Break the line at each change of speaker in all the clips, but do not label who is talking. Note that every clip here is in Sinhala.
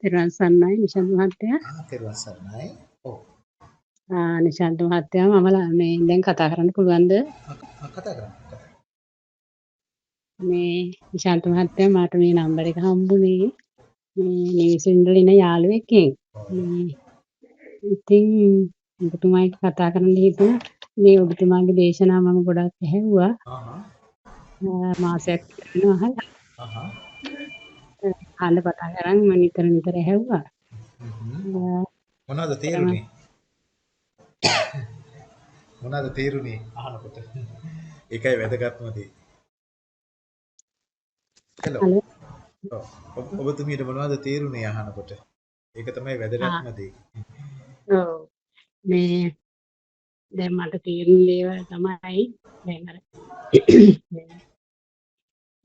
තෙරුවන් සරණයි නිශාන්ත මහත්තයා.
තෙරුවන් සරණයි. ඔව්.
ආ නිශාන්ත මහත්තයා මම මේ දැන් කතා කරන්න පුළුවන්ද?
කතා කරන්න.
මේ නිශාන්ත මහත්තයා මට මේ නම්බර් එක හම්බුනේ මේ නිව්සීලන්තවල ඉන්න යාළුවෙක්ගෙන්. ඉතින් ඔබතුමාට කතා කරන්න හිතුණා. මේ ඔබතුමාගේ දේශනා මම ගොඩක්. ආ, මාසයක් වෙනවා අහන්න පටන් අරන් මම නිතර නිතර. ආ,
මොනවද තේරුනේ? මොනවද තේරුනේ අහනකොට? ඒකයි වැදගත්ම දේ. හෙලෝ.
හලෝ.
ඔව්. ඔබ- ඔබතුමියට මොනවද තේරුනේ අහනකොට? ඒක තමයි වැදගත්ම දේ.
ඔව්. මේ දැන් මට තේරුණ දේවල් තමයි දැන් අර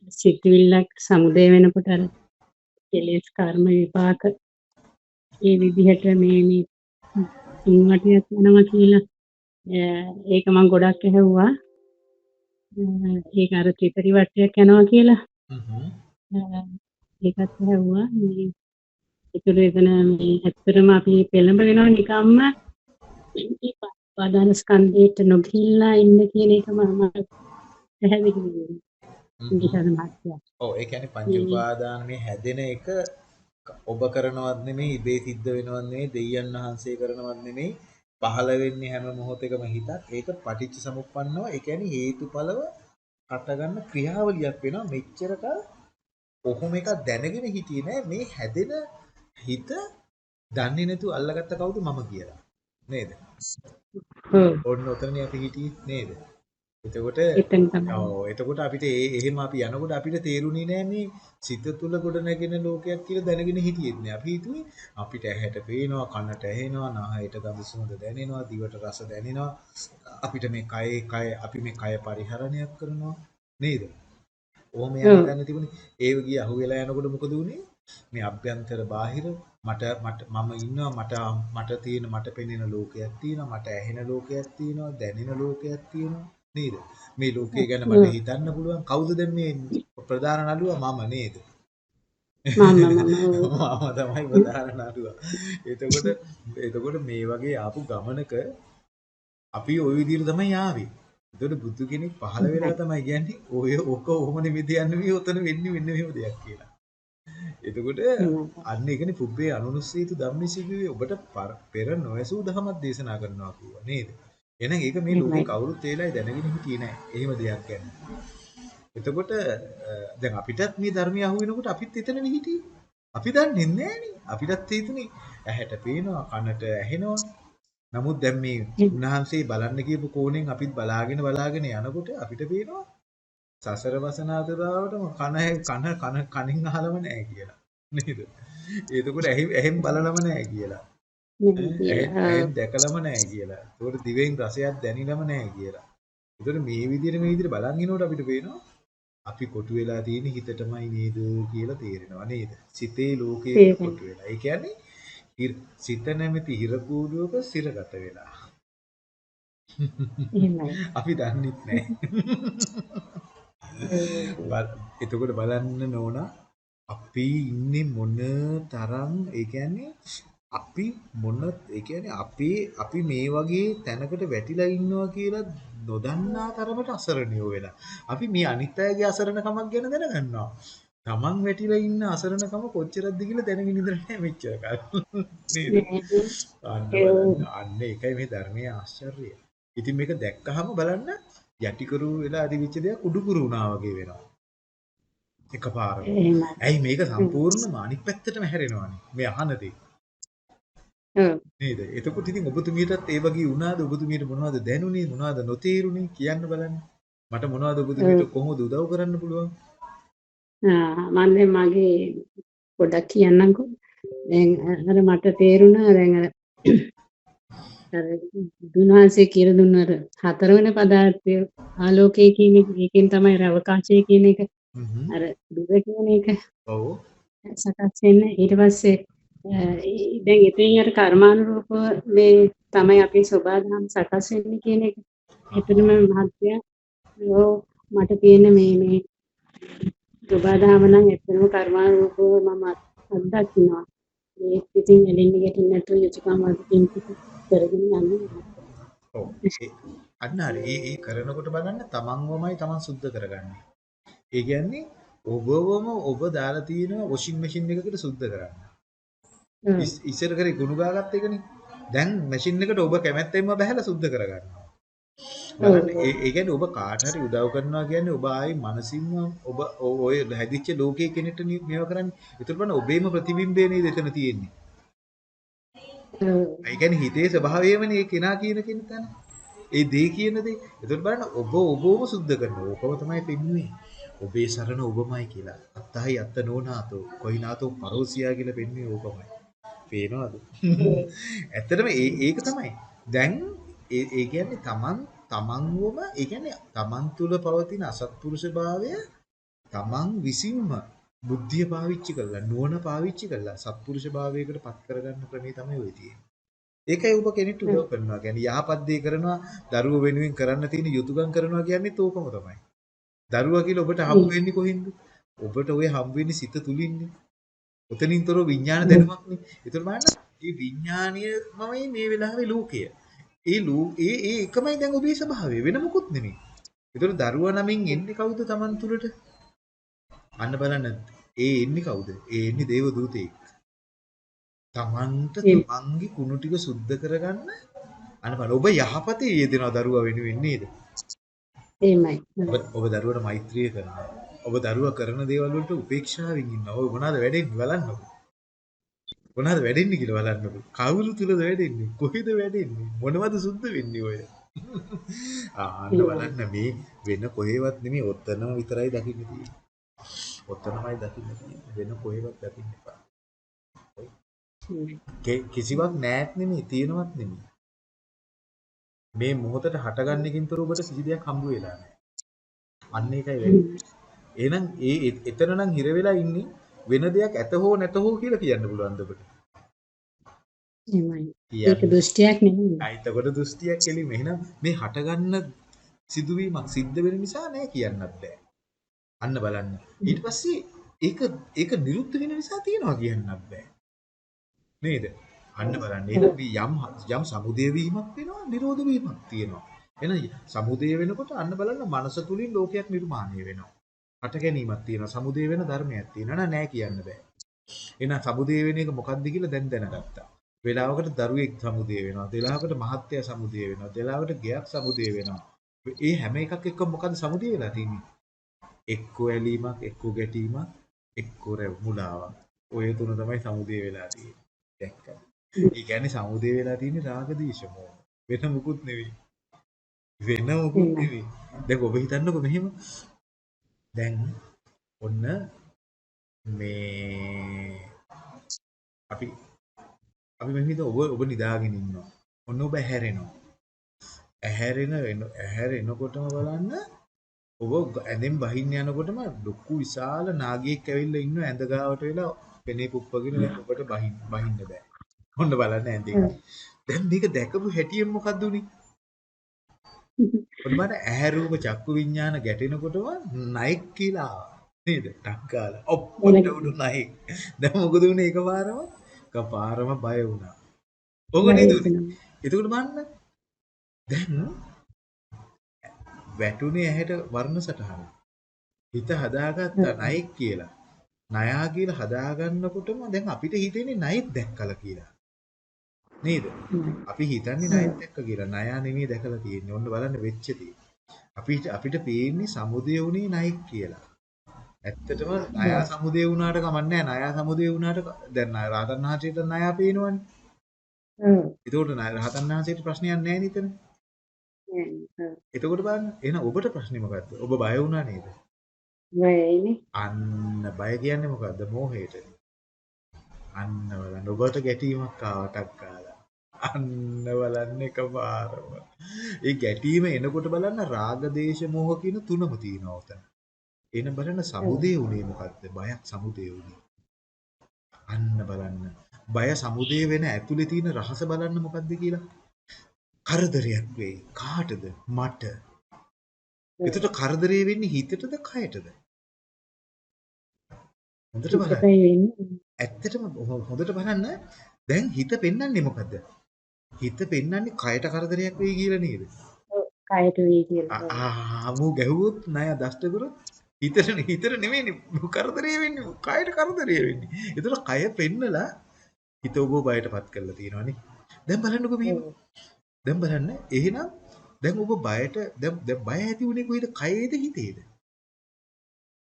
සිතුවිල්ලක් සමුදය වෙනකොට අර කෙලෙස් කර්ම විපාක ඒ විදිහට මේ මේ තුන් වටියක් යනවා කියලා. ඒක මම ගොඩක් ඇහුවා. ඒක අර ත්‍රිපරි වටයක් යනවා කියලා. ඒකත් ඇහුවා. මේ ඒතර එතන මේ ඇත්තටම අපි පෙළඹ වෙනවා නිකම්ම පාදාන ස්කන්ධයට නොගිහිල්ලා ඉන්න කියන එක මම පැහැදිලි වෙනවා විශාල මහත්තයා.
ඔව් ඒ කියන්නේ පංච උපාදාන මේ හැදෙන එක ඔබ කරනවත් නෙමෙයි ඉබේ සිද්ධ වෙනවත් නෙමෙයි දෙයයන් වහන්සේ කරනවත් නෙමෙයි පහළ වෙන්නේ හැම මොහොතකම හිතක්. ඒක පටිච්ච සමුප්පන්නව ඒ කියන්නේ හේතුඵලව හටගන්න ක්‍රියාවලියක් වෙනවා. මෙච්චර කල් ඔහොම එකක් දැනගෙන හිටියේ නෑ. මේ හැදෙන හිත දන්නේ නැතුව අල්ලගත්ත කවුද මම කියලා. නේද? ඔන්න ඔතනනේ අපි හිටියේ නේද එතකොට එතකොට අපිට එහෙම අපි යනකොට අපිට තේරුණේ නෑ මේ සිත තුළ ගොඩ නැගෙන ලෝකයක් කියලා දැනගෙන හිටියෙත් නෑ. අපි හිතුවේ අපිට ඇහැට පේනවා, කනට ඇහෙනවා, නාහයට ගඳ සුවඳ දැනෙනවා, දිවට රස දැනෙනවා. අපිට මේ කයේ කය අපි මේ කය පරිහරණයක් කරනවා නේද? ඔහොම යන. ගන්න තිබුණේ. ඒ වගේ අහුවෙලා යනකොට මොකද වුනේ? මේ අභ්‍යන්තර බාහිර මට මට මම ඉන්නවා මට මට තියෙන මට පෙනෙන ලෝකයක් තියෙනවා මට ඇහෙන ලෝකයක් තියෙනවා දැනෙන ලෝකයක් තියෙනවා නේද? මේ ලෝකය ගැන මට හිතන්න පුළුවන්. කවුද දැන් මේ ප්‍රධාන නළුවා? මම නේද?
මම
තමයි ප්‍රධාන නළුවා. එතකොට එතකොට මේ වගේ ආපු ගමනක අපි ওই විදිහට තමයි ආවේ. එතකොට බුදු කෙනෙක් පහළ වෙලා තමයි කියන්නේ ඔය ඕක ඔහොම නෙමෙයි යන්නේ මේ උතන වෙන්නේ වෙන්නේ මෙහෙම දෙයක් කියලා. එතකොට අන්න ඒකනේ පුබ්බේ අනුනුස්සීතු ධම්මිසිකුවේ ඔබට පර- නොයසූ දහමක් දේශනා කරනවා කිව්වා නේද? එහෙනම් ඒක මේ ලෝකේ. කවුරුත් ඒලයි දැනගෙන හිටියේ නෑ. එහෙම දෙයක් ගැන. එතකොට දැන් අපිටත් මේ ධර්මය අහු වෙනකොට අපිත් එතනනේ හිටියේ. අපි දන්නේ නෑනේ. අපිටත් හිතුනේ ඇහැට පේනවා, කනට ඇහෙනවා. නමුත් දැන් මේ උන්වහන්සේ බලන්න කියපු කෝණයෙන් අපිත් බලාගෙන බලාගෙන යනකොට අපිට පේනවා සසර වසනාතරාවටම කන කන කන කනින් අහලම නෑ කියලා. නේද? එතකොට ඇහි ඇහෙන් බලලම නෑ කියලා. ඇහෙන් දැකලම නෑ කියලා. ඒකට දිවෙන් රසයක් දැනිලම නෑ කියලා. ඒතකොට මේ විදිහට මේ විදිහට බලන් ඉනකොට අපිට පේනවා අපි කොටු වෙලා තියෙන හිතටමයි නේද කියලා තේරෙනවා නේද? සිතේ ලෝකයේ. කොටු වෙලා. ඒ කියන්නේ සිත නැමැති හිර කූඩුවක සිරගත වෙලා. අපි දන්නෙත් නෑ.
ඔව්.
බල- එතකොට බලන්න නෝන අපි ඉන්නේ මොන තරම් ඒ කියන්නේ අපි මොන ඒ කියන්නේ අපේ අපි මේ වගේ තැනකට වැටිලා ඉන්නවා කියලා නොදන්නා තරමට අසරණියෝ වෙලා. අපි මේ අනිත් අයගේ අසරණකමක් ගැන දැනගන්නවා. Taman වැටිලා ඉන්න අසරණකම කොච්චරක්ද කියලා දැනගෙන ඉඳලා නැහැ මෙච්චර කාල. අන්න ඒකයි මේ ධර්මයේ ආශ්චර්යය. ඉතින් මේක දැක්කහම බලන්න යටිකරු වෙලා අදිවිච්ච දෙයක් උඩුකුරු වුණා වගේ වෙනවා.
එහෙමයි.
ඇයි මේක සම්පූර්ණයෙන්ම අනිත් පැත්තටම හැරෙනවානේ. මේ අහන දේ. නේද? එතකොට ඉතින් ඔබතුමියටත් ඒ වගේ වුණාද? ඔබතුමියට මොනවද දැනුනේ? මොනවද නොතේරුනේ? කියන්න බලන්න. මට මොනවද ඔබතුමියට කොහොමද උදව් කරන්න පුළුවන්?
ආ මම දැන් මගේ පොඩක් කියන්නම්කෝ. දැන් අර මට තේරුණා දැන් අර අර දුන්වහන්සේ කියලා දුන්න අර හතරවෙනි පදාර්ථය ආලෝකය කියන එක ඒකෙන් තමයි අර අවකාශය කියන එක. අර දුර කියන එක
ඔව්.
සකස් වෙන්නේ ඊට පස්සේ දැන් ඉතින් අර කර්මානුරූපව මේ තමයි අපේ සබාධම් සකස් වෙන්නේ කියන එක. එතනම මහත්ය ඔව් මට තියෙන මේ මේ සබාධම නම් එතනම කර්මානුරූපව මම අත්දකින්නවා. ඒත් ඉතින් ඇලෙන්න ගැටෙන්න නැතුව යුතුයකම් වගකීම් ටික කරගෙන යනවා.
ඔව්. ඒ අන්න හරි. ඒ ඒ කරනකොට බලන්න තමන්වමයි තමන් සුද්ධ කරගන්නේ. ඒ කියන්නේ ඔබවම ඔබ දාලා තියෙන වොෂින් මැෂින් එකකට සුද්ධ කරන්න. ඉස්සර කරේ කුණු ගාගත්ත එකනේ. දැන් මැෂින් එකට ඔබ කැමැත්තෙන්ම බහැලා සුද්ධ කරගන්නවා. බලන්න ඒ කියන්නේ ඔබ කාට හරි උදව් කරනවා කියන්නේ ඔබ ආයි මනසින්ම ඔබ ඔය හැදිච්ච ලෝකයේ කෙනෙක්ට මේව කරන්නේ. ඒතර බලන්න ඔබේම ප්‍රතිබිම්බය නේද එතන තියෙන්නේ. ඒ කියන්නේ හිතේ ස්වභාවයමනේ ඒ කෙනා කියන කෙන තැන. ඒ දේ කියන දේ. ඒතකොට බලන්න ඔබ ඔබවම සුද්ධ කරනවා. ඕකම තමයි පෙන්වන්නේ. ඔබේ සරණ ඔබමයි කියලා. අත්තහයි අත්ත නෝනාතෝ කොයිනාතෝ පරෝසියා කියලා පෙන්වන්නේ ඕකමයි. පේනවද? ඇත්තටම ඒක තමයි. දැන් ඒ කියන්නේ තමන් තමන්වම ඒ කියන්නේ තමන් තුල පවතින අසත්පුරුෂ භාවය තමන් විසින්ම බුද්ධිය පාවිච්චි කරලා නුවණ පාවිච්චි කරලා සත්පුරුෂ භාවයකට පත් කරගන්න ක්‍රමේ තමයි ඔය තියෙන්නේ. ඒකයි ඔබ කෙනෙක්ට උදව් කරනවා. කියන්නේ යහපත් දේ කරනවා, දරුවෝ වෙනුවෙන් කරන්න තියෙන යුතුයකම් කරනවා කියන්නේත් ඕකම තමයි. දරුවා කියලා ඔබට හම්බ වෙන්නේ කොහෙන්ද? ඔබට ඔය හම්බ වෙන්නේ සිත තුලින්නේ. උතනින්තර විඥාන දැනුමක්නේ. ඒතර බලන්න මේ විඥානීයමයි මේ වෙලාවේ ලෝකය. ඒ ලෝ ඒ ඒ එකමයි දැන් ඔබේ ස්වභාවය වෙන මොකුත් නෙමෙයි. ඒතර දරුවා නමින් එන්නේ කවුද Taman තුලට? අන්න බලන්න ඒ එන්නේ කවුද? ඒ එන්නේ දේව දූතෙක්. Tamanට තමන්ගේ කුණු ටික සුද්ධ කරගන්න අන්න බලන්න ඔබ යහපතේ යෙදෙනවා දරුවා වෙනුවෙන් නේද?
එහෙමයි.
ඔබ ඔබ දරුවට මෛත්‍රිය කරනවා. ඔබ දරුවා කරන දේවල් වලට උපේක්ෂාවෙන් ඉන්නවා. ඔය මොනවාද වැඩෙන්නේ බලන්නකො. මොනවාද වැඩෙන්නේ කියලා බලන්නකො. කවුරු තුලද වැඩෙන්නේ? කොහෙද වැඩෙන්නේ? මොනවද සුද්ධ වෙන්නේ ඔය? ආන්න බලන්න මේ වෙන කොහෙවත් නෙමෙයි ඔතනම විතරයි දකින්න තියෙන්නේ. ඔතනමයි දකින්න තියෙන්නේ. වෙන කොහෙවත් දකින්න එපා. කිසිවක් නැත් නෙමෙයි තියෙනවත් නෙමෙයි. මේ මොහොතට හටගන්නකින් තොර ඔබට කිසි දෙයක් හම්බ වෙලා නැහැ. අන්න ඒකයි වෙන්නේ. එහෙනම් ඒ එතන නම් හිර වෙලා ඉන්නේ වෙන දෙයක් ඇත හෝ නැත හෝ කියලා කියන්න පුළුවන් ඔබට.
එහෙමයි. ඒක. දෘෂ්ටියක් නෙමෙයි.
ආ, එතකොට දෘෂ්ටියක් එළිම. එහෙනම් මේ හටගන්න සිදුවීමක් සිද්ධ වෙන නිසා නෑ කියන්නත් බෑ. අන්න බලන්න. ඊට පස්සේ ඒක ඒක නිරුද්ධ වෙන නිසා තියනවා කියන්නත් බෑ. නේද? අන්න බලන්න. එහෙනම් යම් යම් සමුදේ වීමක් වෙනවා, නිරෝධ වීමක් තියෙනවා. එහෙනම් සමුදේ වෙනකොට අන්න බලන්න මනස තුලින් ලෝකයක් නිර්මාණය වෙනවා. හට ගැනීමක් තියෙනවා. සමුදේ වෙන ධර්මයක් තියෙනවා නෑ කියන්න බෑ. එහෙනම් සමුදේ වෙන එක මොකක්ද කියලා දැන් දැනගත්තා. වෙලාවකට දරුවෙක් සමුදේ වෙනවා. වෙලාවකට මහත්ය සමුදේ වෙනවා. වෙලාවකට ගෙයක් සමුදේ වෙනවා. ඒ හැම එකක් එක්ක මොකද්ද සමුදේ වෙලා තියෙන්නේ? එක්කෝ ඇලීමක්, එක්කෝ ගැටීමක්, එක්කෝ රැව් මුලාවක්. ඔය තුන තමයි සමුදේ වෙලා තියෙන්නේ. දැක්කද? ඒ කියන්නේ සමුදේ වෙලා තියෙන්නේ රාග දේශ මොහ. වෙන මුකුත් නෙවෙයි. වෙන මුකුත් නෙවෙයි. දැන් ඔබ හිතන්නකෝ මෙහෙම. දැන් ඔන්න මේ අපි අපි හිතමු ඔබ ඔබ නිදාගෙන ඉන්නවා. ඔන්න ඔබ ඇහැරෙනවා. ඇහැරෙන ඇහැරෙනකොටම බලන්න ඔබ ඇඳෙන් බහින්න යනකොටම ලොකු විශාල නාගයෙක් ඇවිල්ලා ඉන්න ඇඳ ගාවට වෙලා පෙනේ පුප්පගෙන ඔබට බහින්න බහින්න බෑ. ඔන්න බලන්න.
ඔව්.
දැන් මේක දැකපු හැටියෙන් මොකද්ද උනේ? මට ඇහැ රූප චක්කු විඤ්ඤාණ ගැටෙනකොටම නයික් කියලා ආවා. නේද? ටක් ගාලා. ඔප්පට උඩු නයික්. දැන් මොකද උනේ එකපාරම? එකපාරම බය වුණා. ඔක නේද උනේ? එතකොට බලන්න. දැන් වැටුනේ ඇහැට වර්ණ සටහන. හිත හදාගත්ත නයික් කියලා. නයා කියලා හදාගන්නකොටම දැන් අපිට හිතෙන්නේ නයික් දැක්කලා කියලා. නේද? අපි හිතන්නේ නයික් දැක්ක කියලා. නයා නෙමෙයි දැකලා තියෙන්නේ. ඔන්න බලන්න වෙච්ච දේ. අපිට අපිට පේන්නේ සමුදේ උනේ නයික් කියලා. ඇත්තටම නයා සමුදේ වුණාට කමන්නේ නැහැ. නයා සමුදේ වුණාට දැන් රහතන් වහන්සේට නයා පේනවනේ. එතකොට නා- රහතන් වහන්සේට ප්‍රශ්නයක් නැහැ නේද? එතකොට බලන්න එහෙනම් ඔබට ප්‍රශ්නේ මොකද්ද? ඔබ බය වුණා නේද?
වෙයිනේ.
අන්න බය කියන්නේ මොකද්ද? මෝහයට. අන්න බලන්න ඔබට ගැටීමක් ආවටක් කාලා. අන්න බලන්න එකපාරම. ඒ ගැටීම එනකොට බලන්න රාග දේශ මොහ කියන තුනම තියෙනවා උතන. එන බලන්න සමුදේ උනේ මොකද්ද? බයක් සමුදේ උනේ. අන්න බලන්න. බය සමුදේ වෙන ඇතුලේ තියෙන රහස බලන්න මොකද්ද කියලා. කරදරයක් වෙයි. කාටද? මට. එතකොට කරදරේ වෙන්නේ හිතටද කයටද? හොඳට බලන්න. ඇත්තටම හොඳට බලන්න දැන් හිත පෙන්වන්නේ මොකද්ද? හිත පෙන්වන්නේ කයට කරදරයක් වෙයි කියලා නේද?
කයට වේ කියලා.
ආමු ගැහුවොත් ණය දෂ්ට කරොත් හිතට හිතට නෙමෙයිනේ කරදරේ වෙන්නේ කයට කරදරේ වෙන්නේ. ඒතකොට කය පෙන්නලා හිත ඔබ බයටපත් කරලා තියෙනවානේ. දැන් බලන්නකෝ මෙහෙම. දැන් බලන්න එහෙනම් දැන් ඔබ බයට දැන් දැන් බය ඇති උනේ කොහෙද? කයේද හිතේද?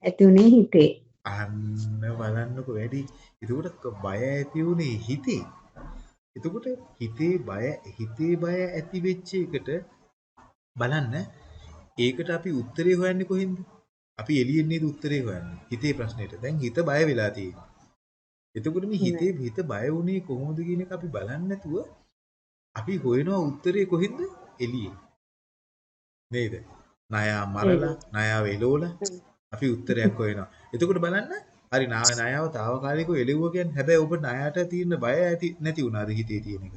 ඇති උනේ හිතේ.
අන්න බලන්නකෝ වැඩි. එතකොට බය ඇති උනේ හිතේ. එතකොට හිතේ බය හිතේ බය ඇති වෙච්ච එකට බලන්න ඒකට අපි උත්තරේ හොයන්නේ කොහෙන්ද? අපි එළියෙන් නේද උත්තරේ හොයන්නේ. හිතේ ප්‍රශ්නෙට. දැන් හිත බය වෙලා තියෙන්නේ. එතකොට මේ හිතේ හිත බය වුණේ කොහොමද කියන එක අපි බලන්නේ නැතුව අපි හොයනවා උත්තරේ කොහෙන්ද? එළියේ. නේද? ණයා මරලා, ණයා වෙලෝලා අපි උත්තරයක් හොයනවා. එතකොට බලන්න හරි ණය ණයව తాවකාලිකව එළෙව්වා කියන්නේ හැබැයි ඔබ ණයට තියෙන බය ඇති නැති වුණාද හිතේ තියෙන එක?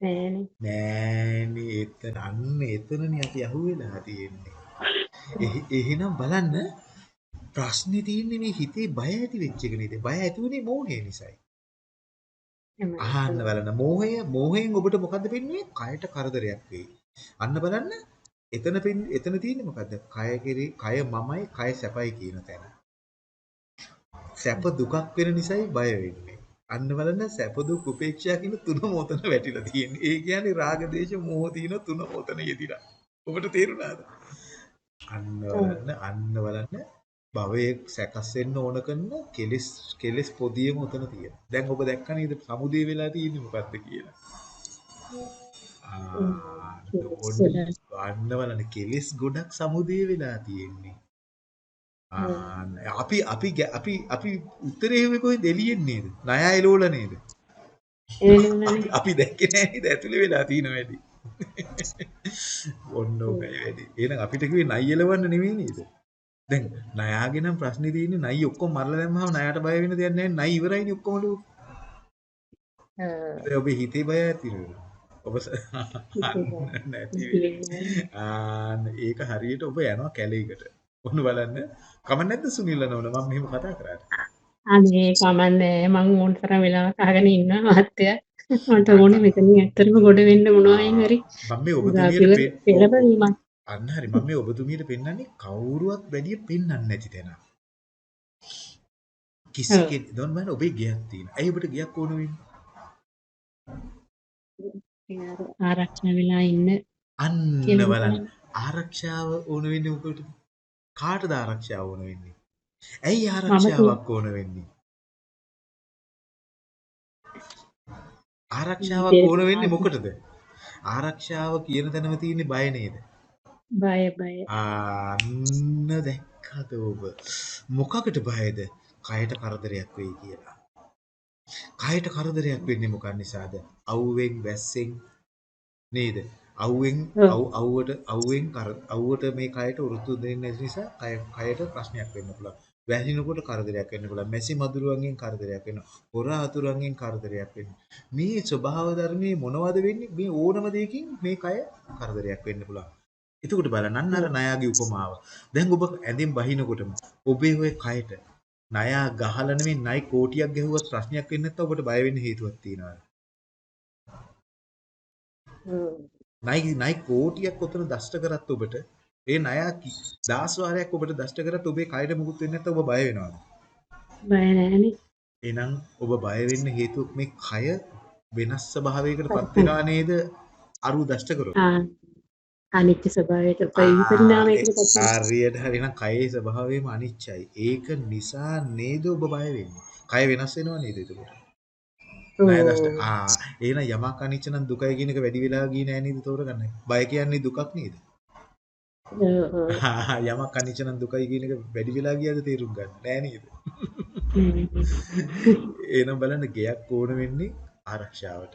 නෑනේ.
නෑනේ එතන අන්න එතනනේ අපි අහුවෙලා තියෙන්නේ. එහි- එහෙනම් බලන්න ප්‍රශ්නේ තියෙන්නේ මේ හිතේ බය ඇති වෙච්ච එක නේද? බය ඇති උනේ මෝහය නිසායි. අහන්න බලන්න මෝහය මෝහයෙන් ඔබට මොකද්ද පෙන්වන්නේ? කයට කරදරයක් වෙයි. අන්න බලන්න එතන පෙන්- එතන තියෙන්නේ මොකද්ද? කය කෙරේ කය මමයි කය සැපයි කියන තැන. සැප දුකක් වෙන නිසායි බය වෙන්නේ. අන්න බලන්න සැප දුක් උපේක්ෂා කියන තුනම ඔතන වැටිලා තියෙන්නේ. ඒ කියන්නේ රාග දේශ මොහ තියෙන තුනම ඔතන යෙදිලා. ඔබට තේරුණාද? අන්න බලන්න අන්න බලන්න භවයේ සැකස් වෙන්න ඕන කරන කෙලස් කෙලස් පොදියම උතන තියෙනවා. දැන් ඔබ දැක්ක නේද සමුදේ වෙලා තියෙන්නේ මොකද්ද කියලා. ආ, අන්න බලන්න කෙලස් ගොඩක් සමුදේ වෙලා තියෙන්නේ. ආ, අපි අපි අපි අපි උත්තරේ හුවේ කොහෙද එළියෙන් නේද? ණය එලෝල නේද? අපි දැක්කේ නැහැ නේද ඇතුලේ වෙලා තියෙන වැඩි. ඔන්න ඔකයි වැඩි. එහෙනම් අපිට කිව්වේ නයි එලවන්න නෙමෙයි නේද? දැන් ණයාගේ නම් ප්‍රශ්නේ තියෙන්නේ නයි ඔක්කොම මරලා දැම්මම ණයට බය වෙන දෙයක් නැහැ. නයි ඉවරයිනේ ඔක්කොම ලු.
ආ,
ඒ ඔබේ හිතේ බය ඇති නේද? ඔබ නැති වෙයි. ආන්න ඒක හරියට ඔබ යනවා කැලේකට. ඔන්න බලන්න. කම නැද්ද සුනිල් නෝන මම මෙහෙම කතා කරාට.
අනේ කමන්නේ මං ඕන තරම් වෙලාවක් අහගෙන ඉන්නවා මහත්තයා. මට ඕනේ මෙතනින් ඇත්තටම ගොඩ වෙන්න මොනවායින් හරි
මම මේ ඔබතුමියට
පිළ-
පෙ-
පෙළඹවීමක්.
අන්න හරි මම මේ ඔබතුමියට පෙන්වන්නේ කවුරුවත් වැඩිය පෙන්වන්නේ නැති තැන. කිසි. කෙනෙක් දොන් බලන්න ඔබේ ගයක් තියෙනවා. ඇයි ඔබට ගයක් ඕන වෙන්නේ?
ආරක්ෂා වෙලා ඉන්න
අන්න බලන්න. ආරක්ෂාව ඕන වෙන්නේ මොකටද? කාටද ආරක්ෂාව ඕන වෙන්නේ? ඇයි ආරක්ෂාවක් ඕන වෙන්නේ? ආරක්ෂාවක් ඕන වෙන්නේ මොකටද? ආරක්ෂාව කියන තැනම තියෙන්නේ බය නේද?
බය බය.
අන්න දැක්කද ඔබ? මොකකට බයද? කයට කරදරයක් වෙයි කියලා. කයට කරදරයක් වෙන්නේ මොකක් නිසාද? අවුවෙන් වැස්සෙන් නේද? අවුවෙන් අවුවට අවුවෙන් අවුවට මේ කයට උරුතු දෙන්නේ නැති නිසා කය කයට ප්‍රශ්නයක් වෙන්න පුළුවන්. වැහිනකොට කරදරයක් වෙන්න පුළුවන්. මැසි මදුරුවන්ගෙන් කරදරයක් වෙනවා. හොරා අතුරුන්ගෙන් කරදරයක් වෙනවා. මේ ස්වභාව ධර්මයේ මොනවද වෙන්නේ? මේ ඕනම දෙයකින් මේ කය කරදරයක් වෙන්න පුළුවන්. එතකොට බලන්න අර ණයාගේ උපමාව. දැන් ඔබ ඇඳෙන් බහිනකොටම ඔබේ ඔය කයට ණයා ගහලා නෙමෙයි ණයි කෝටියක් ගැහුවත් ප්‍රශ්නයක් වෙන්නේ නැත්නම් ඔබට බය වෙන්න හේතුවක් තියෙනවා.
හ්ම්.
ණයි ණයි කෝටියක් ඔතන දෂ්ට කරත් ඔබට ඒ ණයා දහස් වාරයක් ඔබට දෂ්ට කරත් ඔබේ කයට මුකුත් වෙන්නේ නැත්නම් ඔබ බය වෙනවද?
බය නෑනේ.
එහෙනම් ඔබ බය වෙන්න හේතුව මේ කය වෙනස් ස්වභාවයකට පත් වෙනවා නේද? අරු දෂ්ට කරොත්.
අනිත්‍ය ස්වභාවයට පරිපරිණාමයකට පත්.
හරියට හරිනම් කයේ ස්වභාවයම අනිච්චයි. ඒක නිසා නේද ඔබ බය වෙන්නේ. කය වෙනස් වෙනව නේද එතකොට? ණය දෂ්ට. ආ එහෙනම් යමක් අනිච්ච නම් දුකයි කියන එක වැඩි වෙලා ගියේ නෑ නේද තෝරගන්න. බය කියන්නේ දුකක් නේද? යමක් අනිච්ච නම් දුකයි කියන එක වැඩි වෙලා ගියද තේරුම් ගන්න නෑ නේද? එහෙනම් බලන්න ගෙයක් ඕන වෙන්නේ ආරක්ෂාවට.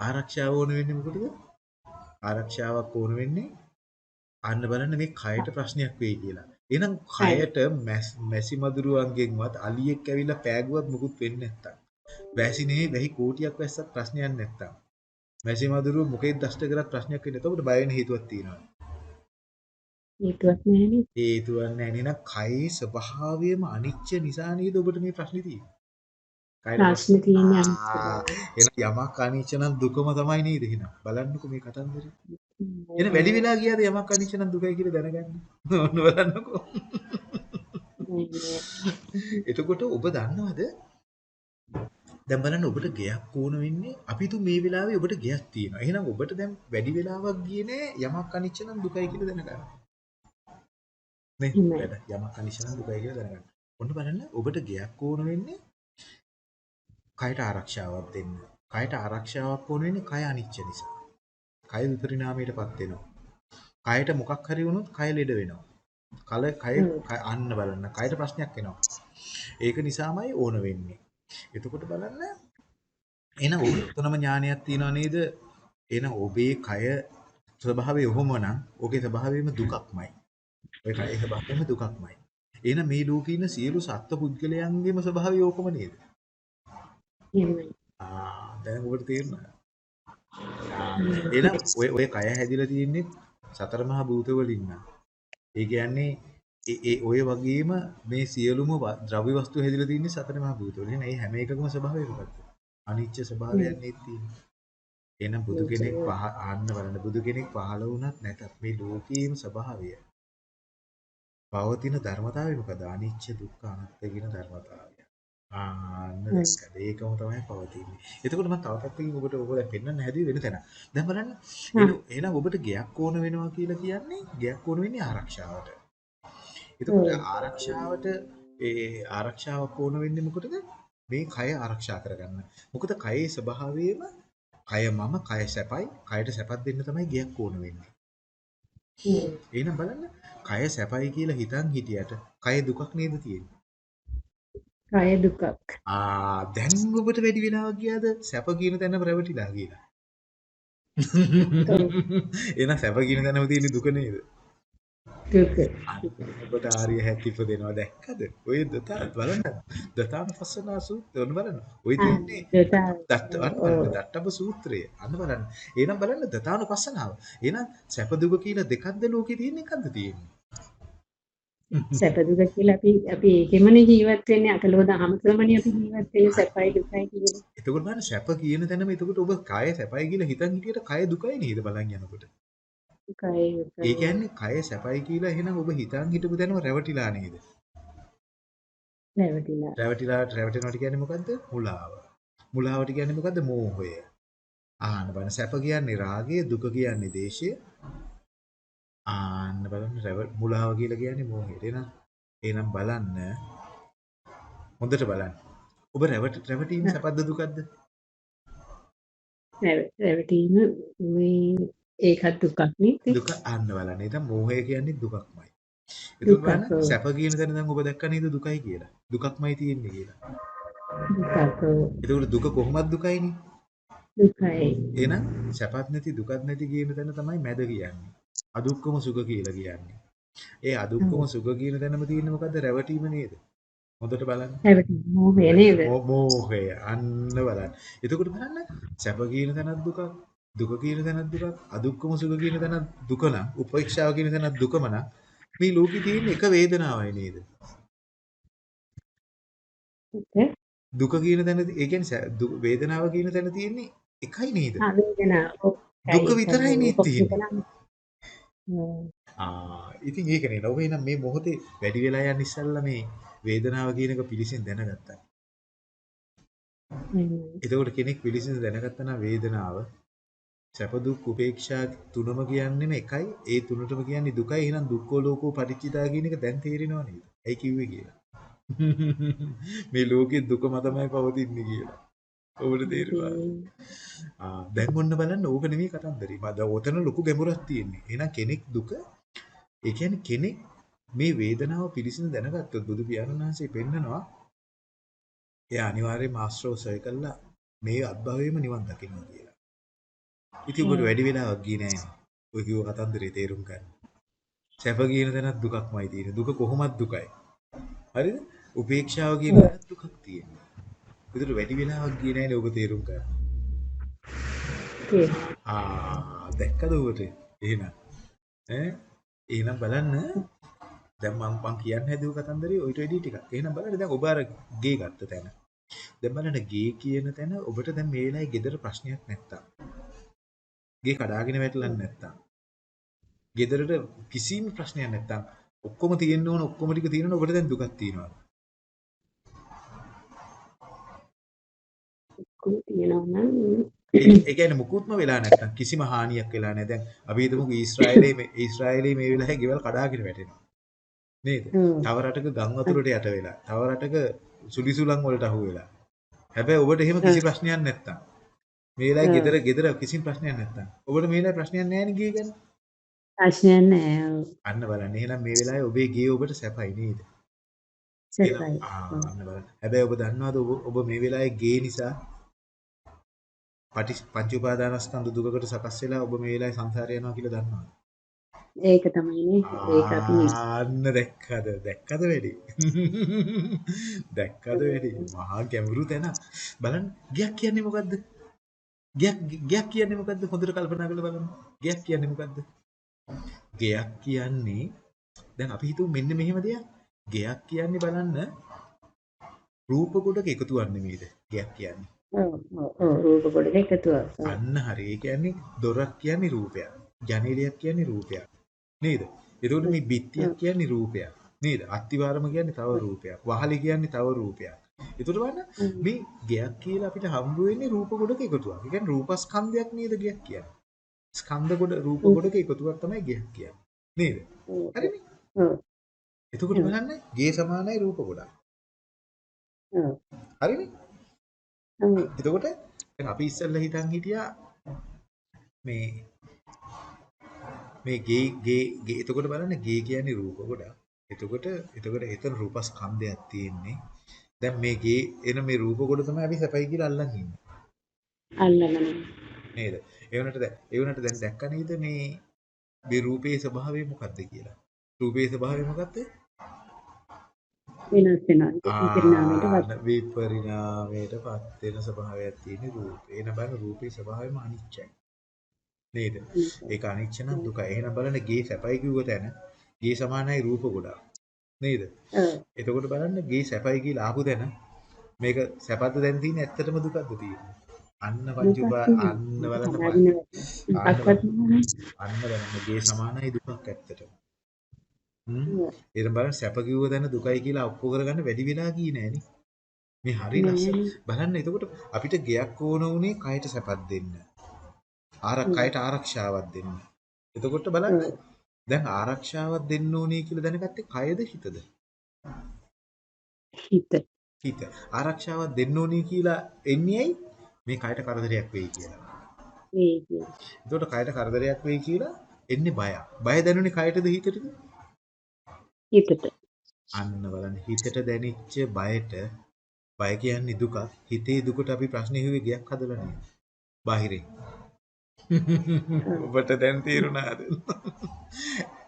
ආරක්ෂාව ඕන වෙන්නේ මොකටද? ආරක්ෂාවක් ඕන වෙන්නේ අන්න බලන්න මේ කයට ප්‍රශ්නයක් වෙයි කියලා. එහෙනම් කයට මැසි මදුරුවන්ගෙන්වත් අලියෙක් ඇවිල්ලා පෑගුවත් මුකුත් වෙන්නේ නැත්තම්. වැසි නෙවෙයි වැහි කෝටියක් වැස්සත් ප්‍රශ්නයක් නැත්තම්. මැසි මදුරුව මොකෙද දෂ්ට කරත් ප්‍රශ්නයක් වෙන්නේ නැතකොට බය වෙන හේතුවක් තියෙනවා.
හේතුවක් නෑනේ.
හේතුවක් නැහැ නේද? කයේ ස්වභාවයම අනිච්ච නිසා නේද ඔබට මේ ප්‍රශ්නේ තියෙන්නේ.
ප්‍රශ්නේ තියෙන්නේ අනිත්
එහෙනම් යමක් අනිච්ච නම් දුකම තමයි නේද එහෙනම් බලන්නකෝ මේ කතන්දරේ එහෙනම් වැඩි වෙලා ගියාද යමක් අනිච්ච නම් දුකයි කියලා දැනගන්න ඔන්න බලන්නකෝ එතකොට ඔබ දන්නවද දැන් බලන්න ඔබට ගයක් ඕන වෙන්නේ අපි තු මේ වෙලාවේ ඔබට ගයක් තියෙනවා. එහෙනම් ඔබට දැන් වැඩි වෙලාවක් ගියේ නෑ යමක් අනිච්ච නම් දුකයි කියලා දැනගන්න. නේ? යමක් අනිච්ච නම් දුකයි කියලා දැනගන්න. ඔන්න බලන්න ඔබට ගයක් ඕන වෙන්නේ කයට ආරක්ෂාවක් දෙන්න. කයට ආරක්ෂාවක් ඕන වෙන්නේ කය අනිච්ච නිසා. කය විපරිණාමයටපත් වෙනවා. කයට මොකක් හරි වුණොත් කය ලෙඩ වෙනවා. කල. කය- අන්න බලන්න කයට ප්‍රශ්නයක් එනවා. ඒක නිසාමයි ඕන වෙන්නේ. එතකොට බලන්න එහෙනම් ඔබතුනම ඥානයක් තියනවා නේද? එහෙනම් ඔබේ කය ස්වභාවය ඔහොම නම් ඔගේ ස්වභාවයම දුකක්මයි. ඔය කයේ ස්වභාවයම දුකක්මයි. එහෙනම් මේ ලෝකේ ඉන්න සියලු සත්ත්ව පුද්ගලයන්ගේම ස්වභාවය ඕකම නේද? ආ දැන් ඔබට තේරුණා. ආ එහෙනම් ඔය ඔය කය හැදිලා තියෙන්නේ සතර මහා භූත වලින් නම්. ඒ කියන්නේ ඒ ඔය වගේම මේ සියලුම ද්‍රව්‍ය වස්තු හැදිලා තියෙන්නේ සතර මහා භූත වලින්. ඒ හැම එකකම ස්වභාවය මොකක්ද? අනිච්ච ස්වභාවයක් නේ තියෙන්නේ. එහෙනම් බුදු කෙනෙක් පහ ආන්න බලන්න බුදු කෙනෙක් පහළ වුණත් නැතත් මේ ලෝකයේම ස්වභාවය පවතින ධර්මතාවය මොකද? අනිච්ච දුක්ඛ අනාත්ම කියන ධර්මතාවය. ආන්න. දැක්කද? ඒකම තමයි පවතින්නේ. එතකොට මම තව පැත්තකින් ඔබට ඔබ දැන් පෙන්වන්න හැදුවේ වෙන තැන. දැන් බලන්න එහෙනම්- එහෙනම් ඔබට ගයක් ඕන වෙනවා කියලා කියන්නේ ගයක් ඕන වෙන්නේ ආරක්ෂාවට. එතකොට. ආරක්ෂාවට ඒ ආරක්ෂාවක් ඕන වෙන්නේ මොකටද? මේ කය ආරක්ෂා කරගන්න. මොකද කයේ ස්වභාවයම කය මම කය සැපයි. කයට සැපක් දෙන්න තමයි ගයක් ඕන වෙන්නේ. එහෙනම් බලන්න කය සැපයි කියලා හිතන් හිටියට කය දුකක් නේද තියෙන්නේ.
කය දුකක්.
ආ දැන් ඔබට වැඩි වෙලාවක් ගියාද සැප කියන තැනම රැවටිලා කියලා. එහෙනම් සැප කියන තැනම තියෙන දුක නේද?
දුක.
ඔබට ආර්ය හැටි ඉපදෙනවා දැක්කද? ඔය දතා බලන්න. දතානුපස්සනා සූත්‍රය ඔන්න බලන්න. ඔය තියෙන්නේ දත්ත බලන්න දත්තබ සූත්‍රය. අන්න බලන්න. එහෙනම් බලන්න දතානුපස්සනාව. එහෙනම් සැප දුක කියලා දෙකක්ද ලෝකේ තියෙන්නේ එකක්ද තියෙන්නේ?
සැප දුක කියලා අපි අපි ඒකෙමනේ ජීවත් වෙන්නේ අකලෝ දහම තුළමනේ අපි ජීවත් වෙන්නේ සැපයි දුකයි කියලා.
එතකොට බලන්න සැප කියන තැනම එතකොට ඔබ කය සැපයි කියලා හිතන් හිටියට කය දුකයි නේද බලන් යනකොට.
කය
ඒ කියන්නේ කය සැපයි කියලා එහෙනම් ඔබ හිතන් හිටපු තැනම රැවටිලා නේද?
රැවටිලා.
රැවටිලා රැවටෙනවට කියන්නේ මොකද්ද? මුලාව. මුලාවට කියන්නේ මොකද්ද? මෝහය. ආන්න බලන්න සැප කියන්නේ රාගය, දුක කියන්නේ දේශය. ආන්න බලන්න රැව මුලාව කියලා කියන්නේ මෝහය. එහෙනම් එහෙනම් බලන්න හොඳට බලන්න. ඔබ රැවට රැවටීම සැපද දුකද?
රැව- රැවටීම මේ ඒකත් දුකක් නේ.
දුක අන්න බලන්න. එහෙනම් මෝහය කියන්නේ දුකක්මයි. ඒක බලන්න. සැප කියන තැන දැන් ඔබ දැක්ක නේද දුකයි කියලා. දුකක්මයි තියෙන්නේ කියලා.
දුකක්.
ඒකෝට දුක කොහොමද දුකයිනේ?
දුකයි.
එහෙනම් සැපත් නැති දුකත් නැති කියන තැන තමයි මැද කියන්නේ. අදුක්කම සුඛ කියලා කියන්නේ. ඒ අදුක්කම සුඛ කියන තැනම තියෙන්නේ මොකද්ද? රැවටීම නේද? හොඳට බලන්න.
රැවටීම මොහේ නේද?
මෝහය අන්න බලන්න. එතකොට බලන්න සැප කියන තැනත් දුකක්, දුක කියන තැනත් දුකක්, අදුක්කම සුඛ කියන තැනත් දුක නම්, උපේක්ෂාව කියන තැනත් දුකම නම් මේ ලෝකේ තියෙන එක වේදනාවයි නේද? දුක කියන තැන ඒ කියන්නේ වේදනාව කියන තැන තියෙන්නේ එකයි නේද? දුක විතරයි නේ
ඔව්,
තියෙන්නේ. ආ ඉතින් ඒකනේ නෝ එහෙනම් මේ මොහොතේ වැඩි වෙලා යන ඉස්සල්ලා මේ වේදනාව කියන එක පිළිසින් දැනගත්තා. එතකොට කෙනෙක් පිළිසින් දැනගත්තා නම් වේදනාව සැප දුක් උපේක්ෂා තුනම කියන්නේම එකයි. ඒ තුනටම කියන්නේ දුකයි. එහෙනම් දුක්ඛෝ ලෝකෝ පටිච්චිතා කියන එක දැන් තේරෙනව නේද? ඇයි කිව්වේ කියලා. මේ ලෝකේ දුකම තමයි පවතින්නේ කියලා. ඔබට තේරුණා. ආ දැන් ඔන්න බලන්න ඕක නෙමෙයි කතන්දරේ. මම ඔතන ලොකු ගැඹුරක් තියෙන්නේ. එහෙනම් කෙනෙක් දුක ඒ කියන්නේ කෙනෙක් මේ වේදනාව පිළිසින දැනගත්තොත් බුදු පියාණන් වහන්සේ පෙන්නනවා එයා අනිවාර්යයෙන්ම ආශ්‍රෝසය කළා මේ අත්භවයේම නිවන් දකින්න කියලා. ඉතින් ඔබට වැඩි වෙලාවක් ගියේ නෑනේ. ඔය කිව්ව කතන්දරේ තේරුම් ගන්න. සැප කියන තැනත් දුකක්මයි තියෙන්නේ. දුක කොහොමද දුකයි. හරිද? උපේක්ෂාව කියන තැනත් දුකක් තියෙනවා. ඒකට වැඩි වෙලාවක් ගියේ නෑනේ ඔබ තේරුම් ගන්න. ආ දැක්කද උඹට එහෙනම් ඈ එහෙනම් බලන්න දැන් මම මං කියන්න හැදුව කතන්දරේ ඔයිට වැඩි ටිකක් එහෙනම් බලන්න දැන් ඔබ අර ගේ ගත්ත තැන දැන් බලන්න ගේ කියන තැන ඔබට දැන් මේ වෙලාවේ gedara ප්‍රශ්නයක් නැත්තම්. ගේ කඩාගෙන වැටලන්නේ නැත්තම්. ගෙදරට කිසිම ප්‍රශ්නයක් නැත්තම් ඔක්කොම තියෙන්න ඕන ඔක්කොම ටික තියෙනවනේ ඔබට දැන් දුකක් තියෙනවා.
ඔක්කොම තියෙනවා නම්
ඒ කියන්නේ මුකුත්ම වෙලා නැත්තම් කිසිම හානියක් වෙලා නැහැ. දැන් අපි හිතමුකෝ ඊශ්‍රායලයේ මේ ඊශ්‍රායලයේ මේ වෙලාවේ ගෙවල් කඩාගෙන වැටෙනවා. නේද? තව රටක ගම් වතුරට යට වෙලා. තව රටක සුලිසුලන් වලට අහු වෙලා. හැබැයි ඔබට එහෙම කිසි ප්‍රශ්නයක් නැත්තම්. මේ වෙලාවේ ගෙදර ගෙදර කිසිම ප්‍රශ්නයක් නැත්තම්. ඔබට මේ වෙලාවේ ප්‍රශ්නයක් නැහැ නේ ගිය ගැන.
ප්‍රශ්නයක් නෑ. ඔව්.
අන්න බලන්න. එහෙනම් මේ වෙලාවේ ඔබේ ගේ ඔබට සැපයි නේද?
සැපයි.
අන්න බලන්න. හැබැයි ඔබ දන්නවද ඔබ මේ වෙලාවේ ගේ නිසා පටි පංච උපාදානස්කන්ධ දුකකට සකස් වෙලා ඔබ මේ වෙලාවේ සංසාරේ යනවා කියලා දන්නවද?
ඒක තමයිනේ. ඒක අපි
ආන්න දැක්කද? දැක්කද වැඩි? දැක්කද වැඩි? මහා ගැඹුරු තැන. බලන්න ගයක් කියන්නේ මොකද්ද? ගයක් ගයක් කියන්නේ මොකද්ද? හොඳට කල්පනා කරලා බලන්න. ගයක් කියන්නේ මොකද්ද? ගයක් කියන්නේ දැන් අපි හිතුව මෙන්න මෙහෙම දෙයක්. ගයක් කියන්නේ බලන්න රූප කොටක එකතුවක් නෙමෙයිද? ගයක් කියන්නේ.
රූප කොටක එකතුවක්.
අන්න හරි. ඒ කියන්නේ දොරක් කියන්නේ රූපයක්. ජනේලයක් කියන්නේ රූපයක්. නේද? එතකොට මේ බිත්තියක් කියන්නේ රූපයක්. නේද? අත්තිවාරම කියන්නේ තව රූපයක්. වහලි කියන්නේ තව රූපයක්. එතකොට බලන්න මේ ගයක් කියලා අපිට හම්බ වෙන්නේ රූප කොටක එකතුවක්. ඒ කියන්නේ රූපස්කන්ධයක් නේද ගයක් කියන්නේ. ස්කන්ධ කොට රූප කොටක එකතුවක් තමයි ගයක් කියන්නේ. නේද? හරිනේ?
ඔව්.
එතකොට බලන්න ගේ සමානයි රූප කොටක්.
ඔව්.
හරිනේ?
ඔව්.
එතකොට දැන් අපි ඉස්සෙල්ලා හිතන් හිටියා මේ මේ ගේ ගේ ගේ එතකොට බලන්න ගේ කියන්නේ රූප ගොඩක්. එතකොට එතකොට එතන රූපස්කන්ධයක් තියෙන්නේ. දැන් මේ ගේ එන මේ රූප කොට තමයි අපි සැපයි කියලා අල්ලන් ඉන්නේ.
අල්ලගෙන.
නේද? ඒ වුණාට දැන් ඒ වුණාට දැන් දැක්ක නේද මේ මේ රූපේ ස්වභාවය මොකක්ද කියලා? රූපේ ස්වභාවය මොකක්ද?
වෙනස් වෙනවා. විපරිණාමයට වත්.
ආ, විපරිණාමයට පත් වෙන ස්වභාවයක් තියෙන රූපේ. එන බලන්න රූපේ ස්වභාවයම අනිච්චයි. නේද? ඒක අනිච්ච නම් දුකයි. එහෙනම් බලන්න ගේ සැපයි කිව්ව තැන ගේ සමානයි රූප ගොඩක්. නේද? එතකොට බලන්න ගේ සැපයි කියලා ආපු තැන මේක සැපද දැන් තියෙන්නේ ඇත්තටම දුකද තියෙන්නේ? අන්න පංච අන්න බලන්න. අන්න බලන්න ගේ සමානයි දුකක් ඇත්තටම. හ්ම්. ඊට බලන්න සැප කිව්ව තැන දුකයි කියලා ඔප්පු කරගන්න වැඩි වෙලා ගියේ නෑනේ. මේ හරි ලස්සන. බලන්න එතකොට අපිට ගයක් ඕන උනේ කයට සැපක් දෙන්න. ආරක් කයට ආරක්ෂාවක් දෙන්න. එතකොට බලන්න දැන් ආරක්ෂාවක් දෙන්න ඕනේ කියලා දැනගත්තේ කයද හිතද?
හිත.
හිත. ආරක්ෂාවක් දෙන්න ඕනේ කියලා එන්නේ ඇයි? මේ කයට කරදරයක් වෙයි කියලා.
ඒ කියන්නේ.
එතකොට කයට කරදරයක් වෙයි කියලා එන්නේ බය. බය දැනුනේ කයටද හිතටද?
හිතට.
අන්න බලන්න හිතට දැනෙච්ච බයට බය කියන්නේ දුක. හිතේ දුකට අපි ප්‍රශ්නේ හිුවේ ගයක් හදලා නෑ. බාහිරින්. ඔබට දැන් තේරුණාද?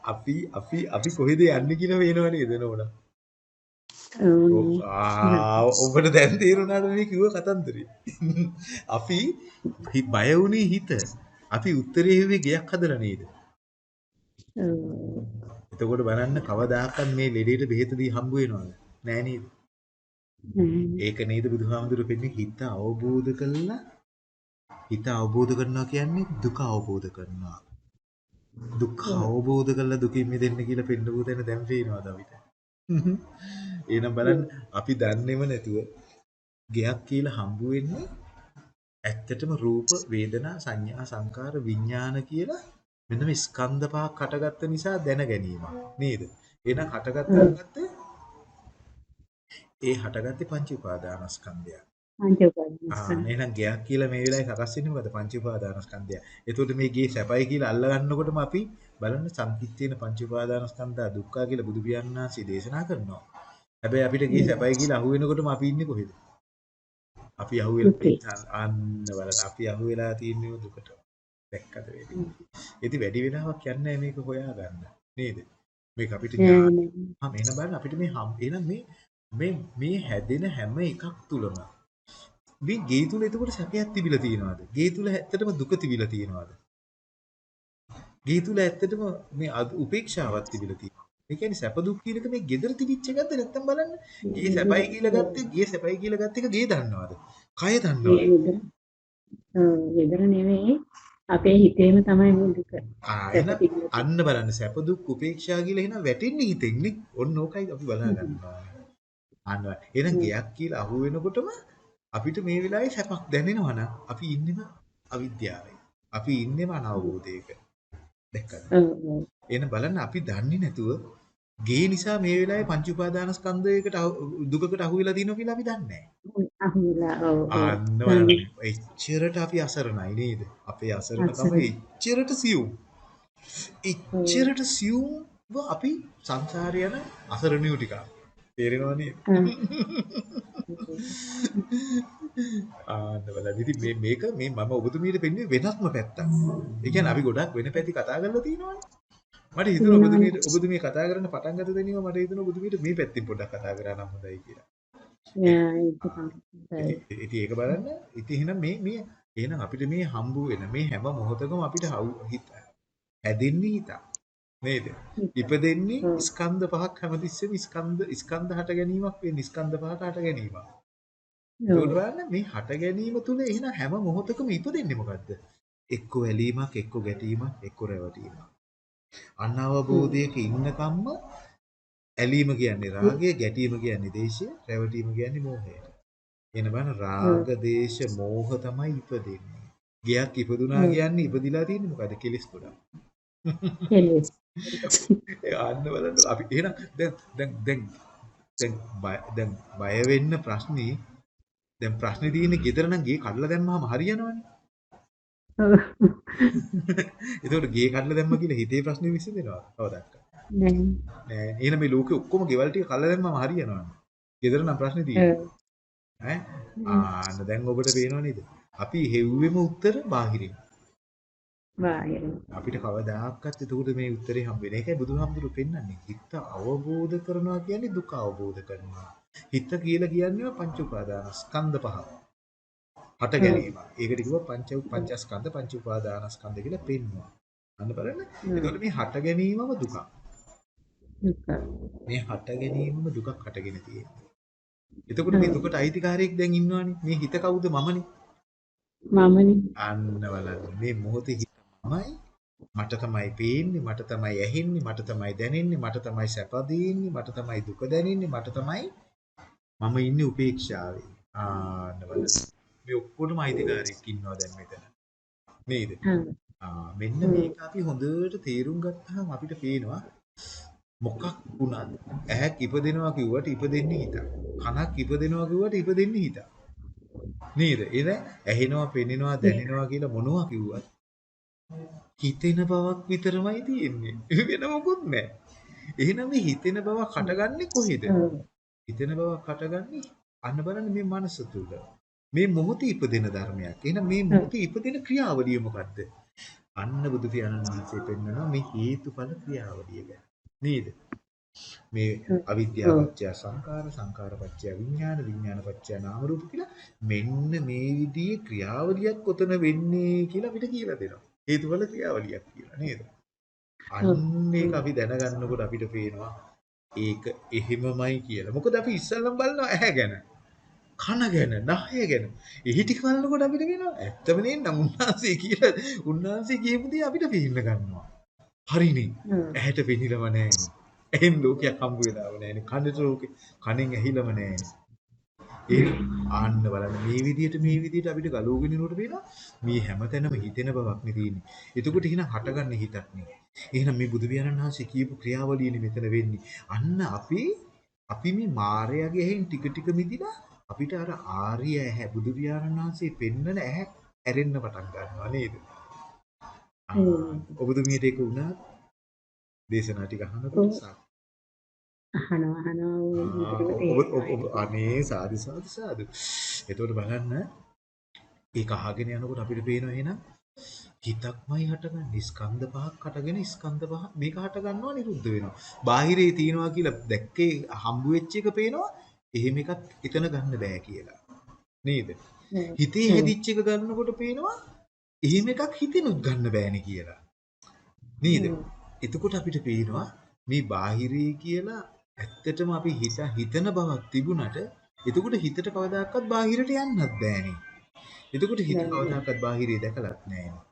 අපි අපි අපි කොහෙද යන්නේ කියලා වෙනව නේද නෝනා? ඔබට දැන් තේරුණාද මේ කිව්ව කතන්දරේ? අපි බය වුණේ හිත. අපි උත්තරේ හිුවේ ගයක් හදලා නේද? එතකොට බලන්න කවදාකවත් මේ ලෙඩේට බෙහෙත දී හම්බ වෙනවද? නෑ නේද? ඒක නේද බුදුහාමුදුරු පෙන්නේ හිත අවබෝධ කළා හිත අවබෝධ කරනවා කියන්නේ දුක අවබෝධ කරනවා. දුක අවබෝධ කළා දුකින් මිදෙන්න කියලා පෙන්නපු තැන දැන් පේනවාද අපිට? එහෙනම් බලන්න අපි දන්නේම නැතුව ගයක් කියලා හම්බ වෙන්නේ ඇත්තටම රූප වේදනා සංඥා සංකාර විඥාන කියලා මෙන්න මේ ස්කන්ධ පහක් හටගත්ත නිසා දැන ගැනීම නේද? එහෙනම් හටගත්ත ඒ හටගත්තේ පංච උපාදානස්කන්ධය.
පංච
ආ
උපාදානස්කන්ධ.
එහෙනම් ගයක් කියලා මේ වෙලාවේ සකස් වෙන්නේ මොකද? පංච උපාදානස්කන්ධය. එතකොට මේ ගේ සැපයි කියලා අල්ල ගන්නකොටම අපි බලන්න සංකිට්ඨේන පංච උපාදානස්කන්ධා දුක්ඛ කියලා බුදු පියාණන් වහන්සේ දේශනා කරනවා. හැබැයි අපිට ගේ සැපයි කියලා අහු වෙනකොටම අපි ඉන්නේ කොහෙද? අපි අහු. වෙලා අන්න බලන්න අපි අහු වෙලා තියෙන්නේ දුකට. දැක්කද වේවි. ඉතින් වැඩි වෙලාවක් යන්නේ මේක හොයාගන්න. නේද? මේක අපිට ඥාන
නෑ නෑ.
හම් එහෙනම් බලන්න අපිට මේ එහෙනම් මේ මේ මේ හැදෙන හැම එකක් තුලම මේ ගේ තුල එතකොට සැපයක් තිබිලා තියෙනවද? ගේ තුල ඇත්තටම දුක තිබිලා තියෙනවද? ගේ තුල ඇත්තටම මේ උපේක්ෂාවක් තිබිලා තියෙනවද? ඒ කියන්නේ සැප දුක් කියන එක මේ gedara තිබිච්ච එකක්ද නැත්තම් බලන්න. ගේ සැපයි කියලා ගත්තේ ගේ සැපයි කියලා ගත්ත එක ගේ දන්නවද? කය දන්නවද?
ගෙදර නෙවෙයි අපේ හිතේම තමයි මේ දුක.
අන්න බලන්න සැප දුක් උපේක්ෂා කියලා එහෙනම් වැටෙන්නේ හිතෙන්නේ. ඔන්න ඕකයි අපි බලා ගන්නවා. අන්න එහෙනම් ගයක් කියලා අහු වෙනකොටම අපිට මේ වෙලාවේ සැපක් දැනෙනවා නම් අපි ඉන්නෙම අවිද්‍යාවේ. අපි ඉන්නෙම අනවබෝධයක. දැක්කද? එහෙනම් බලන්න අපි දන්නේ නැතුව ගේ නිසා මේ වෙලාවේ පංච උපාදානස්කන්ධයකට දුකකට අහු වෙලා තියෙනවා කියලා අපි දන්නේ නැහැ. එච්චරට අපි අසරණයි නේද? අපේ අසරණකම. එච්චරට සියුම්. එච්චරට සියුම්ව අපි සංසාරේ යන අසරණියෝ ටික. තේරෙනව නේද? ආන්න බලන්න. ඉතින් මේ මේක මේ මම ඔබතුමීට පෙන්වන්නේ වෙනස්ම පැත්තක්. ඒ කියන්නේ අපි ගොඩක් වෙන පැති කතා කරලා තියෙනවානේ. මට හිතුණා ඔබතුමීට ඔබතුමී කතා කරන්න පටන් ගත දෙනවා මට හිතුණා ඔබතුමීට මේ පැත්තෙන් පොඩ්ඩක් කතා කරා නම් හොඳයි කියලා. ඉතින් ඒක බලන්න. ඉතින් එහෙනම් මේ මේ එහෙනම් අපිට මේ හම්බ වෙන මේ හැම මොහොතකම අපිට හැදෙන්නේ හිත. නේද? ඉපදෙන්නේ. ස්කන්ධ පහක් හැමතිස්සෙම ස්කන්ධ ස්කන්ධ හට ගැනීමක් වෙන්නේ ස්කන්ධ පහක හට ගැනීමක්. බලන්න මේ හට ගැනීම තුල එහෙනම් හැම මොහොතකම ඉපදෙන්නේ මොකද්ද? එක්ක වැලීමක්, එක්ක ගැටීමක්, එක්ක රැවටීමක්. අනවබෝධයක ඉන්නකම්ම ඇලීම කියන්නේ රාගය, ගැටීම කියන්නේ දේශය, රැවටීම කියන්නේ මෝහය. එන බලන්න රාග, දේශ, මෝහ තමයි ඉපදෙන්නේ. ගයක් ඉපදුනා. කියන්නේ ඉපදිලා තියෙන්නේ මොකද? කෙලිස් ගොඩක්.
කෙලෙස්.
යන්න බලන්න අපි එහෙනම් දැන් දැන් දැන් දැන් බය දැන් බය වෙන්න ප්‍රශ්නේ දැන් ප්‍රශ්නේ තියෙන්නේ ගෙදර නම් ගේ කඩලා දැම්මම හරියනවනේ.
ඔව්.
ඒතකොට ගේ කඩලා දැම්ම කියලා හිතේ ප්‍රශ්නේ විසඳෙනවා. කවදාවත්.
නෑ.
නෑ එහෙනම් මේ ලෝකේ ඔක්කොම ගෙවල් ටික කඩලා දැම්මම හරියනවනේ. ගෙදර නම් ප්‍රශ්නේ තියෙන්නේ.
ඔව්.
ඈ ආන්න දැන් ඔබට පේනව නේද? අපි හෙව්වෙම උත්තර බාහිරින්. අපිට කවදාකවත් එතකොට මේ උත්තරේ හම්බ වෙන්නේ. ඒකයි බුදුහාමුදුරු පෙන්වන්නේ. හිත අවබෝධ කරනවා කියන්නේ දුක අවබෝධ කරනවා. හිත කියලා කියන්නේ පංච උපාදාන ස්කන්ධ පහ. හට ගැනීම. ඒකට කිව්වා පංච පංචස්කන්ධ පංච උපාදානස්කන්ධ කියලා පෙන්වනවා. අන්න බලන්න. එතකොට මේ හට ගැනීමම දුකක්.
දුක.
මේ හට ගැනීමම දුකක් හටගෙන තියෙන්නේ. එතකොට මේ දුකට අයිතිකාරයෙක් දැන් ඉන්නවනේ. මේ හිත කවුද මමනේ.
මමනේ.
අන්න බලන්න මේ මොහොතේ හිත මමයි මට තමයි පේන්නේ මට තමයි ඇහෙන්නේ මට තමයි දැනෙන්නේ මට තමයි සැප දෙන්නේ මට තමයි දුක දැනෙන්නේ මට තමයි මම ඉන්නේ උපේක්ෂාවේ. ආන්න බලන්න මේ ඔක්කොටම අයිතිකාරයෙක් ඉන්නවා දැන් මෙතන. නේද. ආ මෙන්න මේක අපි හොඳට තේරුම් ගත්තාම අපිට පේනවා මොකක් වුණත් ඇහක් ඉපදෙනවා කිව්වට ඉපදෙන්නේ හිත. කනක් ඉපදෙනවා කිව්වට ඉපදෙන්නේ හිත. නේද? එන ඇහෙනවා පෙනෙනවා දැනෙනවා කියලා මොනවා කිව්වත් හිතෙන බවක් විතරමයි තියෙන්නේ. වෙන මොකුත් නැහැ එහෙනම් මේ හිතෙන බවක් හටගන්නේ කොහෙද. හිතෙන බවක් හටගන්නේ අන්න බලන්න මේ මනස තුල මේ මොහොතේ ඉපදෙන ධර්මයක්. එහෙනම් මේ මොහොතේ ඉපදෙන ක්‍රියාවලිය මොකද්ද? අන්න බුදු පියාණන් වහන්සේ පෙන්වනවා මේ හේතුඵල ක්‍රියාවලිය ගැන. නේද? මේ අවිද්‍යාවච්චය සංකාර සංකාරපච්චය විඥාන විඥානපච්චය නාම රූප කියලා මෙන්න මේ විදිහේ ක්‍රියාවලියක් කොතන වෙන්නේ කියලා අපිට කියලා දෙනවා හේතුඵල ක්‍රියාවලියක් කියලා නේද අන්න ඒක අපි දැනගන්නකොට අපිට පේනවා ඒක එහෙමමයි කියලා මොකද අපි ඉස්සල්ලාම බලනවා ඇහැ ගැන කන ගැන නහය ගැන එහි ටික බලනකොට අපිට වෙනවා ඇත්තම නේනම් උන්වහන්සේ කියලා උන්වහන්සේ කියපු දේ අපිට පේන්න ගන්නවා හරිනේ. ඇහැට පෙනිලම නැහැ. එහෙන් ලෝකයක් හම්බ වෙලාම නැහැ. කනට ලෝකේ කනෙන් ඇහිලම නැහැ. ඒ ආන්න බලන්න මේ විදිහට මේ විදිහට අපිට ගලවගෙන යනකොට පේනවා මේ හැමතැනම හිතෙන බවක් නේ තියෙන්නේ. එතකොට එහෙනම් හටගන්න හිතක් නේ. එහෙනම් මේ බුදු පියාණන් වහන්සේ කියපු ක්‍රියාවලියනේ මෙතන වෙන්නේ. අන්න අපි අපි මේ මායяගේ ඇහෙන් ටික ටික මිදිලා අපිට අර ආර්ය ඇහැ බුදු පියාණන් වහන්සේ පෙන්නන ඇහැ ඇරෙන්න පටන් ගන්නවා නේද?
හ්ම්.
ඔබතුමියට ඒක වුණා දේශනා ටික අහනකොට
අහනවා අහනවා
අනේ සාදු සාදු සාදු. එතකොට බලන්න ඒක අහගෙන යනකොට අපිට පේනවා එහෙනම් හිතක්මයි හටගන්නේ ස්කන්ධ පහක් හටගෙන ස්කන්ධ පහ මේක හට ගන්නවා නිරුද්ධ වෙනවා. බාහිරේ තියනවා කියලා දැක්කේ හම්බ වෙච්ච එක පේනවා එහෙම එකක් එතන ගන්න බෑ කියලා. නේද? හිතේ. හැදිච්ච එක ගන්නකොට පේනවා එහෙම එකක් හිතෙනුත් ගන්න බෑනේ කියලා. නේද? එතකොට අපිට පේනවා මේ බාහිරේ කියලා ඇත්තටම අපි හිත හිතන බවක් තිබුණට එතකොට හිතට කවදාකවත් බාහිරට යන්නත් බෑනේ. එතකොට හිත. කවදාකවත් බාහිරේ දැකලත් නෑනේ.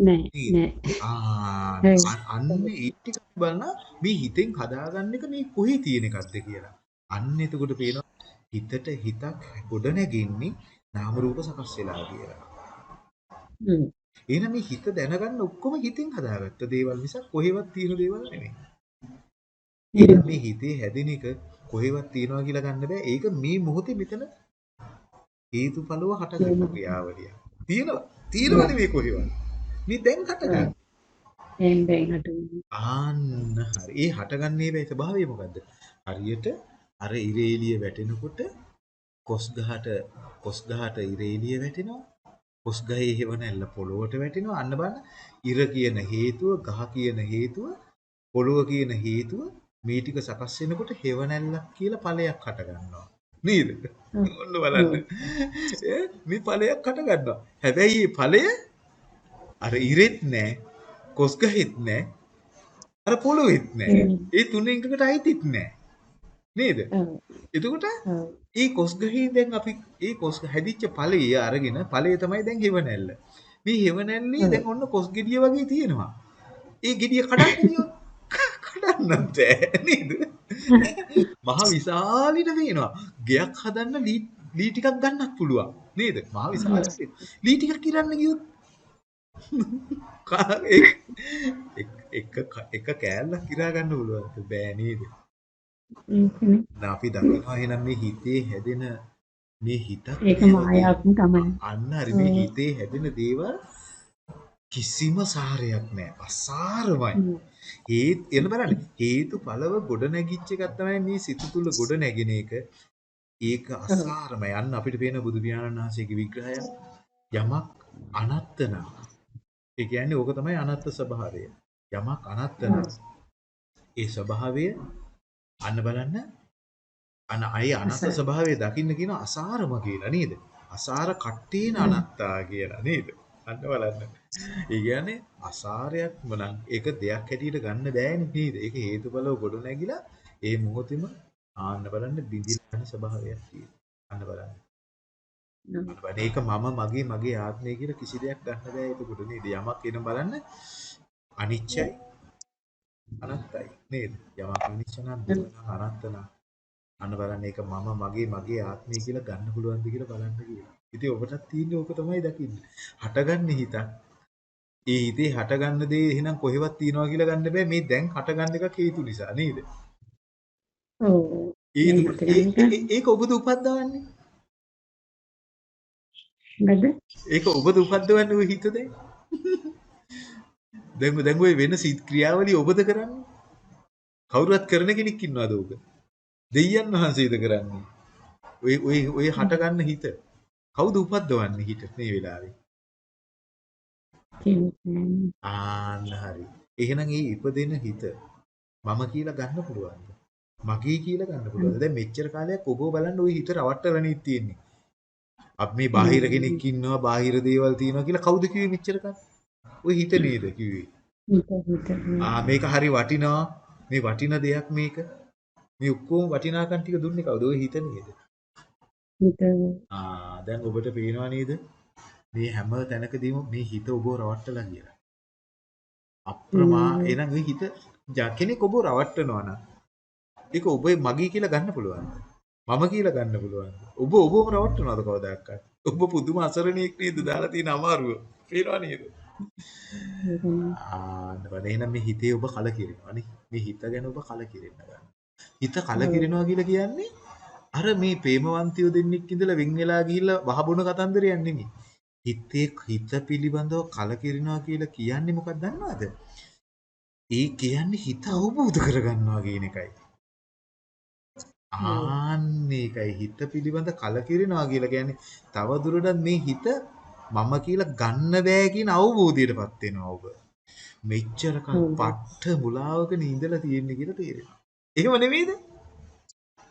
නෑ? නෑ
ආ අන්න ඒ ටික බලන මේ හිතෙන් හදාගන්න එක මේ කොහේ තියෙන එකක්ද කියලා. අන්න එතකොට පේනවා හිතට හිතක් ගොඩ නැගෙන්නේ නාම රූප සකස් වෙලා කියලා.
හ්ම්.
එහෙනම් මේ හිත දැනගන්න ඔක්කොම හිතෙන් හදාගත්ත දේවල් මිසක් කොහෙවත් තියෙන දේවල් නෙමෙයි. මේ හිතේ හැදෙන එක කොහෙවත් තියනවා කියලා ගන්න බෑ. ඒක මේ මොහොතේ මෙතන හේතුඵලව හටගන්න ක්‍රියාවලිය. තියෙනවා. තියෙනවා නෙමෙයි කොහෙවත්. මේ දැන් හටගන්න.
දැන් දැන් හටගන්න.
ආන්න හරි. ඒ හටගන්නේ බෑ ස්වභාවය මොකද්ද? හරියට අර ඉරේලිය වැටෙනකොට කොස් ගහට කොස් ගහට ඉරේලිය වැටෙනවා. කොස් ගහේ හේවණැල්ල පොළොවට වැටෙනවා. අන්න බලන්න ඉර කියන හේතුව, ගහ කියන හේතුව, පොළොව කියන හේතුව මේ ටික සකස් වෙනකොට හේවණැල්ලක් කියලා ඵලයක් හට ගන්නවා. නේද? ඔන්න බලන්න. මේ ඵලයක් හට ගන්නවා. හැබැයි මේ ඵලය අර ඉරෙත් නෑ, කොස් ගහෙත් නෑ, අර පොළොවෙත් නෑ. ඒ තුනෙන් එකකට අයිතිත් නෑ. නේද? එතකොට. ඒ කොස් ගහේ දැන් අපි ඒ කොස් හැදිච්ච ඵලය අරගෙන ඵලය තමයි දැන් හෙවණැල්ල. මේ හෙවණැල්ලේ දැන් ඔන්න කොස් ගෙඩිය වගේ තියෙනවා. ඒ ගෙඩිය කඩන්න ගියොත් කඩන්නත් බෑ නේද? මහ විශාලිට පේනවා. ගෙයක් හදන්න ලී ලී ටිකක් ගන්නත් පුළුවන් නේද? මහ විශාලට. ලී ටිකක් කිරන්න ගියොත් එක එක එක කෑල්ලක් කිරා ගන්න පුළුවන් බෑ නේද? අපි දකිනවා එහෙනම් මේ හිතේ හැදෙන මේ හිතත්
ඒක මායාවක්ම තමයි.
අන්න හරි මේ. හිතේ හැදෙන දේවල් කිසිම සාරයක් නැහැ අසාරමයි. හේත් එන්න බලන්න හේතුඵලව ගොඩ නැගිච්ච එකක් තමයි මේ සිත තුල ගොඩ නැගෙන එක ඒක අසාරමයි අන්න අපිට පේන බුදු පියාණන් වහන්සේගේ විග්‍රහය යමක් අනත්ත නම් ඒ කියන්නේ ඕක තමයි අනත්ත ස්වභාවය යමක් අනත්ත නම් ඒ ස්වභාවය අන්න බලන්න අන අය අනත්ත. ස්වභාවය දකින්න කියන අසාරම කියලා නේද? අසාර කට්ටේන. අනත්තා කියලා නේද? අන්න බලන්න. ඒ කියන්නේ අසාරයක්ම නම් ඒක දෙයක් හැටියට ගන්න බෑනේ නේද? ඒක හේතුඵලව ගොඩ නැගිලා ඒ මොහොතේම ආන්න බලන්න බිඳිලා යන ස්වභාවයක් තියෙනවා. අන්න බලන්න. බලන්න. ඒක මම මගේ මගේ ආත්මය කියලා කිසි දෙයක් ගන්න බෑ ගොඩ නේද? යමක් එන බලන්න අනිච්චයි අනත්තයි නේද? යමක් අනිච්ච නම් දුක නම් අනත්ත නම් අන්න බලන්න ඒක මම මගේ මගේ ආත්මය කියලා ගන්න පුළුවන්ද කියලා බලන්න කියලා. ඉතින් ඔබටත් තියෙන්නේ ඕක තමයි දකින්න. හටගන්නේ හිතක්. ඒ හිතේ හටගන්න දේ එහෙනම් කොහෙවත් තියනවා කියලා ගන්න බෑ මේ දැන් හටගන්න එක හේතු නිසා නේද?
ඔව්.
ඒක ඔබද උපද්දවන්නේ?
නැද?
ඒක ඔබද උපද්දවන්නේ ඔය හිතද? දැන් දැන් ඔය වෙන සිත් ක්‍රියාවලිය ඔබද කරන්නේ? කවුරුත් කරන කෙනෙක් ඉන්නවද ඔබ? දෙයයන් වහන්සේද කරන්නේ? ඔය ඔය ඔය හටගන්න හිත කවුද උපද්දවන්නේ හිත මේ වෙලාවේ?
කියන්නේ.
ආන්න හරි. එහෙනම් ඒ ඉපදෙන හිත මම කියලා ගන්න පුළුවන්ද? මගේ කියලා ගන්න පුළුවන්ද? දැන් මෙච්චර කාලයක් ඔබ බලන්න ওই හිත රවට්ටලනේ තියෙන්නේ. අපි මේ බාහිර කෙනෙක් ඉන්නවා, බාහිර දේවල් තියෙනවා කියලා කවුද කිව්වේ මෙච්චර කාලෙ? ওই හිත නේද කිව්වේ?
හිත හිත.
ආ මේක හරි වටිනවා. මේ වටින දෙයක් මේක. මේ ඔක්කොම වටිනාකම් ටික දුන්නේ කවුද? ওই හිත නේද?
හිත.
ආ දැන් ඔබට පේනවා නේද? මේ හැම තැනකදීම මේ හිත ඔබ රවට්ටලා කියලා. අප්‍රමා
හ්ම්.
එහෙනම් ওই හිත જા- කෙනෙක් ඔබ රවට්ටනවා නම් ඒක ඔබ මගේ කියලා ගන්න පුළුවන්ද? මම කියලා ගන්න පුළුවන්ද? ඔබ ඔබම රවට්ටනවද කවදාකවත්? ඔබ පුදුම අසරණියෙක් නේද දාලා තියෙන අමාරුව. පේනවා නේද?
ඒකනේ.
ආ නේද එහෙනම් මේ හිතේ ඔබ කලකිරෙනවා නේ. මේ හිත ගැන ඔබ කලකිරෙන්න ගන්න. හිත කලකිරෙනවා කියලා කියන්නේ අර මේ ප්‍රේමවන්තයෝ දෙන්නෙක් ඉඳලා වෙන් වෙලා ගිහිල්ලා වහබොන කතන්දරයක් නෙමෙයි. හිතේ හිත පිළිබඳව කලකිරෙනවා කියලා කියන්නේ මොකක්ද දන්නවද? ඒ කියන්නේ හිත අවබෝධ කරගන්නවා කියන එකයි. ආන්න ඒකයි හිත පිළිබඳ කලකිරෙනවා කියලා කියන්නේ තව දුරටත් මේ හිත මම කියලා ගන්න බෑ කියන අවබෝධයටපත් වෙනවා ඔබ. මෙච්චර කල්. පට්ට මුලාවක නිඳලා තියෙන්නේ කියලා තේරෙනවා. එහෙම නෙමෙයිද?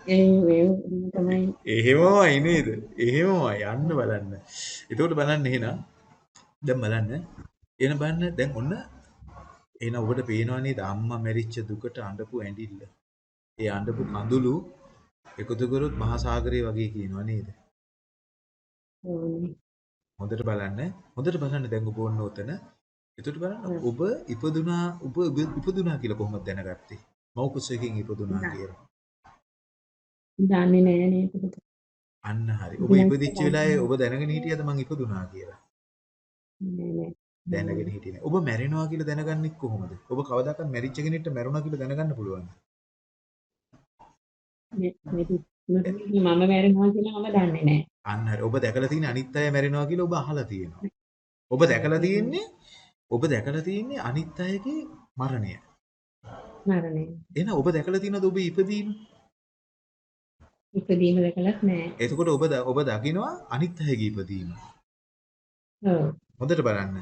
ඒ ඒ තමයි.
එහෙමමයි නේද? එහෙමමයි යන්න බලන්න. එතකොට බලන්න එහෙනම් දැන් බලන්න. එන බලන්න දැන් ඔන්න එහෙනම් ඔබට පේනවා නේද අම්මා මැරිච්ච දුකට අඬපු ඇඬිල්ල. ඒ අඬපු කඳුළු එකතු කරොත් මහා සාගරය වගේ කියනවා නේද? හොඳට බලන්න. හොඳට බලන්න දැන් ඔබ ඔන්න ඔතන. එතකොට බලන්න. ඔබ ඉපදුනා ඔබ ඉපදුනා කියලා කොහොමද දැනගත්තේ? මව් කුසකින් ඉපදුනා. කියලා.
දන්නේ නෑ නේද?
අන්න හරි. ඔබ ඉපදිච්ච වෙලාවේ. ඔබ දැනගෙන හිටියද මං ඉපදුනා කියලා?
නෑ නෑ.
දැනගෙන හිටියේ නෑ. ඔබ මැරෙනවා කියලා දැනගන්නෙත් කොහොමද? ඔබ කවදාකවත් මැරිච්ච කෙනෙක්ට මැරුණා කියලා දැනගන්න පුළුවන්ද?
මම මැරෙනවා කියලා මම දන්නේ නෑ.
අන්න හරි. ඔබ දැකලා තියෙන අනිත් අය මැරෙනවා කියලා ඔබ අහලා තියෙනවා. ඔබ දැකලා තියෙන්නේ ඔබ දැකලා තියෙන්නේ අනිත් අයගේ මරණය.
මරණය.
එහෙනම් ඔබ දැකලා තියෙනවද ඔබ ඉපදීම?
ඉපදීම දැකලත් නෑ.
එතකොට ඔබ ඔබ දකිනවා අනිත් අයගේ ඉපදීම.
ඔව්.
හොඳට බලන්න.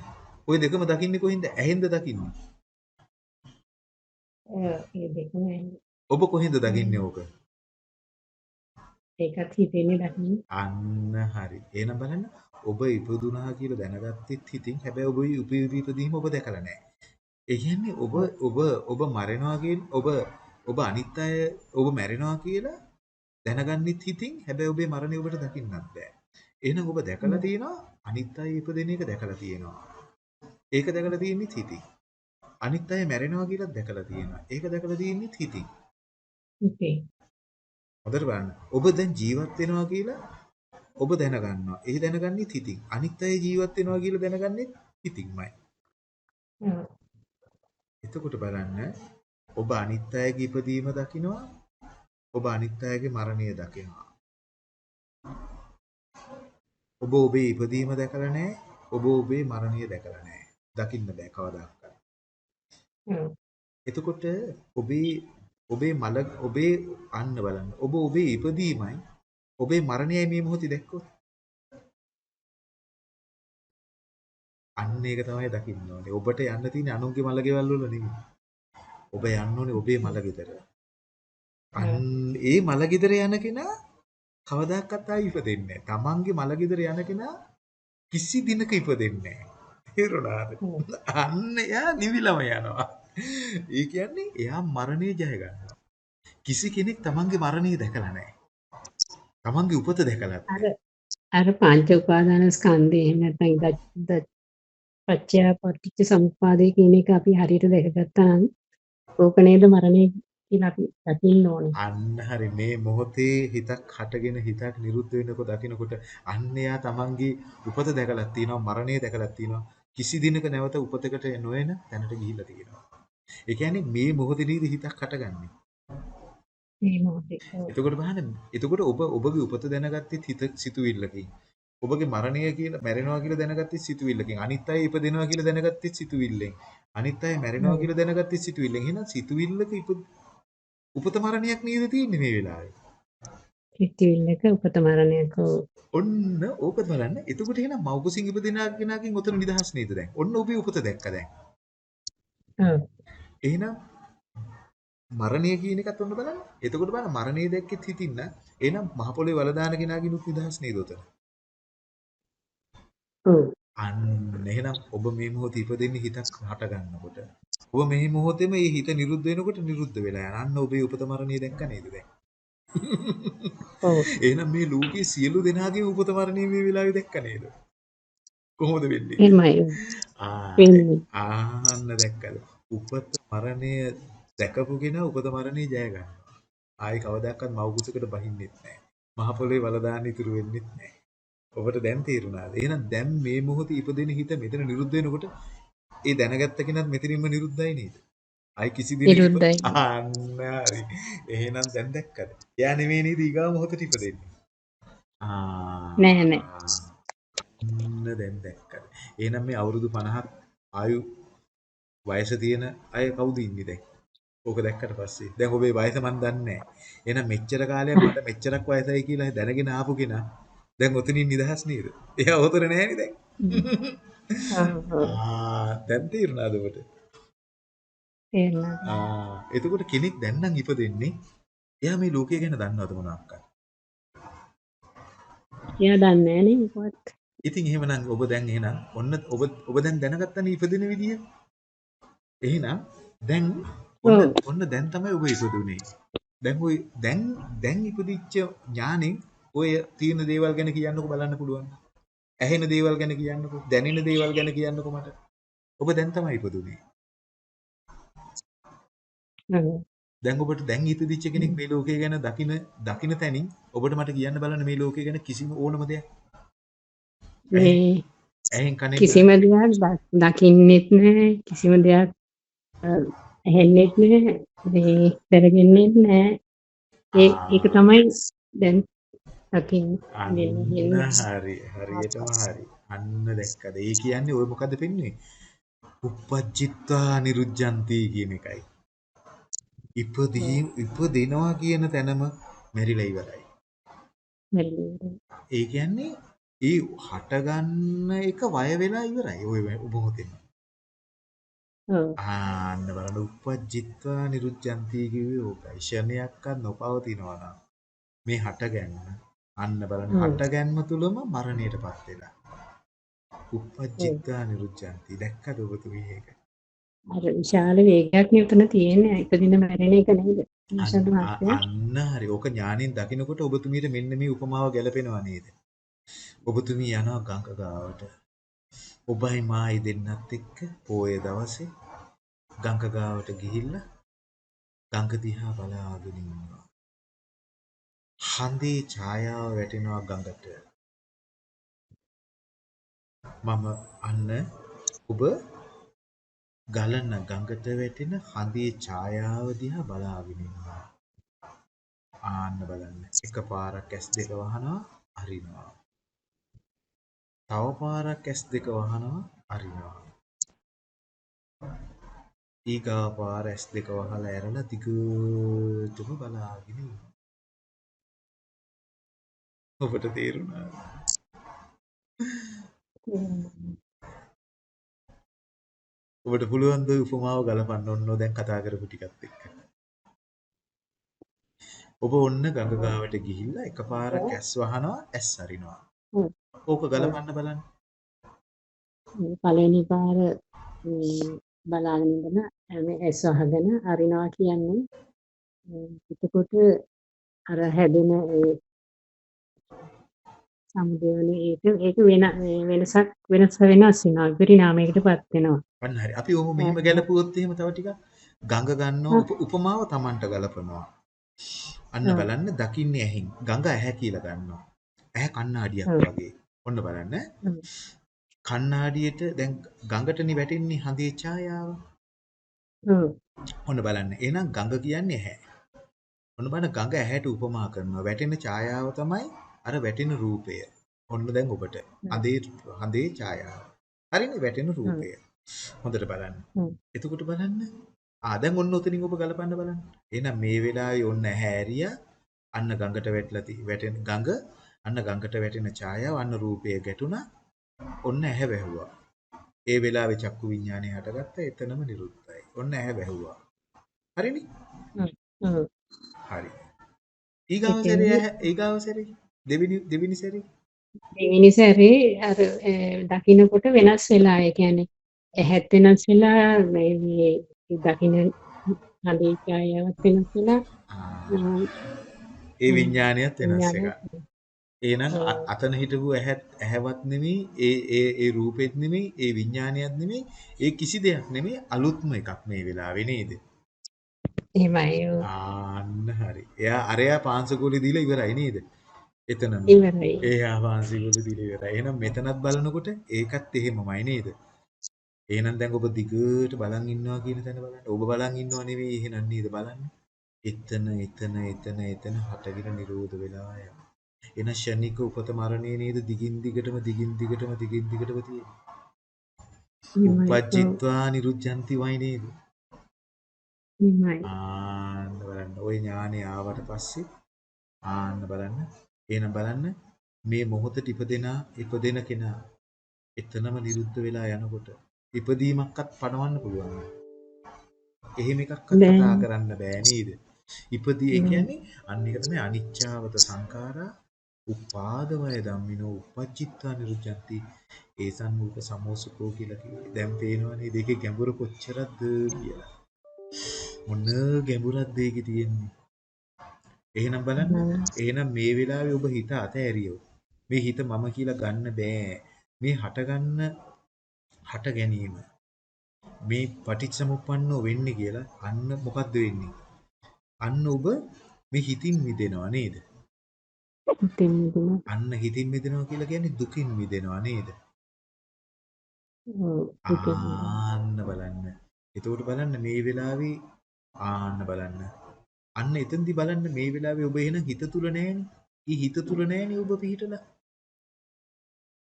ওই දෙකම දකින්නේ කොහෙන්ද? ඇහෙන්ද දකින්නේ?
ඒ දෙකම.
ඔබ කොහෙන්ද දකින්නේ ඕක?
ඒකත් හිතෙන්නේ දකින්න.
අන්න හරි. එහෙනම් බලන්න ඔබ ඉපදුනා කියලා දැනගත්තෙත් හිතින් හැබැයි ඔබ ඉපදීම ඔබ දැකලා නැහැ. ඒ කියන්නේ ඔබ ඔබ ඔබ මරනවා ඔබ ඔබ අනිත් අය ඔබ මැරෙනවා කියලා දැනගන්නෙත් හිතින් හැබැයි ඔබේ මරණය ඔබට දකින්නත් බෑ. එහෙනම් ඔබ දැකලා තියෙනවා අනිත් අය ඉපදෙන එක දැකලා තියෙනවා. ඒක දැකලා තියෙන්නේ හිතින්. අනිත් අය මැරෙනවා කියලා දැකලා තියෙනවා. ඒක දැකලා තියෙන්නේ හිතින්.
ඉතින්
හොඳට බලන්න. ඔබ දැන් ජීවත් වෙනවා කියලා ඔබ දැනගන්නවා. ඒ දැනගන්නේ හිතින්. අනිත් අය ජීවත් වෙනවා කියලා දැනගන්නේ හිතින්මයි. එතකොට බලන්න ඔබ අනිත් අයගේ ඉපදීම දකිනවා. ඔබ අනිත් අයගේ මරණය දකිනවා. ඔබ ඔබේ ඉපදීම දැකලා නැහැ. ඔබ ඔබේ මරණය දැකලා නැහැ. දකින්න බෑ කවදාවත්.
ඔව්.
එතකොට ඔබේ ඔබේ මල ඔබේ අන්න බලන්න. ඔබ ඔබේ ඉපදීමයි ඔබේ මරණයයි මේ මොහොතේ දැක්කොත් අන්න ඒක තමයි දකින්න ඕනේ. ඔබට යන්න තියෙන්නේ අනුන්ගේ මල ගෙවල් වල නෙමෙයි. ඔබ යන්න ඕනේ ඔබේ මල ගෙදර. අන්න ඒ මල ගෙදර යන කෙනා කවදාකවත් ආයි ඉපදෙන්නේ නැහැ. Tamange මල ගෙදර යන කෙනා කිසි දිනක ඉපදෙන්නේ නැහැ. තේරුණාද? අන්න එයා නිවිලම යනවා. ඒ කියන්නේ එයා මරණය ජය ගන්නවා. කිසි කෙනෙක් තමන්ගේ මරණය දැකලා නැහැ. තමන්ගේ උපත දැකලා නැහැ.
අර පංච උපාදාන ස්කන්ධය එහෙම නැත්නම් පච්චය පටිච්ච සමුප්පාදේ කියන එක අපි හරියට දැකගත්තා නම් ඕක නේද මරණය කියලා අපි දකින්න ඕනේ.
අන්න හරි මේ මොහොතේ හිතක් හටගෙන හිතක් නිරුද්ධ වෙනකොට දකිනකොට අන්න එයා තමන්ගේ උපත දැකලා තියෙනවා මරණය දැකලා තියෙනවා කිසි දිනක නැවත උපතකට නොයන තැනට ගිහිල්ලා තියෙනවා. ඒ කියන්නේ මේ මොහොතේදී හිතක් හටගන්නේ.
මේ මොහොතේ.
එතකොට බලන්න එතකොට ඔබ ඔබගේ උපත දැනගත්තේ හිත සිතුවිල්ලකින්. ඔබගේ මරණය කියලා මැරෙනවා කියලා දැනගත්තේ සිතුවිල්ලකින්. අනිත් අය ඉපදෙනවා කියලා දැනගත්තේ සිතුවිල්ලෙන්. අනිත් අය මැරෙනවා කියලා දැනගත්තේ සිතුවිල්ලෙන්. එහෙනම් සිතුවිල්ලක ඉප උපත මරණයක් නේද තියෙන්නේ මේ වෙලාවේ.
හිතවිල්ලක උපත මරණයක.
ඔන්න ඕක බලන්න. එතකොට එහෙනම් මව්කුසින් ඉපදෙනා කෙනාගෙන් උතන නිදහස් නේද දැන්? ඔන්න ඔබේ උපත දැක්ක දැන්.
ඔව්.
එහෙනම් මරණය කියන එකත් ඔන්න බලන්න. එතකොට බලන්න මරණය දැක්කෙත් හිතින්න. එහෙනම් මහ පොළේ වල දාන කෙනාගෙනුත් නිදහස් නේද උතන?
ඔව්.
අන්න එහෙනම් ඔබ මේ මොහොතේ ඉපදෙන්නේ හිතක් හට ගන්නකොට. ඔබ මේ මොහොතේම මේ හිත නිරුද්ධ වෙනකොට නිරුද්ධ වෙලා යන. අන්න ඔබේ උපත මරණය දැක්ක නේද දැන්?
ඔව්.
එහෙනම් මේ ලෝකයේ සියලු දෙනාගේ උපත මරණය මේ වෙලාවේ දැක්ක නේද? කොහොමද වෙන්නේ?
එහෙමයි.
ආ
වෙන්නේ.
ආන්න දැක්කද? උපත මරණය දැකපු කෙනා උපත මරණය ජය ගන්නවා. ආයි කවදාකවත් මව් කුසකට බහින්නෙත් නැහැ. මහ පොළේ වල දාන්න ඉතුරු වෙන්නෙත් නැහැ. ඔබට දැන් තේරුණාද? එහෙනම් දැන් මේ මොහොතේ ඉපදෙන හිත මෙතන නිරුද්ධ වෙනකොට ඒ දැනගත්ත කෙනත් මෙතනින්ම නිරුද්ධයි නේද? ආයි කිසි දිනක. අන්න හරි. එහෙනම් දැන් දැක්කද? එයා නෙමෙයි නේද ඊගාව මොහොතට ඉපදෙන්නේ. ආ
නෑ නෑ.
අන්න දැන් දැක්කද? එහෙනම් මේ අවුරුදු 50ක් ආයු වයස තියෙන අය කවුද ඉන්නේ දැන්? ඕක දැක්කට පස්සේ. දැන් ඔබේ වයස මන් දන්නේ නැහැ. මෙච්චර කාලයක් මට මෙච්චරක් වයසයි කියලා දැනගෙන ආපු කෙනා දැන් ඔතනින් නිදහස් නේද? එයා ඔතන නැහැ දැන්. ආ දැන් තේරුණාද ඔබට?
තේරුණා.
ආ එතකොට කෙනෙක් දැන් නම් ඉපදෙන්නේ එයා මේ ලෝකය ගැන දන්නවද මොනවාක්ද?
එයා දන්නේ නෑනේ මොකවත්.
ඉතින් එහෙමනම් ඔබ දැන් එහෙනම් ඔන්න ඔබ ඔබ දැන් දැනගත්තනේ ඉපදෙන විදිය. එහෙනම් දැන් ඔන්න. ඔන්න දැන් තමයි ඔබ ඉපදුනේ. දැන් ඔය දැන් දැන් ඉපදිච්ච ඥානෙන් ඔය තියෙන දේවල් ගැන කියන්නකෝ බලන්න පුළුවන්. ඇහෙන දේවල් ගැන කියන්නකෝ, දැනෙන දේවල් ගැන කියන්නකෝ මට. ඔබ දැන් තමයි ඉපදුනේ. දැන් ඔබට දැන් ඉපදිච්ච කෙනෙක් මේ ලෝකය ගැන දකින දකින තැනින් ඔබට මට කියන්න බලන්න මේ ලෝකය ගැන කිසිම ඕනම දෙයක්. ඇහෙන් කනෙන්
කිසිම දෙයක් දකින්නෙත් නැහැ කිසිම දෙයක් ඇහෙන්නෙත් කරගෙන්නෙත් නැහැ ඒ ඒක තමයි දැන් දකින්නේ.
හරි හරියටම හරි. අන්න දැක්කද? ඒ කියන්නේ ඔය මොකද්ද පෙන්වන්නේ? uppajjitta niruddhanti කියන එකයි. ඉපදී ඉපදිනවා කියන තැනම මෙරිලා ඉවරයි. ඒ කියන්නේ ඒ හට ගන්න එක වය වෙලා ඉවරයි. ඔය මොහොතේම. ආන්න බලන්න uppajjitta niruddhanti කිව්වේ ඕකයි. ෂණයක්වත් නොපවතිනවා නම් මේ හට ගැනීම අන්න බලන්න. හට ගැනීම තුලම මරණයටපත් වෙලා. uppajjitta niruddhanti දැක්කද ඔබතුමී ඒක?
අර විශාල වේගයක් නේ උතන තියෙන්නේ ඉපදින මැරෙන එක නේද
අන්න හරි. ඕක ඥාණයෙන් දකිනකොට ඔබතුමීට මෙන්න මේ උපමාව ගැලපෙනවා නේද? ඔබතුමී යනවා ගඟ ගාවට. ඔබයි මායි දෙන්නත් එක්ක පෝය දවසේ ගඟ ගාවට ගිහිල්ලා ගඟ දිහා බලාගෙන ඉන්නවා. හඳේ ඡායාව වැටෙනවා ගඟට. මම අන්න ඔබ ගලන ගඟට වැටෙන හඳේ ඡායාව දිහා බලාගෙන ඉන්නවා. ආන්න බලන්න. එකපාරක් ඇස් දෙක වහනවා, අරිනවා. තව පාරක් ඇස් දෙක වහනවා, අරිනවා. ඊගා පාර ඇස් දෙක වහලා ඇරලා දිගටම බලාගෙන ඉන්නවා. ඔබට තේරුණාද? ඔබට පුළුවන් ද උපමාව ගලපන්න ඔන්න දැන් කතා කරපු ටිකත් එක්ක. ඔබ ඔන්න ගඟ ගාවට ගිහිල්ලා එකපාරක් ඇස් වහනවා ඇස් අරිනවා. ඕක ගලපන්න බලන්න.
පළවෙනි පාර මේ බලාගෙන ඉඳන ඇස් වහගෙන අරිනවා කියන්නේ එතකොට අර හැදෙන ඒ සමුදේවනේ ඒක ඒක වෙන වෙනසක් වෙනස් වෙනස් වෙනවා විපරිණාමයකටපත් වෙනවා
අන්න හරි. අපි ඔහොම මෙහෙම ගැලපුවොත් එහෙම තව ටිකක් ගඟ ගන්නව උප- උපමාව Tamanට ගලපනවා. අන්න. බලන්න දකින්නේ ඇහෙන්. ගඟ ඇහැ කියලා ගන්නවා. ඇහැ කණ්ණාඩියක්. වගේ. ඔන්න බලන්න. කණ්ණාඩියට දැන් ගඟටනේ වැටෙන්නේ හඳේ ඡායාව. ඔන්න බලන්න. එහෙනම් ගඟ කියන්නේ ඇහැ. ඔන්න බලන්න ගඟ ඇහැට උපමා කරනවා. වැටෙන ඡායාව තමයි අර වැටෙන රූපය. ඔන්න දැන් ඔබට හඳේ හඳේ ඡායාව. හරිනේ වැටෙන රූපය. හොඳට බලන්න. එතකොට බලන්න. ආ දැන් ඔන්න උතනින් ඔබ ගලපන්න බලන්න. එහෙනම් මේ වෙලාවේ ඔන්න ඇහැ ඇරියා. අන්න ගඟට වැටලා ති වැටෙන ගඟ අන්න ගඟට වැටෙන ඡායාව අන්න රූපය ගැටුණා. ඔන්න ඇහැ වැහුවා. ඒ වෙලාවේ චක්කු විඥානය හටගත්තා. එතනම නිරුද්ධයි. ඔන්න ඇහැ වැහුවා. හරිනේ? හරි. ඊගාව සැරේ ඊගාව සැරේ දෙවෙනි දෙවෙනි සැරේ
දෙවෙනි සැරේ අර දකින්නකොට වෙනස් වෙලා ඒ කියන්නේ ඇහත් වෙනස් වෙලා මේ දකින්න හඳේ ඡායාවක් වෙනස් වෙලා
ඒ. විඥානයත් වෙනස් එකක්. එහෙනම් අතන හිටපු ඇහත් ඇහැවත් නෙමෙයි ඒ ඒ ඒ රූපෙත් නෙමෙයි ඒ විඥානයත් නෙමෙයි ඒ කිසි දෙයක් නෙමෙයි අලුත්ම එකක් මේ වෙලාවේ නේද?
එහෙමයි.
ආන්න හරි. එයා අරයා පාංශකෝලේ දීලා ඉවරයි නේද? එතනම ඒ ආවාසිවල දිලිවරයි. එහෙනම් මෙතනත් බලනකොට ඒකත් එහෙමමයි නේද? එහෙනම් දැන් ඔබ දිගට බලන් ඉන්නවා කියන තැන බලන්න. ඔබ බලන් ඉන්නව නෙවෙයි එහෙනම් නේද බලන්න. එතන එතන එතන එතන හටගෙන නිරෝධ වෙලා යනවා. එන ෂණික උපත මරණේ නේද දිගින් දිගටම දිගින් දිගටම දිගින් දිගටම තියෙන්නේ. උපජ්ජිත්වා නිරුද්ධಂತಿ වයි නේද?
එහෙමයි.
ආන්න බලන්න. ওই ඥානේ ආවට පස්සේ ආන්න බලන්න එහෙනම් බලන්න මේ මොහොතට ඉපදෙන ඉපදෙන කෙනා එතනම නිරුද්ධ වෙලා යනකොට ඉපදීමක්වත් පණවන්න පුළුවන්. එහෙම එකක්වත්. කතා කරන්න බෑ නේද? ඉපදී ඒ. කියන්නේ අන්න ඒක තමයි අනිච්චාවත සංඛාරා උපාද වය ධම්මිනෝ uppajjitta niruccanti ඒසන් රූප සමෝසුකෝ කියලා කිව්වේ. දැන් පේනවනේ දෙකේ ගැඹුර කොච්චරද කියලා. මොන ගැඹුරක්ද ඒකේ තියෙන්නේ. එහෙනම් බලන්න. එහෙනම් මේ වෙලාවේ ඔබ හිත අතෑරියෝ. මේ හිත මම කියලා ගන්න බෑ. මේ හටගන්න හට ගැනීම. මේ පටිච්චසමුප්පන්නෝ වෙන්නේ කියලා අන්න මොකද්ද වෙන්නේ? අන්න ඔබ මේ හිතින් මිදෙනවා නේද? අන්න හිතින් මිදෙනවා කියලා කියන්නේ දුකින් මිදෙනවා නේද? ආන්න බලන්න. එතකොට බලන්න මේ වෙලාවේ ආන්න බලන්න. අන්න එතෙන්දි බලන්න මේ වෙලාවේ ඔබ එහෙනම් හිත තුල නැහැනේ. ඊ හිත තුල නැහැනේ ඔබ පිහිටලා.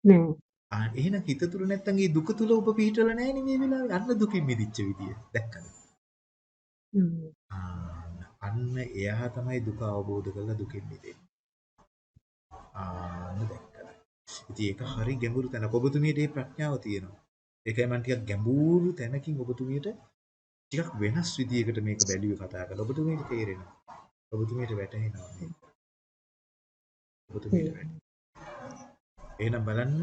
නෑ.
ආ එහෙනම් හිත තුල නැත්තම් ඊ දුක තුල ඔබ පිහිටලා නැහැනේ මේ වෙලාවේ. අන්න දුකින් මිදිච්ච විදිය. දැක්කද? අන්න එයා තමයි දුක අවබෝධ කරලා දුකින් මිදෙන්නේ. ආන්න දැක්කද? ඉතින් ඒක හරි ගැඹුරු තැනක ඔබතුමියට මේ ප්‍රඥාව තියෙනවා. ඒකයි මම ටිකක් ගැඹුරු තැනකින් ඔබතුමියට ටිකක් වෙනස් විදියකට මේක බැලුවේ කතා කරලා ඔබතුමියට තේරෙනවා. ඔබතුමියට වැටහෙනවා මේක. ඔබතුමියට වැටහෙනවා. එහෙනම් බලන්න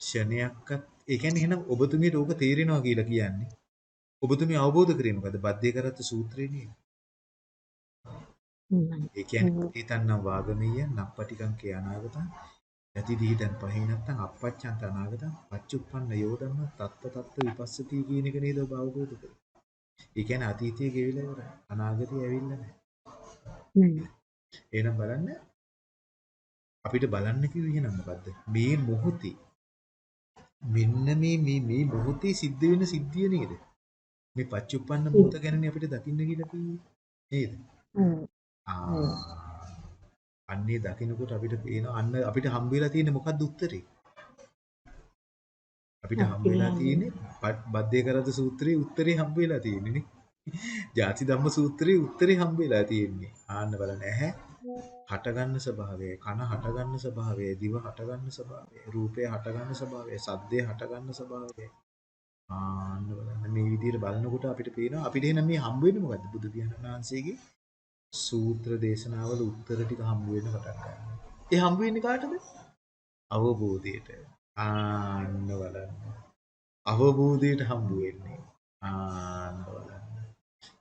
ක්ෂණයක්වත් ඒ කියන්නේ එහෙනම් ඔබතුමියට ඕක තේරෙනවා කියලා කියන්නේ ඔබතුමිය අවබෝධ කරේ මොකද? බද්දේ කරත් සූත්‍රේ නේද? ඒ කියන්නේ හිතන්නම් වාගමීය නප්පටිකං කිය අනාගතං යති දීතං පහිනත්තං අපච්චන්ත අනාගතං පච්චුප්පන්න යෝධම්ම තත්ත තත්ත විපස්සති කියන එක නේද ඔබ අවබෝධ කරේ. ඒ කියන්නේ අතීතයේ ගෙවිලා ඉවරයි. අනාගතේ ඇවිල්ලා නැහැ. එහෙනම් බලන්න අපිට බලන්න කිව්වේ එහෙනම් මොකද්ද? මේ මොහොතේ මෙන්න මේ මේ මේ මොහොතේ සිද්ධ වෙන සිද්ධිය නේද? මේ පච්චුප්පන්න මොහොත ගැනනේ අපිට දකින්න කියලා කිව්වේ. නේද? අන්නේ දකින්නකොට අපිට පේනවා අන්න අපිට හම්බ වෙලා තියෙන්නේ මොකද්ද උත්තරේ? අපිට හම්බ වෙලා තියෙන්නේ ප- බද්දේ කරද සූත්‍රයේ උත්තරේ හම්බ වෙලා තියෙන්නේ නේ. ජාති ධම්ම සූත්‍රයේ උත්තරේ හම්බ වෙලා තියෙන්නේ. ආන්න බලන්න ඇහැ හටගන්න ස්වභාවය, කන හටගන්න ස්වභාවය, දිව හටගන්න ස්වභාවය, රූපය හටගන්න ස්වභාවය, සද්දේ හටගන්න ස්වභාවය. ආන්න බලන්න මේ විදිහට බලනකොට අපිට පේනවා අපිට එහෙනම් මේ හම්බ වෙන්නේ මොකද්ද? බුදු පියාණන් වහන්සේගේ සූත්‍ර දේශනාවල උත්තර ටික හම්බ වෙන්න පටන් ගන්නවා. ඒ හම්බ වෙන්නේ කාටද? අවබෝධයට. ආන්න බලන්න. අවබෝධයට හම්බ වෙන්නේ. ආන්න බලන්න.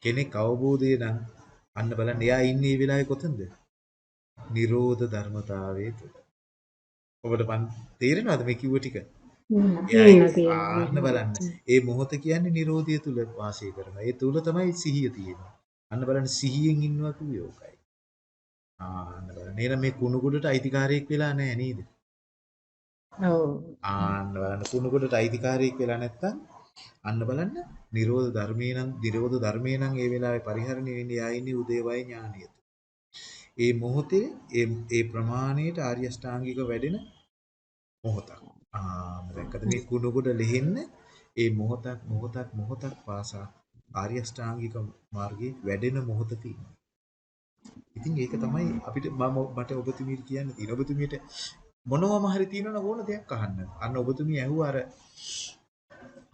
කෙනෙක් අවබෝධය නම් අන්න බලන්න එයා ඉන්නේ වෙලාවේ කොතනද? නිරෝධ ධර්මතාවයේ තුල. ඔබට මන් තේරෙනවද මේ කිව්ව ටික? ආන්න. බලන්න. ඒ මොහොත කියන්නේ නිරෝධය තුල වාසය කරනවා. ඒ තුල තමයි සිහිය තියෙන්නේ. අන්න බලන්න සිහියෙන් ඉන්නවා කිව්වේ ඕකයි. ආන්න බලන්න. එහෙනම් මේ කුණුගොඩට අයිතිකාරයෙක් වෙලා නැහැ නේද?
ඔව්.
ආන්න බලන්න කුණුගොඩට අයිතිකාරයෙක් වෙලා නැත්තම් අන්න බලන්න නිරෝධ ධර්මේ නම් නිරෝධ ධර්මේ නම් ඒ වෙලාවේ පරිහරණය වෙන්නේ ආ ඉන්නේ උදේවය ඥානියත. ඒ මොහොතේ ඒ ඒ ප්‍රමාණයට ආර්ය අෂ්ටාංගික වැඩෙන මොහොතක්. ආ දැක්කද මේ කුණුගොඩ ලෙහෙන්න ඒ මොහොතක් මොහොතක් මොහොතක් පාසා ආර්ය අෂ්ටාංගික මාර්ගයේ වැඩෙන මොහොත තියෙනවා. ඉතින් ඒක තමයි අපිට මම මට ඔබතුමීට කියන්න තියෙන. ඔබතුමීට මොනවම හරි තියෙනවනම් ඕන දෙයක් අහන්න. අන්න ඔබතුමී ඇහුවා අර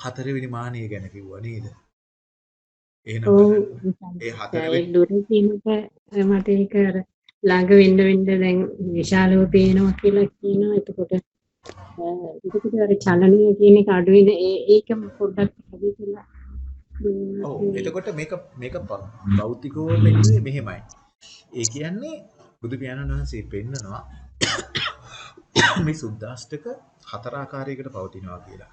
හතරවෙනි මානිය ගැන කිව්වා නේද? එහෙනම්. ඒ හතරවෙනි
මට ඒක අර ළඟ වෙන්න වෙන්න දැන් විශාලව පේනවා කියලා කියනවා. එතකොට එතකොට අර චලනය කියන එක අඩු වෙන ඒක පොඩ්ඩක් හරි කියලා
ඔව් එතකොට මේක මේක භෞතිකව පෙන්නුවේ මෙහෙමයි. ඒ කියන්නේ බුදු පියාණන් වහන්සේ පෙන්නනවා මේ සුද්දාෂ්ටක හතර ආකාරයකට පවතිනවා කියලා.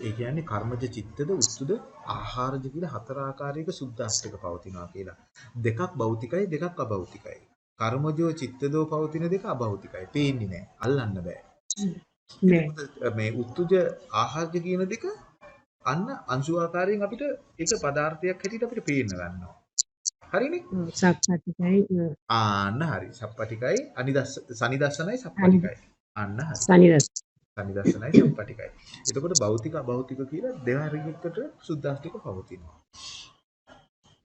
ඒ කියන්නේ කර්මජ චිත්තද උත්තුද ආහාරජ කියලා හතර ආකාරයක සුද්දාෂ්ටක පවතිනවා කියලා. දෙකක් භෞතිකයි දෙකක් අභෞතිකයි. කර්මජෝ චිත්තදෝ පවතින දෙක අභෞතිකයි. පේන්නේ නැහැ. අල්ලන්න බෑ. මේ උත්තුජ ආහාරජ කියන දෙක අන්න අංශු ආකාරයෙන් අපිට ඒක පදාර්ථයක් හැටියට අපිට පේන්න ගන්නවා. හරිනේ?
සප්පටිකයි.
ආන්න හරි. සප්පටිකයි අනිදස්ස සනිදස්සනයි සප්පටිකයි. අන්න හරි.
සනිදස්
සනිදස්සනයි සප්පටිකයි. එතකොට භෞතික අභෞතික කියලා දෙවරයකට සුද්දාස්තික පවතිනවා.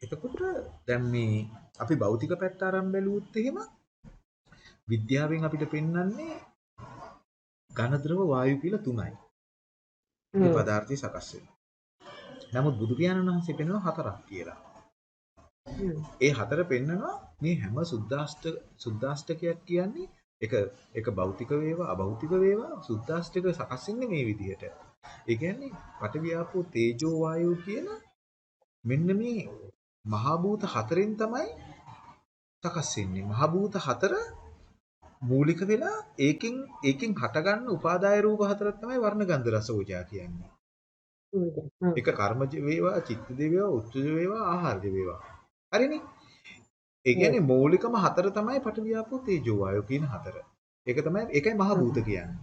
එතකොට දැන් මේ අපි භෞතික පැත්ත අරන් බැලුවොත් එහෙම විද්‍යාවෙන් අපිට පෙන්වන්නේ ඝන ද්‍රව වායු කියලා තුනයි. මේ පදාර්ථය සකස් වෙනවා. නමුත් බුදු පියාණන් වහන්සේ පෙන්වන හතරක් කියලා. ඒ හතර පෙන්නනවා මේ හැම සුද්දාෂ්ට සුද්දාෂ්ටකයක් කියන්නේ එක එක භෞතික වේවා අභෞතික වේවා සුද්දාස්තික සකස් වෙන්නේ මේ විදිහට. ඒ කියන්නේ පඨවි ආපෝ තේජෝ වායෝ කියන මෙන්න මේ මහ භූත හතරෙන් තමයි සකස් වෙන්නේ. මහ භූත හතර මූලික වෙලා ඒකෙන් ඒකෙන් හටගන්න උපාදාය රූප හතරක් තමයි වර්ණ ගන්ධ රස ඕජා කියන්නේ. එක කර්මජ වේවා, චිත්තජ වේවා, උච්චජ වේවා, ආහාරජ වේවා. හරිනේ? ඒ කියන්නේ මූලිකම හතර තමයි පඨවි ආපෝ තේජෝ වායෝ කියන හතර. ඒක තමයි ඒකයි මහ භූත කියන්නේ.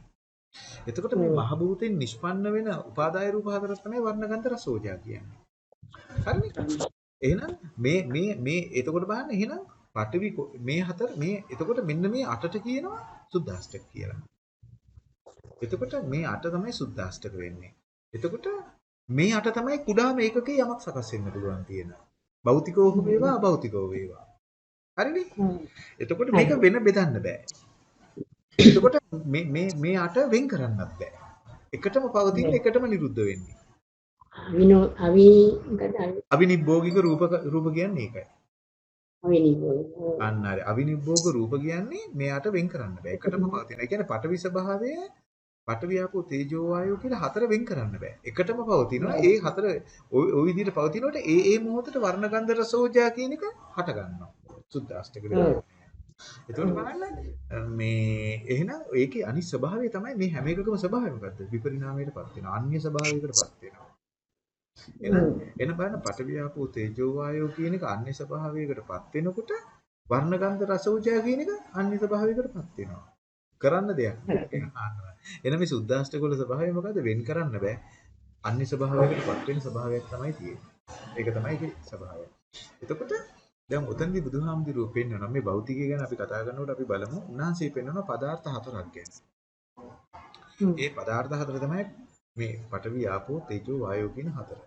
එතකොට මේ මහ භූතෙන් නිෂ්පන්න වෙන උපාදාය රූප හතරක් තමයි වර්ණ ගන්ධ රස ඕජා කියන්නේ. හරිනේ? එහෙනම් මේ මේ මේ එතකොට බලන්න එහෙනම් පඨවි මේ හතර මේ එතකොට මෙන්න මේ අටට කියනවා සුද්දාෂ්ටක කියලා. එතකොට මේ අට තමයි සුද්දාෂ්ටක වෙන්නේ. එතකොට මේ අට තමයි කුඩාම ඒකකේ යමක් සකස් වෙන්න පුළුවන් තියෙන. භෞතිකව වේවා අභෞතිකව වේවා. හරිනේ? එතකොට මේක වෙන බෙදන්න බෑ. එතකොට මේ මේ මේ අට වෙන් කරන්නත් බෑ. එකටම පවතින එකටම නිරුද්ධ වෙන්නේ.
අවිනෝ අවි
අවිනිබ්බෝගික රූප රූප කියන්නේ ඒකයි.
අවිනිබෝ
අන්න හරි. අවිනිබ්බෝග රූප කියන්නේ මෙයාට වෙන් කරන්න බෑ. එකටම පවතින. ඒ කියන්නේ පටවි ස්වභාවය පටවියාපෝ තේජෝ වායෝ කියලා හතර වෙන් කරන්න බෑ. එකටම පවතිනවා. ඒ හතර ওই විදිහට පවතිනකොට ඒ ඒ මොහොතේ වර්ණ ගන්ධ රසෝජා කියන එක හට ගන්නවා. සුද්දාෂ්ටක එතකොට බලන්න මේ එහෙනම් ඒකේ අනිත් ස්වභාවය තමයි මේ හැම එකකම ස්වභාවය මොකද්ද? විපරිණාමයටපත් වෙනවා. අන්‍ය ස්වභාවයකටපත් වෙනවා. එන එන බලන්න පටවියාපෝ තේජෝ වායෝ කියන එක අන්‍ය ස්වභාවයකටපත් වෙනකොට වර්ණ ගන්ධ රසෝජා කියන එක අන්‍ය ස්වභාවයකටපත් වෙනවා. කරන්න දෙයක් නෑ. එන මේ සුද්දාෂ්ටක වල ස්වභාවය මොකද්ද? වෙන් කරන්න බෑ. අන්‍ය ස්වභාවයකටපත් වෙන ස්වභාවයක් තමයි තියෙන්නේ. ඒක තමයි ඒකේ ස්වභාවය. එතකොට දැන් උතන්දි බුදුහාමුදුරුවෝ පෙන්වනවා මේ භෞතිකය ගැන අපි කතා කරනකොට අපි බලමු උන්වහන්සේ පෙන්වනවා පදාර්ථ හතරක් ගැන. ඒ පදාර්ථ හතර තමයි මේ පඨවි ආපෝ තේජෝ වායෝ කියන හතර.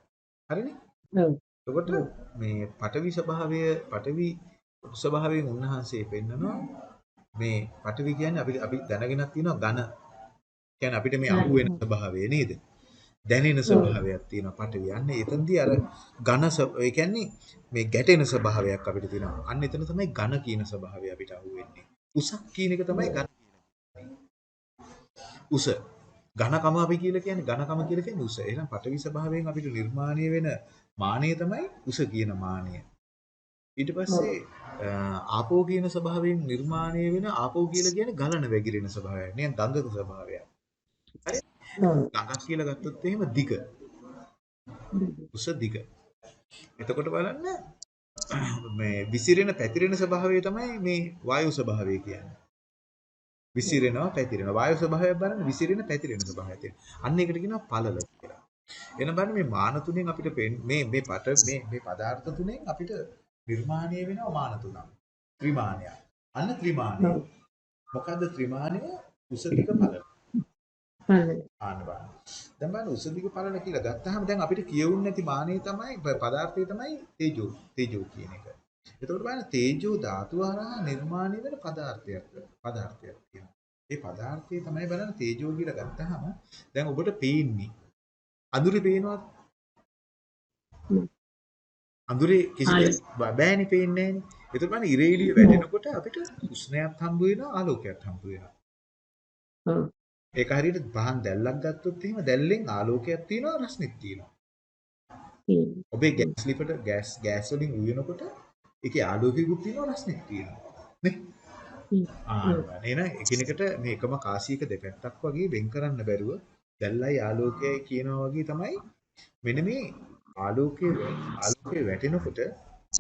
හරිනේ?
ඔව්.
එතකොට මේ පඨවි ස්වභාවය පඨවි ස්වභාවයෙන් උන්වහන්සේ පෙන්නනවා මේ පඨවි කියන්නේ අපි අපි දැනගෙනක් තියෙනවා ඝන. කියන්නේ අපිට මේ අහු වෙන ස්වභාවය නේද? දැනෙන ස්වභාවයක් තියෙනවා පඨවි. අන්න එතනදී අර ඝන ඒ කියන්නේ මේ ගැටෙන ස්වභාවයක් අපිට තියෙනවා. අන්න එතන තමයි ඝන කියන ස්වභාවය අපිට අහු වෙන්නේ. උසක් කියන එක තමයි ඝන උස ඝනකම අපි කියලා කියන්නේ ඝනකම කියලා කියන්නේ උස. එහෙනම් පඨවි ස්වභාවයෙන් අපිට නිර්මාණය වෙන මානය තමයි උස කියන මානය. ඊට පස්සේ ආපෝ කියන ස්වභාවයෙන් නිර්මාණය වෙන ආපෝ කියලා කියන්නේ ගලන වැగిරෙන ස්වභාවයක්. නිකන් ගංගක ස්වභාවයක්. හරි? ගඟක් කියලා ගත්තොත් එහෙම දිග. උස දිග. එතකොට බලන්න මේ විසිරෙන පැතිරෙන ස්වභාවය තමයි මේ වායු ස්වභාවය කියන්නේ. විසිරෙනවා පැතිරෙනවා. වායු ස්වභාවය බලන්න විසිරෙන පැතිරෙන ස්වභාවය තියෙනවා. අන්න ඒකට කියනවා පළල කියලා. එන බලන්න මේ මාන තුනෙන් අපිට මේ මේ පට මේ මේ පදාර්ථ තුනෙන් අපිට නිර්මාණය වෙනවා මාන තුනක්. ත්‍රිමාණයක්. අන්න ත්‍රිමාණය. මොකද්ද ත්‍රිමාණය? උසදික පළල. ආන්න බලන්න. දැන් බලන්න උසදික පළල කියලා ගත්තාම දැන් අපිට කියවුන්නේ නැති මානෙ තමයි පදාර්ථය තමයි තේජෝ. තේජෝ කියන එක. එතකොට බලන්න තේජෝ ධාතුව හරහා නිර්මාණය වෙන පදාර්ථයක් පදාර්ථයක් කියනවා. ඒ පදාර්ථය තමයි බලන්න තේජෝ කියලා ගත්තාම දැන් ඔබට පේන්නේ අඳුරේ පේනවද? අඳුරේ කිසි බෑනේ පේන්නේ නැහනේ. එතකොට බලන්න ඉර එළිය වැටෙනකොට අපිට උෂ්ණයක් හම්බ වෙනවා ආලෝකයක් හම්බ වෙනවා. ඒක හරියට පහන් දැල්ලක් ගත්තොත් එහෙම දැල්ලෙන් ආලෝකයක් තියෙනවා රස්නෙත් තියෙනවා. ඔබේ ගෑස් ලිපට ගෑස් ගෑස් වලින් උයනකොට ඒකේ ආලෝකයකුත් තියෙනවා රස්නෙත් තියෙනවා. නේ? ආ නේන එකිනෙකට මේ එකම කාසියක දෙපැත්තක් වගේ වෙන් කරන්න බැරුව දැල්ලයි ආලෝකයයි කියනවා වගේ තමයි මෙන්න මේ ආලෝකයේ ආලෝකයේ වැටෙනකොට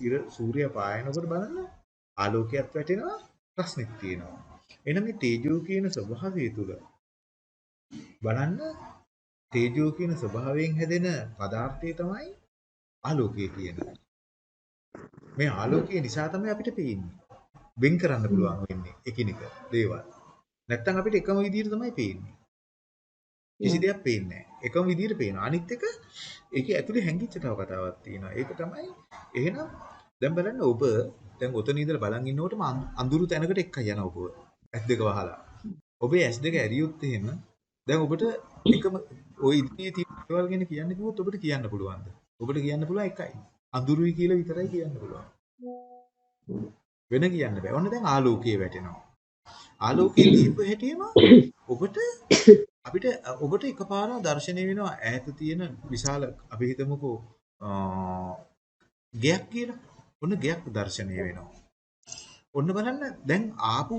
ඉර සූර්ය පායනකොට බලන්න ආලෝකයක් වැටෙනවා රස්නෙත් තියෙනවා. එන මේ තේජෝ කියන ස්වභාවය තුල බලන්න තේජෝ කියන ස්වභාවයෙන් හැදෙන පදාර්ථය තමයි ආලෝකය කියන්නේ. මේ ආලෝකය නිසා තමයි අපිට පේන්නේ. වෙන් කරන්න පුළුවන් වෙන්නේ එකිනෙක දේවල්. නැත්තම් අපිට එකම විදිහට තමයි පේන්නේ. කිසි දෙයක් පේන්නේ නැහැ. එකම විදිහට පේනවා. අනිත් එක ඒකේ ඇතුලේ හැංගිච්ච තව කතාවක් තියෙනවා. ඒක තමයි එහෙනම් දැන් බලන්න ඔබ දැන් ඔතන ඉඳලා බලන් ඉන්නකොටම අඳුරු තැනකට එක්ක යන ඔබ. S2 වහලා. ඔබේ S2 ඇරියොත් එහෙම දැන් ඔබට එකම ওই ඉදිරියේ තියෙන දේවල් ගැන කියන්න කිව්වොත් ඔබට කියන්න පුළුවන්ද? ඔබට කියන්න පුළුවන් එකයි. අඳුරුයි කියලා විතරයි කියන්න පුළුවන්. වෙන කියන්න බෑ. ඔන්න දැන් ආලෝකයේ වැටෙනවා. ආලෝකයේ දීප හැටියම ඔබට අපිට ඔබට එකපාර දර්ශනය වෙනවා ඈත තියෙන විශාල අපි හිතමුකෝ ගයක් කියලා. ඔන්න ගයක් දර්ශනය වෙනවා. ඔන්න බලන්න දැන් ආපු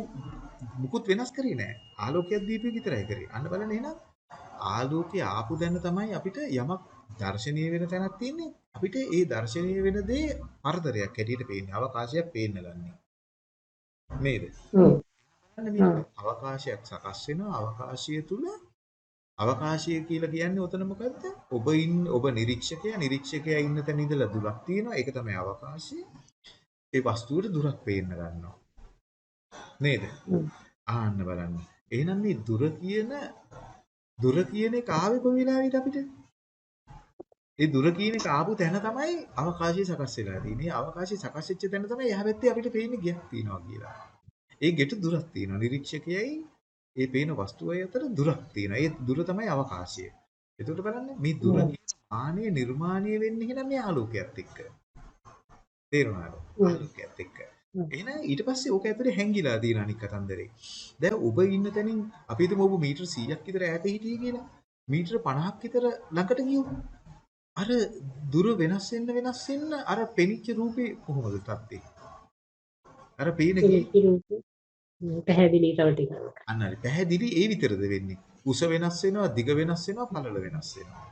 මුකුත් වෙනස් කරේ නෑ. ආලෝකයක් දීපේ විතරයි කරේ. අන්න බලන්න එහෙනම් ආලෝකයේ ආපු දැන තමයි අපිට යමක් දර්ශනීය වෙන තැනක් තියෙන්නේ. අපිට ඒ දර්ශනීය වෙන දේ අර්ධරයක් හැටියට පේන්නේ. අවකාශයක් පේන්න ගන්නෙ. නේද? අවකාශයක් සකස් වෙනවා. අවකාශය තුල අවකාශය කියලා කියන්නේ ඔතන මොකද්ද? ඔබ ඉන්න ඔබ නිරීක්ෂකයා නිරීක්ෂකයා ඉන්න තැන ඉඳලා දුලක් තියෙනවා. ඒක තමයි අවකාශය. ඒ වස්තුවට දුරක් පේන්න ගන්නවා. නේද? ආන්න බලන්න. එහෙනම් මේ දුර කියන දුර කියන එක ආවේ කොයි වෙලාවෙද අපිට? ඒ දුර කියන එක ආපු තැන තමයි අවකාශය සකස් වෙලා තියෙන්නේ. අවකාශය සකස් වෙච්ච තැන තමයි එහා පැත්තේ අපිට පේන්නේ ගියක් තියෙනවා කියලා. ඒ ගෙට දුරක් තියෙනවා. නිරීක්ෂකයයි ඒ පේන වස්තුවයි අතර දුරක් තියෙනවා. ඒ දුර තමයි අවකාශය. එතකොට බලන්න මේ දුර කියන මානය නිර්මාණය වෙන්නේ එහෙනම් මේ ආලෝකයත් එක්ක. තේරුණාද? ආලෝකයත් එක්ක. එහෙනම් ඊට පස්සේ ඕක ඇතුලේ හැංගිලා තියෙන අනික් කතන්දරේ. දැන් ඔබ ඉන්න තැනින් අපි හිතමු ඔබ මීටර් 100ක් විතර ඈත හිටියේ කියලා. මීටර් 50ක් විතර ළඟට ගියොත් අර දුර වෙනස් වෙන්න වෙනස් වෙන්න අර පෙනිච්ච රූපේ කොහොමද තත්ත්වේ? අර පේන
පැහැදිලි තව ටිකක්
අන්න හරි පැහැදිලි ඒ විතරද වෙන්නේ. උස වෙනස් වෙනවා, දිග වෙනස් වෙනවා, පළල වෙනස් වෙනවා.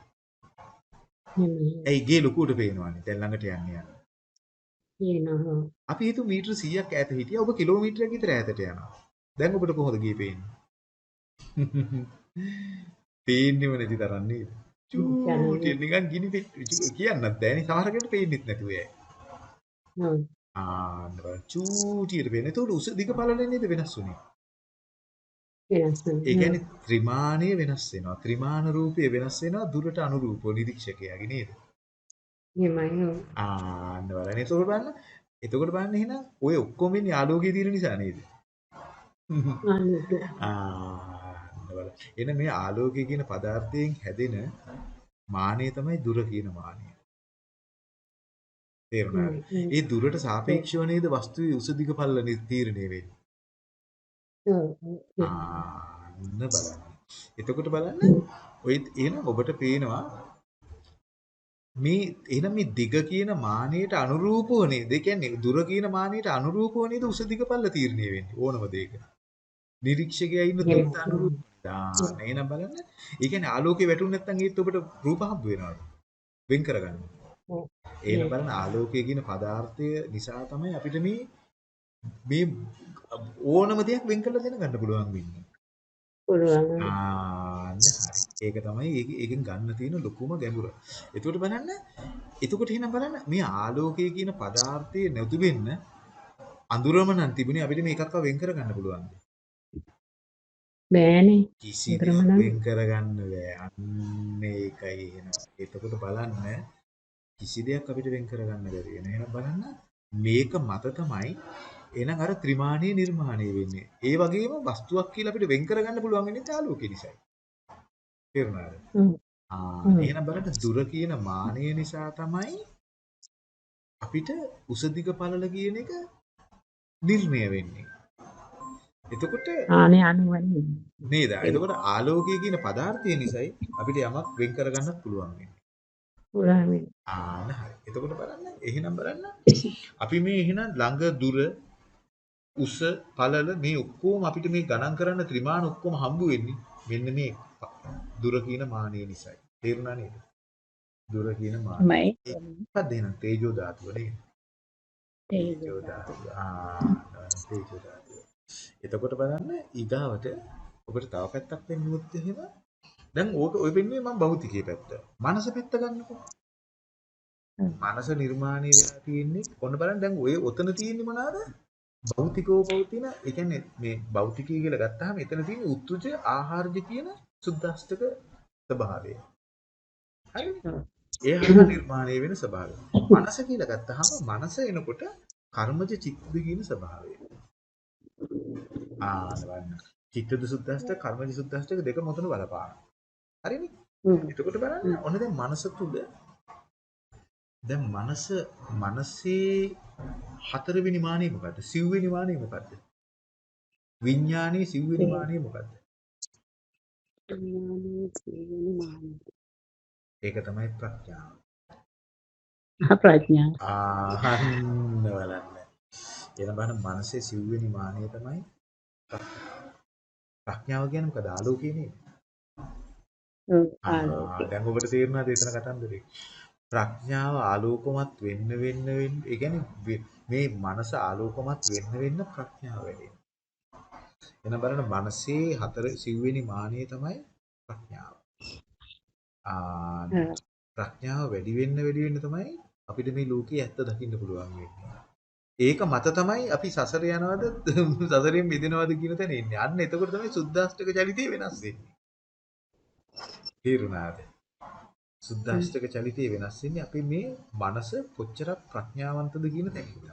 ඇයි ගේ ලොකුවට පේනවනේ. දැන් ළඟට යන්න යන්න.
කියනවා
අපි හිතමු මීටර් 100ක් ඈත හිටියා. ඔබ කිලෝමීටරයක් විතර ඈතට යනවා. දැන් ඔබට කොහොමද ගේ පේන්නේ? පේන්නේම නැති තරම් නේද? චූටි නිකන් ගිනි පෙට්ටු කියන්නත් බෑනේ. සමහර කෙනෙක් පේන්නෙත් නැතුව යයි.
ඔව්
ආන්න බලන්න චූටියට පේන. ඒතකොට උස දිග පළල නේද වෙනස් වුනේ?
වෙනස් වෙනවා.
ඒ කියන්නේ ත්‍රිමාණය වෙනස් වෙනවා. ත්‍රිමාන රූපය වෙනස් වෙනවා දුරට අනුරූපව නිරීක්ෂකයාගේ නේද?
ඔව්
ආන්න බලන්න. එතකොට බලන්න. එතකොට බලන්න එහෙනම් ඔය ඔක්කොම වෙන්නේ ආලෝකයේ තියෙන නිසා නේද? ආන්න බලන්න. එන මේ ආලෝකය කියන පදාර්ථයෙන් හැදෙන මානය තමයි දුර කියන මානය. තේරුණාද? ඒ දුරට සාපේක්ෂව නේද වස්තුවේ උස දිග පළල තීරණය වෙන්නේ. ආන්න බලන්න. එතකොට බලන්න ඔය එහෙනම් ඔබට පේනවා මේ එහෙනම් මේ දිග කියන මානයට අනුරූපව නේද? ඒ කියන්නේ දුර කියන මානයට අනුරූපව නේද උස දිග පළල තීරණය වෙන්නේ ඕනම දෙයක. නිරීක්ෂකයා ඉන්න දුරට අනුරූපව. ආන්න එහෙනම් බලන්න. ඒ කියන්නේ ආලෝකේ වැටුනේ නැත්නම් ඒත් ඔබට රූප හම්බ වෙනවද? වෙන් කරගන්න. එහෙනම් බලන්න ආලෝකය කියන පදාර්ථය නිසා තමයි අපිට මේ මේ ඕනම දෙයක් වෙන් කරලා දැනගන්න පුළුවන් වෙන්නේ.
පුළුවන්
ආන්න හරි. ඒක තමයි ඒක ඒකෙන් ගන්න තියෙන ලොකුම ගැඹුර. එතකොට බලන්න එතකොට එහෙනම් බලන්න මේ ආලෝකය කියන පදාර්ථයේ නැතුවෙන්න අඳුරම නම් තිබුණේ අපිට මේකක්ව වෙන් කරගන්න පුළුවන්ද?
බෑනේ
කිසි. වෙන් කරගන්න බෑ. අන්න ඒකයි එහෙනම්. එතකොට බලන්න කිසි දෙයක් අපිට වෙන් කරගන්න බැරි වෙන. එහෙනම් බලන්න මේක මත තමයි එහෙනම් අර ත්‍රිමාණීය නිර්මාණය වෙන්නේ. ඒ වගේම වස්තුවක් කියලා අපිට වෙන් කරගන්න පුළුවන් වෙන්නේ ආලෝකය නිසායි. තේරුණාද? ආ. එහෙනම් බලන්න දුර කියන මානය නිසා තමයි අපිට උස දිග පළල කියන එක නිර්ණය වෙන්නේ. එතකොට
ආනේ අනුවන්නේ
නේද? එතකොට ආලෝකය කියන පදාර්ථය නිසායි අපිට යමක් වෙන් කරගන්නත් පුළුවන් වෙන්නේ.
පුරාමේ
ආන හරි. එතකොට බලන්න එහෙනම් බලන්න අපි මේ එහෙනම් ළඟ දුර උස පළල මේ ඔක්කොම අපිට මේ ගණන් කරන්න ත්‍රිමාණ ඔක්කොම හම්බ වෙන්නේ මෙන්න මේ දුර කියන මානය නිසායි. තේරුණා නේද? දුර කියන මානය.
මයි
මොකක්ද එහෙනම් තේජෝ ධාතුව නේද? තේජෝ ධාතුව. ආ තේජෝ ධාතුව. එතකොට බලන්න ඊගාවට ඔබට තව පැත්තක් වෙන්නුවොත් එහෙම දැන් ඕක ඔය වෙන්නේ මම භෞතිකයේ පැත්ත. මනස පැත්ත ගන්නකො. මනස නිර්මාණය වෙලා තියෙන්නේ ඔන්න බලන්න දැන් ඔය ඔතන තියෙන්නේ මොනවාද? භෞතිකෝ පවතින ඒ කියන්නේ මේ භෞතිකය කියලා ගත්තාම එතන තියෙන උත්තුජ ආහාරජ කියන සුද්දාස්තක ස්වභාවය. ඒ හරහා නිර්මාණය වෙන ස්වභාවය. මනස කියලා ගත්තාම මනස එනකොට කර්මජ චිත්තද කියන ස්වභාවය. ආ බලන්න. චිත්තද සුද්දාස්තක කර්මජ සුද්දාස්තක දෙක මොතන බලපාන. හරිනේ?
හ්ම්.
එතකොට බලන්න ඔන්න දැන් මනස තුල දැන් මනස මනසේ හතරවෙනි මානෙ මොකද්ද? සිව්වෙනි මානෙ මොකද්ද? විඥානයේ සිව්වෙනි මානෙ මොකද්ද? ඒක තමයි ප්‍රඥාව.
ආ ප්‍රඥාව.
ආහන්න බලන්න. එන බලන්න මනසේ සිව්වෙනි මානෙ තමයි ප්‍රඥාව කියන්නේ මොකද? ආලෝකය නේද?
ඔව්
ආ
ආලෝකය.
දැන් ඔබට තේරුණාද එතන කතන්දරේ? ප්‍රඥාව ආලෝකමත් වෙන්න වෙන්න වෙන්න ඒ කියන්නේ මේ මනස ආලෝකමත් වෙන්න වෙන්න ප්‍රඥාව වැඩි එන බලන්න මනසේ හතර සිව්වෙනි මානිය තමයි ප්‍රඥාව. ආ ප්‍රඥාව වැඩි වෙන්න වැඩි වෙන්න තමයි අපිට මේ ලෝකයේ ඇත්ත දකින්න පුළුවන් වෙන්නේ. ඒක මත තමයි අපි සසර යනවද සසරෙන් මිදෙනවද කියන තැන එන්නේ. අන්න එතකොට තමයි සුද්දාෂ්ටක චලිතය වෙනස් වෙන්නේ. තේරුණාද? සුද්දාෂ්ටක චලිතය වෙනස් වෙන්නේ අපි මේ මනස කොච්චර ප්‍රඥාවන්තද කියන තැනින් තමයි.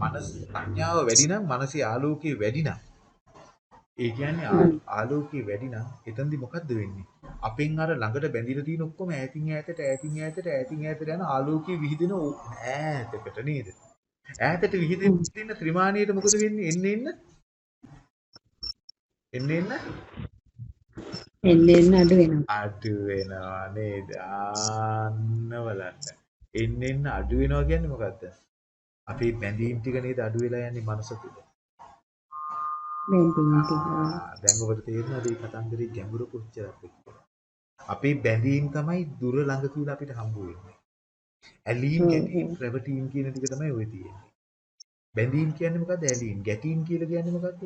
මනස ප්‍රඥාව වැඩි නම් මනසේ ආලෝකය වැඩි නම් ඒ කියන්නේ ආලෝකය වැඩි නම් එතෙන්දි මොකද්ද වෙන්නේ? අපෙන් අර ළඟට බැඳිලා තියෙන ඔක්කොම ඈතින් ඈතට ඈතින් ඈතට ඈතින් ඈතට යන ආලෝකයේ විහිදෙන ඈතකට නේද? ඈතට විහිදෙන ත්‍රිමාණයට මොකද වෙන්නේ? එන්න එන්න එන්න එන්න
එන්න එන්න අඩු වෙනවා.
අඩු වෙනවා නේද? ආන්න බලන්න. එන්න එන්න අඩු වෙනවා කියන්නේ මොකද්ද? අපේ බැඳීම් ටික නේද අඩු වෙලා යන්නේ මනස තුල. දැන් ඔබට තේරෙනවද මේ කතන්දරේ ගැඹුරු කොච්චරද කියලා? අපේ බැඳීම් තමයි දුර ළඟ කියලා අපිට හම්බ වෙන්නේ. ඇලීම් ගැටීම් රැවටීම් කියන ටික තමයි ඔය තියෙන්නේ. බැඳීම් කියන්නේ මොකද්ද? ඇලීම්. ගැටීම් කියලා කියන්නේ මොකද්ද?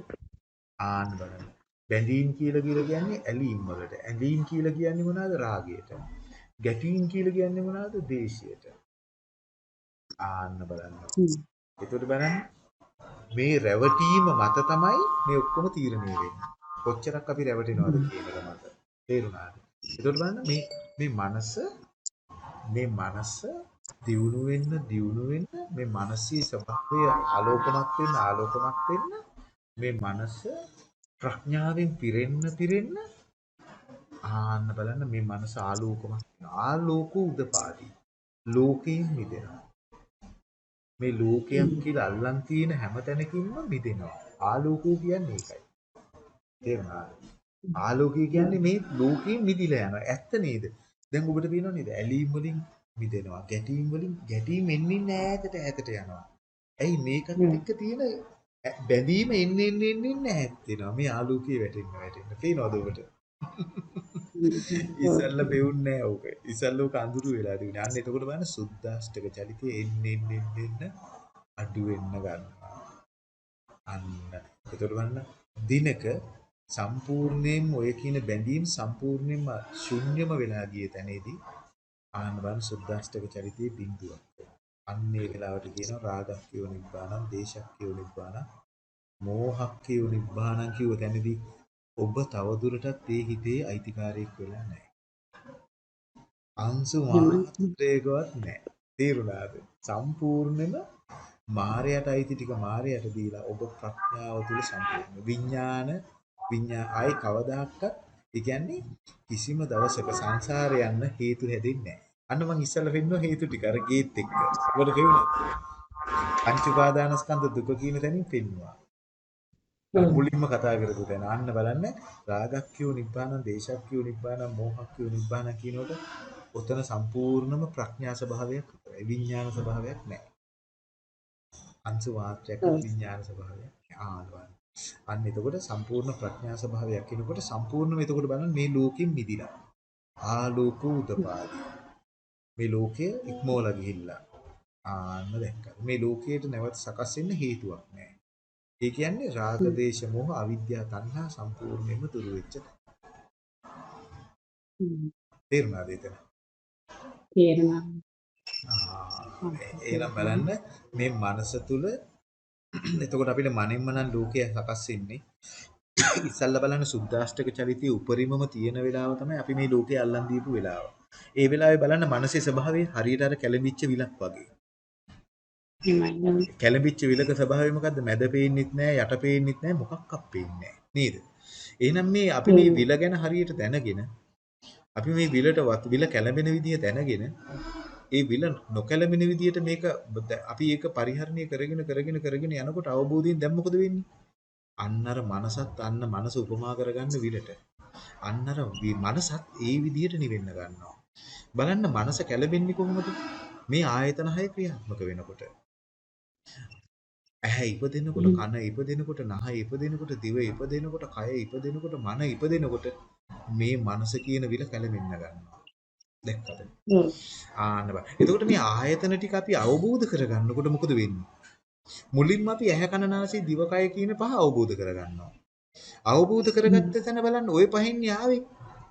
ආන්න බලන්න. බැඳීම් කියලා කියලා කියන්නේ ඇලීම් වලට. ඇලීම් කියලා කියන්නේ මොනවාද? රාගයට. ගැටීම් කියලා කියන්නේ මොනවාද? දේශයට. ආන්න බලන්න. එතකොට බලන්න මේ රැවටීම මත තමයි මේ ඔක්කොම තීරණය වෙන්නේ. කොච්චරක් අපි රැවටෙනවද කියන එක මත. තේරුණාද? එතකොට බලන්න මේ මේ මනස මේ මනස දියුණු වෙන්න දියුණු වෙන්න මේ මානසික ස්වභාවය ආලෝකමත් වෙන්න ආලෝකමත් වෙන්න මේ මනස ප්‍රඥාවෙන් පිරෙන්න පිරෙන්න ආන්න බලන්න මේ මනස ආලෝකමත් ආලෝක උදපාදී ලෝකයෙන් මිදෙනවා මේ ලෝකයක් කියලා අල්ලන් තියෙන හැම තැනකින්ම මිදෙනවා. ආලෝකෝ කියන්නේ ඒකයි. තේරුණාද? ආලෝකය කියන්නේ මේ ලෝකයෙන් මිදිලා යනවා. ඇත්ත නේද? දැන් ඔබට පේනව නේද? ඇලීම් වලින් මිදෙනවා. ගැටීම් වලින් ගැටීම් එන්නේ ඈතට ඈතට යනවා. ඇයි මේකත් එක්ක තියෙන බැඳීම එන්නේ එන්නේ එන්නේ ඈත් වෙනවා. මේ ආලෝකයේ වැටෙන්න වැටෙන්න. පේනවද ඔබට ඉසල්ල පෙවුන්නේ නැහැ ඕක. ඉසල්ල ඕක අඳුරු වෙලා තිබුණා. අන්න එතකොට බලන්න සුද්දාෂ්ටක චලිතය එන්න එන්න එන්න එන්න අඩු වෙන්න ගන්නවා. අන්න. එතකොට බලන්න දිනක සම්පූර්ණයෙන්ම ඔය කියන බැඳීම් සම්පූර්ණයෙන්ම ශුන්‍යම වෙලා ගිය තැනේදී ආන්න බලන්න සුද්දාෂ්ටක චරිතයේ බිඳුවක්. අන්නේ වෙලාවට කියනවා රාගක්ඛයෝ නිබ්බාණං දේශක්ඛයෝ නිබ්බාණං මෝහක්ඛයෝ නිබ්බාණං කියව තැනදී ඔබ තවදුරටත් ඒ හිතේ අයිතිකාරයෙක් වෙලා නැහැ. අංශු මාත්‍රයකවත් නැහැ. තේරුණාද? සම්පූර්ණයෙන්ම මායයට අයිති ටික මායයට දීලා ඔබ ප්‍රඥාව තුල සම්පූර්ණ විඥාන විඥා ආයි කවදාකවත් ඒ කියන්නේ කිසිම දවසක සංසාරේ යන්න හේතු හැදෙන්නේ නැහැ. අන්න මං ඉස්සෙල්ලා පෙන්නුවා හේතු ටික අර ගේත් එක්ක. ඔබට පෙවුණාද? පංච උපාදානස්කන්ධ දුක කියන තැනින් පෙන්නුවා. මුලින්ම කතා කරපු තැන. අන්න බලන්න රාගක්ඛයෝ නිබ්බාන දේශක්ඛයෝ නිබ්බාන මෝහක්ඛයෝ නිබ්බාන කියනකොට ඔතන සම්පූර්ණම ප්‍රඥා ස්වභාවයක් විඥාන ස්වභාවයක් නැහැ. අංශු මාත්‍රයක් විඥාන ස්වභාවයක් ආනවන අන්න එතකොට සම්පූර්ණ ප්‍රඥා ස්වභාවයක් කියනකොට සම්පූර්ණම එතකොට බලන්න මේ ලෝකෙන් මිදිලා. ආලෝක උදපාදී. මේ ලෝකය ඉක්මවලා ගිහිල්ලා. ආන්න දැක්කා. මේ ලෝකයට නැවත සකස් වෙන්න හේතුවක් නැහැ ඒ කියන්නේ රාග දේශ මොහ අවිද්‍යාව තණ්හා සම්පූර්ණයෙන්ම දුරු වෙච්ච තේරුණාද එතන?
තේරුණා.
එහෙනම් බලන්න මේ මනස තුල එතකොට අපිට මනින්ම නම් ලෝකය සකස් වෙන්නේ ඉස්සල්ලා බලන්න සුද්දාෂ්ටක චරිතයේ උපරිමම තියෙන වෙලාව තමයි අපි මේ ලෝකේ අල්ලන් දීපු වෙලාව. ඒ වෙලාවේ බලන්න මනසේ ස්වභාවය හරියට අර කැළඹිච්ච විලක් වගේ. කැළඹිච්ච විලක ස්වභාවය මොකද්ද? මැද පේන්නෙත් නෑ, යට පේන්නෙත් නෑ, මොකක්වත් පේන්නේ නේද? එහෙනම් මේ අපි මේ විල ගැන හරියට දැනගෙන අපි මේ විලට විල කැළඹෙන විදිය දැනගෙන ඒ විල නොකැළඹෙන විදියට මේක අපි ඒක පරිහරණය කරගෙන කරගෙන කරගෙන යනකොට අවබෝධයෙන් දැන් මොකද වෙන්නේ? අන්න අර මනසත් අන්න මනස උපමා කරගන්න විලට. අන්න අර මනසත් ඒ විදිහට නිවෙන්න ගන්නවා. බලන්න මනස කැළඹෙන්නේ කොහොමද? මේ ආයතන හය ක්‍රියාත්මක වෙනකොට. ඇහැ ඉපදෙනකොට කන ඉපදෙනකොට නහය ඉපදෙනකොට දිව ඉපදෙනකොට කය ඉපදෙනකොට මන ඉපදෙනකොට මේ මනස කියන විල කැළඹෙන්න ගන්නවා. දැක්කද? ආන්න බා. එතකොට මේ ආයතන ටික අපි අවබෝධ කරගන්නකොට මොකද වෙන්නේ? මුලින්ම අපි ඇහැ කන නාසය දිවකය කියන පහ අවබෝධ කරගන්නවා. අවබෝධ කරගත්ත තැන බලන්න ওই පහෙන් යාවේ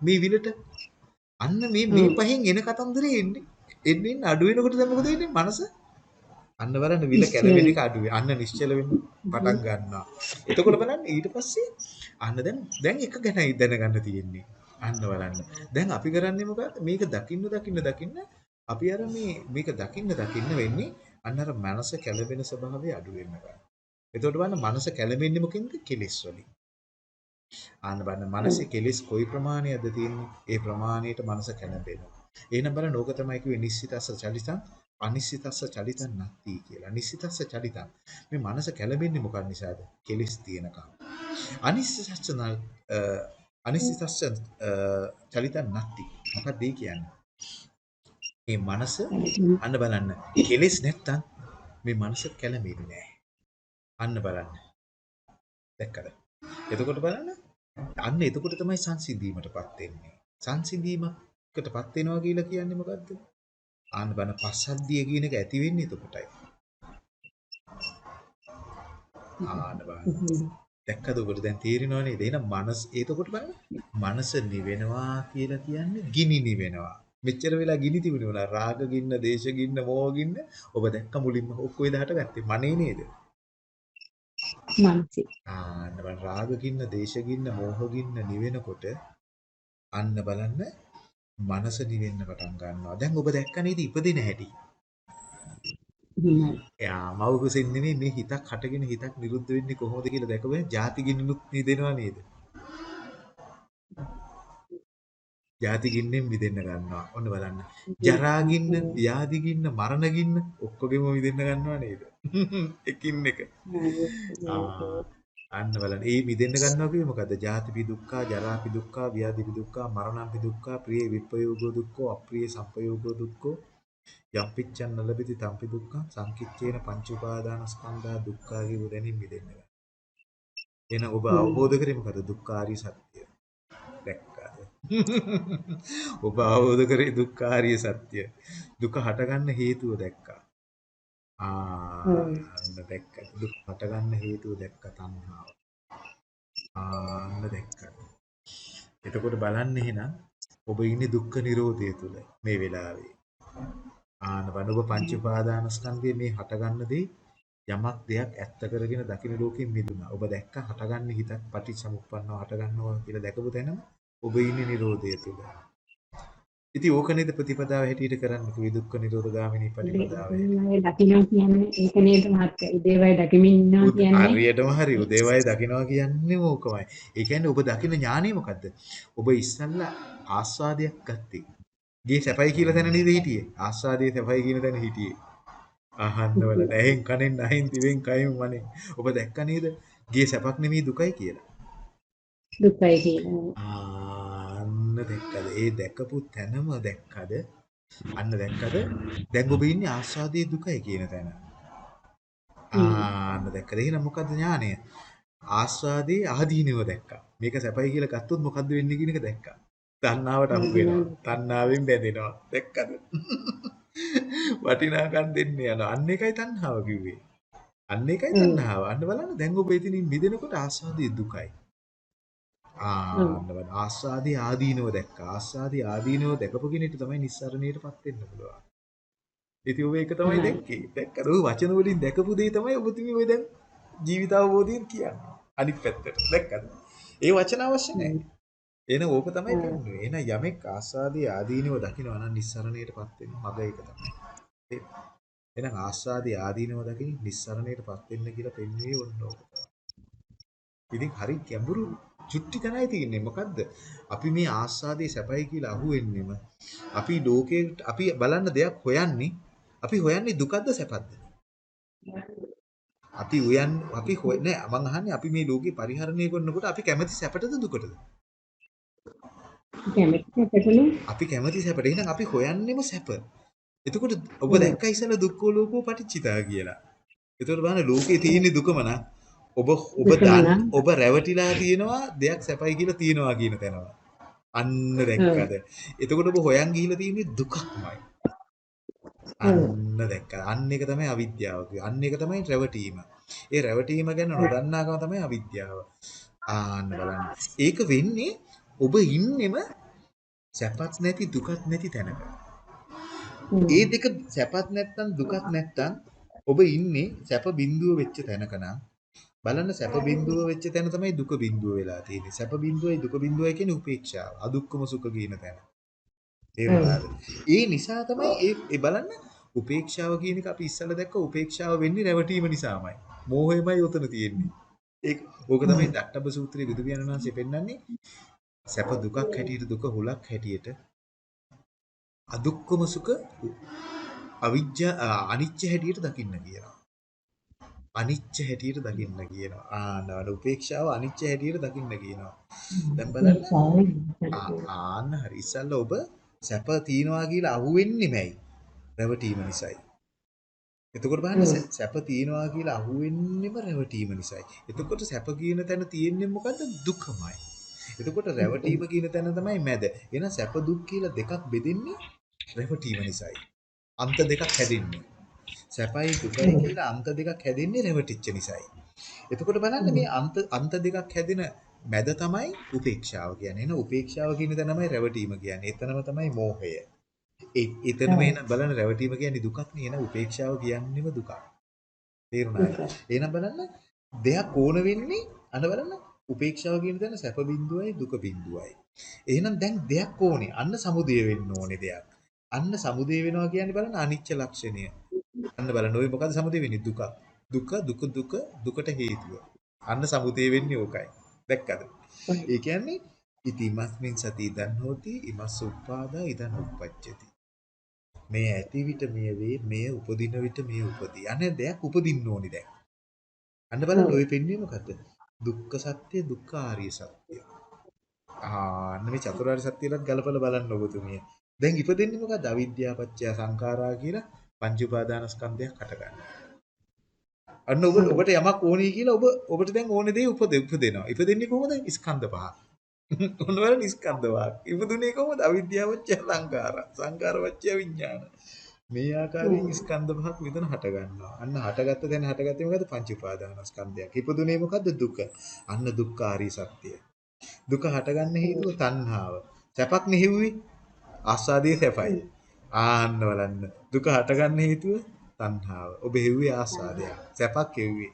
මේ විලට. අන්න මේ මේ පහෙන් එන කතන්දරේ එන්නේ. එන්නේ අඩු වෙනකොට දැන් මොකද වෙන්නේ? මනස අන්න බලන්න විල කැළවෙන එක අඩු අන්න නිශ්චල වෙන්න පටන් ගන්නවා. එතකොට බලන්න ඊට පස්සේ අන්න දැන් දැන් එක ගැනයි දැනගන්න තියෙන්නේ. අන්න බලන්න. දැන් අපි කරන්නේ මොකක්ද? මේක දකින්න දකින්න දකින්න අපි අර මේ මේක දකින්න දකින්න වෙන්නේ අන්න අර මනස කැළඹෙන ස්වභාවය අඩු වෙන්න ගන්නවා. එතකොට බලන්න මනස කැළඹෙන්නේ මොකෙන්ද? කෙලෙස් වලින්. ආන්න බලන්න මනසේ කෙලෙස් කොයි ප්‍රමාණයක්ද තියෙන්නේ? ඒ ප්‍රමාණයට මනස කැළඹෙනවා. එහෙනම් බලන්න ඕක තමයි කිව්වේ නිශ්චිතස්ස චලිතං අනිශ්චිතස්ස චලිතං නැති කියලා. නිශ්චිතස්ස චලිතං. මේ මනස කැළඹෙන්නේ මොකක් නිසාද? කෙලෙස් තියෙනකම්. අනිශ්චිතස්ස අනිශ්චිතස්ස චලිතං නැති. මොකක්ද ඒ කියන්නේ? මේ මනස අන්න බලන්න. කෙලෙස් නැත්තම් මේ මනස කැළඹෙන්නේ නැහැ. අන්න බලන්න. දැක්කද? එතකොට බලන්න. අන්න එතකොට තමයි සංසිඳීමටපත් වෙන්නේ. සංසිඳීමකටපත් වෙනවා කියලා කියන්නේ මොකද්ද? බලන්න පස්සද්ධිය කියන එක ඇති වෙන්නේ එතකොටයි. බලන්න. දැක්කද ඔබට දැන් තේරෙනව නේද? එහෙනම් මනස එතකොට බලන්න. මනස නිවෙනවා කියලා කියන්නේ ගිනි නිවෙනවා. මෙච්චර වෙලා ගිනි තිබුණේ මොනවා? රාග ගින්න, දේශ ගින්න, මෝහ ගින්න. ඔබ දැක්ක මුලින්ම ඔක්කොම දහට ගත්තේ. මනේ නේද?
මනසේ.
ආන්න බලන්න රාග ගින්න, දේශ ගින්න, මෝහ ගින්න නිවෙනකොට අන්න බලන්න මනස නිවෙන්න පටන් ගන්නවා. දැන් ඔබ දැක්ක නේද ඉපදින හැටි? එයා මව කුසෙන් නෙමෙයි මේ හිතක් හටගෙන හිතක් නිරුද්ධ වෙන්නේ කොහොමද කියලා දැකගෙන ಜಾති ගින්නුත් නිදෙනවා නේද? ಜಾති ගින්නෙන් මිදෙන්න ගන්නවා. ඔන්න බලන්න. ජරා ගින්න, ව්‍යාධි ගින්න, මරණ ගින්න ඔක්කොගෙම මිදෙන්න ගන්නවා නේද? එකින් එක. අන්න බලන්න. ඒ මිදෙන්න ගන්නවා කියේ මොකද්ද? ජාතිපි දුක්ඛා, ජරාපි දුක්ඛා, ව්‍යාධිපි දුක්ඛා, මරණම්පි දුක්ඛා, ප්‍රිය විප්පයෝගෝ දුක්ඛෝ, අප්‍රිය සම්පයෝගෝ දුක්ඛෝ, යම් පිච්ඡන් නලබිති තම්පි දුක්ඛං, සංකිච්ඡේන පංච උපාදානස්කන්ධා දුක්ඛා කියව දැනින් මිදෙන්න ගන්න. එහෙනම් ඔබ අවබෝධ කරේ මොකද? දුක්ඛාරිය සත්‍ය. දැක්කාද? ඔබ අවබෝධ කරේ දුක්ඛාරිය සත්‍ය. දුක හටගන්න හේතුව දැක්කා. ආන්න දැක්ක. දුක් හට ගන්න හේතුව දැක්ක තණ්හාව. ආන්න දැක්ක. එතකොට බලන්න එහෙනම් ඔබ ඉන්නේ දුක්ඛ නිරෝධය තුල මේ වෙලාවේ. ආන්න බලන ඔබ පංච උපාදානස්කන්ධයේ මේ හට ගන්න දේ යමක් දෙයක් ඇත්ත කරගෙන දකින්න ලෝකෙන් මිදුණා. ඔබ දැක්ක හටගන්න හිතක් පටිච්චසමුප්පන්නව හට ගන්නවා කියලා දැකපු තැනම ඔබ ඉන්නේ නිරෝධය තුල. ඉතින් ඕක නේද ප්‍රතිපදාව හැටියට කරන්න කිව්වේ දුක්ඛ නිරෝධ ගාමිනී ප්‍රතිපදාව.
ඒ දකින්න කියන්නේ ඒක නේද මහත්තයා. උදේවයි දකිමින් ඉන්නවා කියන්නේ.
හරියටම හරි උදේවයි දකින්නවා කියන්නේ ඕකමයි. ඒ කියන්නේ ඔබ දකින්න ඥානෙ මොකද්ද? ඔබ ඉස්සල්ලා ආස්වාදයක් ගත්තේ. ගේ සැපයි කියලා තැන නේද හිටියේ? ආස්වාදයේ සැපයි කියන තැන හිටියේ. අහන්න වල ඇහෙන් කනෙන් නහින් දිවෙන් කයින් මනෙන්. ඔබ දැක්ක නේද? ගේ සැපක් නෙමෙයි දුකයි කියලා.
දුකයි කියලා.
අන්න දැක්කද? ඒ දැකපු තැනම දැක්කද? අන්න දැක්කද? දැන් ඔබ ඉන්නේ ආස්වාදයේ දුකයි කියන තැන. ආන්න දැක්කද? එහෙනම් මොකද්ද ඥානය? ආස්වාදයේ ආදීනව දැක්කා. මේක සැපයි කියලා ගත්තොත් මොකද්ද වෙන්නේ කියන එක දැක්කා. තණ්හාවට අහු වෙනවා. තණ්හාවෙන් බැඳෙනවා. දැක්කද? වටිනාකම් දෙන්නේ යනවා. අන්න එකයි තණ්හාව කිව්වේ. අන්න එකයි තණ්හාව. අන්න බලන්න දැන් ඔබ එතනින් මිදෙනකොට ආස්වාදයේ දුකයි. ආන්න බලන්න ආස්වාදී ආදීනව දැක්කා. ආස්වාදී ආදීනව දැකපු කෙනෙක්ට තමයි නිස්සරණයටපත් වෙන්න පුළුවන්. ඉතින් ඔබ ඒක තමයි දැක්කේ. දැක්කද? ඔය වචන වලින් දැකපු දේ තමයි ඔබතුමී ඔය දැන් ජීවිත අවබෝධයෙන් කියන්නේ. අනිත් පැත්තට. දැක්කද? ඒ වචන අවශ්‍ය නැහැ. එහෙනම් ඕක තමයි කියන්නේ. එහෙනම් යමෙක් ආස්වාදී ආදීනව දකිනවා නම් නිස්සරණයටපත් වෙන මග ඒක තමයි. එහෙනම් ආස්වාදී ආදීනව දකින නිස්සරණයටපත් වෙන්න කියලා පෙන්වන්නේ ඔන්න ඕක. ඉතින් හරි ගැඹුරු චුට්ටි තමයි තියෙන්නේ. මොකද්ද? අපි මේ ආස්වාදයේ සැපයි කියලා අහුවෙන්නෙම අපි ලෝකේ අපි බලන්න දෙයක් හොයන්නේ අපි හොයන්නේ දුකද්ද සැපද්ද? අපි උයන් අපි නෑ මං අහන්නේ අපි මේ ලෝකේ පරිහරණය කරනකොට අපි කැමති සැපටද දුකටද? අපි කැමති සැපට. එහෙනම් අපි හොයන්නෙම සැප. එතකොට ඔබ දැක්කා ඉස්සෙල්ලා දුක්ඛෝ ලෝකෝ පටිච්චිතා කියලා. එතකොට බලන්න ලෝකේ තියෙන දුකම නම් ඔබ ඔබ. ඔබ රැවටිලා තියෙනවා දෙයක් සැපයි කියලා තියෙනවා කියන තැනම. අන්න දැක්කද? එතකොට ඔබ හොයන් ගිහිලා තියෙන්නේ දුකක්මයි. අන්න දැක්කා. අන්න එක තමයි අවිද්‍යාව කිව්වේ. අන්න එක තමයි රැවටීම. ඒ රැවටීම ගැන නොදන්නාකම තමයි අවිද්‍යාව. ආන්න බලන්න. ඒක වෙන්නේ ඔබ ඉන්නෙම සැපත් නැති දුකත් නැති තැනක. ඒ දෙක සැපත් නැත්තම් දුකත් නැත්තම් ඔබ ඉන්නේ සැප බිඳුව වෙච්ච තැනක නම් බලන්න සැප බිඳුව වෙච්ච තැන තමයි දුක බිඳුව වෙලා තියෙන්නේ. සැප බිඳුවයි දුක බිඳුවයි කියන්නේ උපේක්ෂාව. අදුක්කම සුඛ කියන තැන. තේරුණාද? ඒ නිසා තමයි ඒ ඒ බලන්න උපේක්ෂාව කියන එක අපි ඉස්සෙල්ලා දැක්ක උපේක්ෂාව වෙන්නේ රැවටීම නිසාමයි. මෝහයමයි උතන තියෙන්නේ. ඒක ඕක තමයි දට්ටබ සූත්‍රයේ විදු පියාණන්සේ පෙන්නන්නේ සැප දුකක් හැටියට දුක හුලක් හැටියට අදුක්කම සුඛ අවිජ්ජා අනිච්ච හැටියට දකින්න කියනවා. අනිච්ච හැටියට දකින්න කියනවා. ආනවන උපේක්ෂාව අනිච්ච හැටියට දකින්න කියනවා. දැන් බලන්න ආන්න හරි ඉස්සල්ලා ඔබ සැප තියනවා කියලා අහුවෙන්නේ නැයි. රැවටීම නිසායි. එතකොට බලන්න සැප තියනවා කියලා අහුවෙන්නෙම රැවටීම නිසායි. එතකොට සැප කියන තැන තියෙන්නේ මොකද්ද? දුකමයි. එතකොට රැවටීම කියන තැන තමයි මැද. එහෙනම් සැප දුක් කියලා දෙකක් බෙදෙන්නේ රැවටීම නිසායි. අන්ත දෙකක් හැදෙන්නේ. සැපයි දුකයි කියලා අන්ත දෙකක් හැදෙන්නේ රැවටිච්ච නිසායි. එතකොට බලන්න මේ අන්ත අන්ත දෙකක් හැදෙන මැද තමයි උපේක්ෂාව කියන්නේ. එන උපේක්ෂාව කියන තැනමයි රැවටීම කියන්නේ. එතනම තමයි මෝහය. ඒ එතනම එන බලන්න රැවටීම කියන්නේ දුකක් නේ. එන උපේක්ෂාව කියන්නේම දුකක්. තේරුණාද? එහෙනම් බලන්න දෙයක් ඕන වෙන්නේ අන බලන්න උපේක්ෂාව කියන තැන සැප බිඳුවයි දුක බිඳුවයි. එහෙනම් දැන් දෙයක් ඕනේ. අන්න සමුදය වෙන්න ඕනේ දෙයක්. අන්න සමුදය වෙනවා කියන්නේ බලන්න අනිච්ච ලක්ෂණය. අන්න බලන්න ඔය මොකද්ද සමුදය වෙන්නේ? දුක. දුක දුක දුක දුකට හේතුව. අන්න සමුදය වෙන්නේ ඕකයි. දැක්කද? ඒ කියන්නේ ඉතිමස්මින් සති ඉදන් හෝති ඉමස්ස උප්පාදා ඉදන් උප්පච්චති. මේ ඇති විට මේ වේ මේ උපදින විට මේ උපදී. අනේ දෙයක් උපදින්න ඕනි දැන්. අන්න බලන්න ඔය පෙන්වන්නේ මොකද්ද? දුක්ඛ සත්‍ය දුක්ඛ ආර්ය සත්‍ය. ආ අන්න මේ චතුරාර්ය සත්‍යලත් ගලපලා බලන්න ඔබතුමිය. දැන් ඉපදෙන්නේ මොකද්ද? අවිද්‍යාව පත්‍ය සංඛාරා කියලා පංච උපාදානස්කන්ධයක් හටගන්නවා. අන්න ඔබ ඔබට යමක් ඕනේ කියලා ඔබ ඔබට දැන් ඕනේ දේ උපද උපදිනවා. ඉපදෙන්නේ කොහොමද? ස්කන්ධ පහ. ඔන්න බලන්න ස්කන්ධ පහ. ඉපදුනේ කොහොමද? අවිද්‍යාව පත්‍ය සංඛාර. සංඛාර පත්‍ය විඥාන. මේ ආකාරයෙන් ස්කන්ධ පහක් මෙතන හට ගන්නවා. අන්න හටගත්ත දැන හටගත්තේ මොකද්ද? පංච උපාදානස්කන්ධයක්. ඉපදුනේ මොකද්ද? දුක. අන්න දුක්ඛාරී සත්‍යය. දුක හටගන්න හේතුව තණ්හාව. සැපක් නෙහිව්වේ ආස්වාදයේ සැපයි. ආන්න බලන්න. දුක හටගන්න හේතුව තණ්හාව. ඔබ හෙව්වේ ආස්වාදය. සැපක් හෙව්වේ.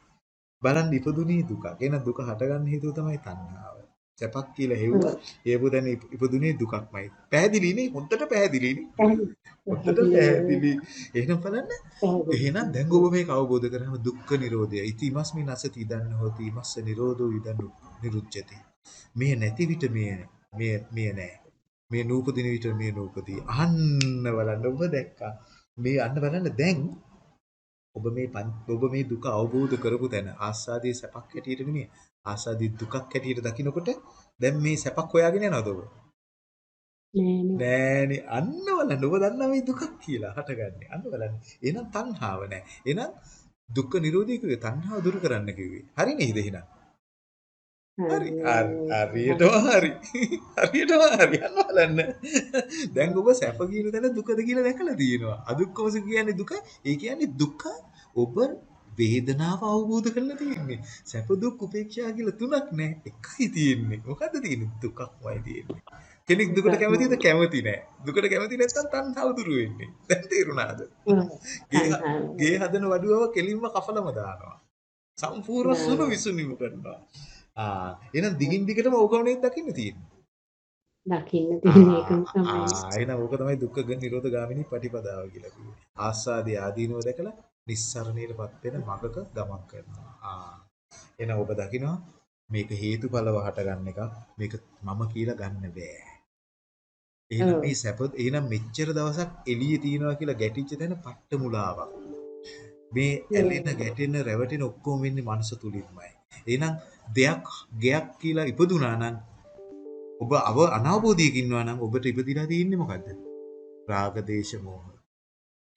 බලන්න ඉපදුනේ දුක. එන දුක හටගන්න හේතුව තමයි තණ්හාව. සැපක් කියලා හෙව්වා. හේපු දැන ඉප- ඉපදුනේ දුකක්මයි. පැහැදිලිනේ? හොද්දට පැහැදිලිනේ. හොද්දට පැහැදිලි. එහෙනම් බලන්න එහෙනම් දැන් ඔබ මේක අවබෝධ කරගන්න දුක්ඛ නිරෝධය. ඉතිමස්මි නසති ඉදන්න හොති ඉමස්ස නිරෝධෝ ඉදන්න නිරුච්ඡති. මේ නැති විට මේ මේ මේ නැහැ. මේ නූපදින විට මේ නූපදී. අහන්න බලන්න ඔබ දැක්කා. මේ අන්න බලන්න දැන් ඔබ මේ ඔබ මේ දුක අවබෝධ කරපු තැන ආස්වාදයේ සැපක් හැටියට නෙමෙයි ආස්වාදී දුකක් හැටියට දකිනකොට දැන් මේ සැපක් හොයාගෙන යනවද ඔබ?
නෑනේ.
නෑනේ අන්න බලන්න ඔබ දන්නා මේ දුකක් කියලා හටගන්නේ. අන්න බලන්න. එහෙනම් තණ්හාව නෑ. එහෙනම් දුක්ඛ නිරෝධය කිව්වේ තණ්හාව දුරු කරන්න කිව්වේ. හරි නේද එහෙනම්? හරි. හරි. හරියටම හරි. හරියටම හරි. අන්න බලන්න. දැන් ඔබ සැප කියන තැන දුකද කියලා දැකලා තියෙනවා. අදුක්ඛම සුඛ කියන්නේ දුක. ඒ කියන්නේ දුක ඔබ වේදනාව අවබෝධ කරලා තියෙන්නේ. සැප දුක් උපේක්ෂා කියලා තුනක් නෑ. එකයි තියෙන්නේ. මොකද්ද තියෙන්නේ? දුකක්මයි තියෙන්නේ. කෙනෙක් දුකට කැමතිද? කැමති නෑ. දුකට කැමති නැත්නම් තණ්හාව දුරු වෙන්නේ. දැන් තේරුණාද? ගේ ගේ හදන වඩුවව කෙලින්ම කපලම දානවා. සම්පූර්ණ සුළු විසුණුම කරනවා. ආ එහෙනම් දිගින් දිගටම ඕකම නේද දකින්න තියෙන්නේ.
දකින්න තියෙන එකම තමයි.
ආ එහෙනම් ඕක තමයි දුක්ඛ නිරෝධ ගාමිනී පටිපදාව කියලා කිව්වේ. ආස්වාදී ආදීනව දැකලා නිස්සරණයටපත් වෙන මගක ගමන් කරනවා. ආ එහෙනම් ඔබ දකිනවා මේක හේතුඵලව හටගන්න එකක්. මේක මම කියලා ගන්න බෑ. එහෙනම්. මේ සැප එහෙනම් මෙච්චර දවසක් එළියේ තියනවා කියලා ගැටිච්ච තැන පට්ට මුලාවක්. මේ ඇලෙන ගැටෙන රැවටෙන ඔක්කොම වෙන්නේ මනස තුලින්මයි. එහෙනම් දෙයක් ගයක් කියලා ඉපදුනා නම් ඔබ අව අනවබෝධයක ඉන්නවා නම් ඔබට ඉපදිලා තියෙන්නේ මොකද්ද? රාග දේශ මොහ.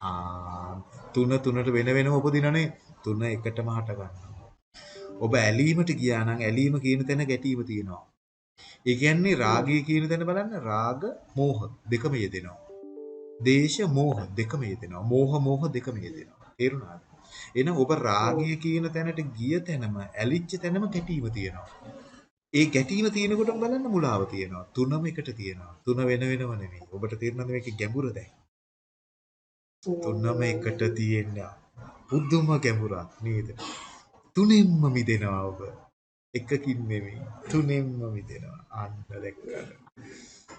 ආ තුන තුනට වෙන වෙනම උපදිනනේ තුන එකටම හට ගන්නවා. ඔබ ඇලීමට ගියා නම් ඇලීම කියන තැන ගැටීම තියෙනවා. ඒ කියන්නේ රාගය කියන තැන බලන්න රාග මෝහ දෙකම යෙදෙනවා. දේශ මෝහ දෙකම යෙදෙනවා. මෝහ මෝහ දෙකම යෙදෙනවා. තේරුණාද? එහෙනම් ඔබ රාගය කියන තැනට ගිය තැනම ඇලිච්ච තැනම ගැටීම තියෙනවා. ඒ ගැටීම තියෙනකොටම බලන්න මුලාව තියෙනවා. තුනම එකට තියෙනවා. තුන වෙන වෙනම නෙමෙයි. ඔබට තේරෙනවද මේකේ ගැඹුර දැන්? තුනම එකට තියෙන පුදුම ගැඹුරක් නේද? තුනෙන්ම මිදෙනවා ඔබ. එකකින් නෙමෙයි. තුනෙන්ම මිදෙනවා. අන්න දැක්කද?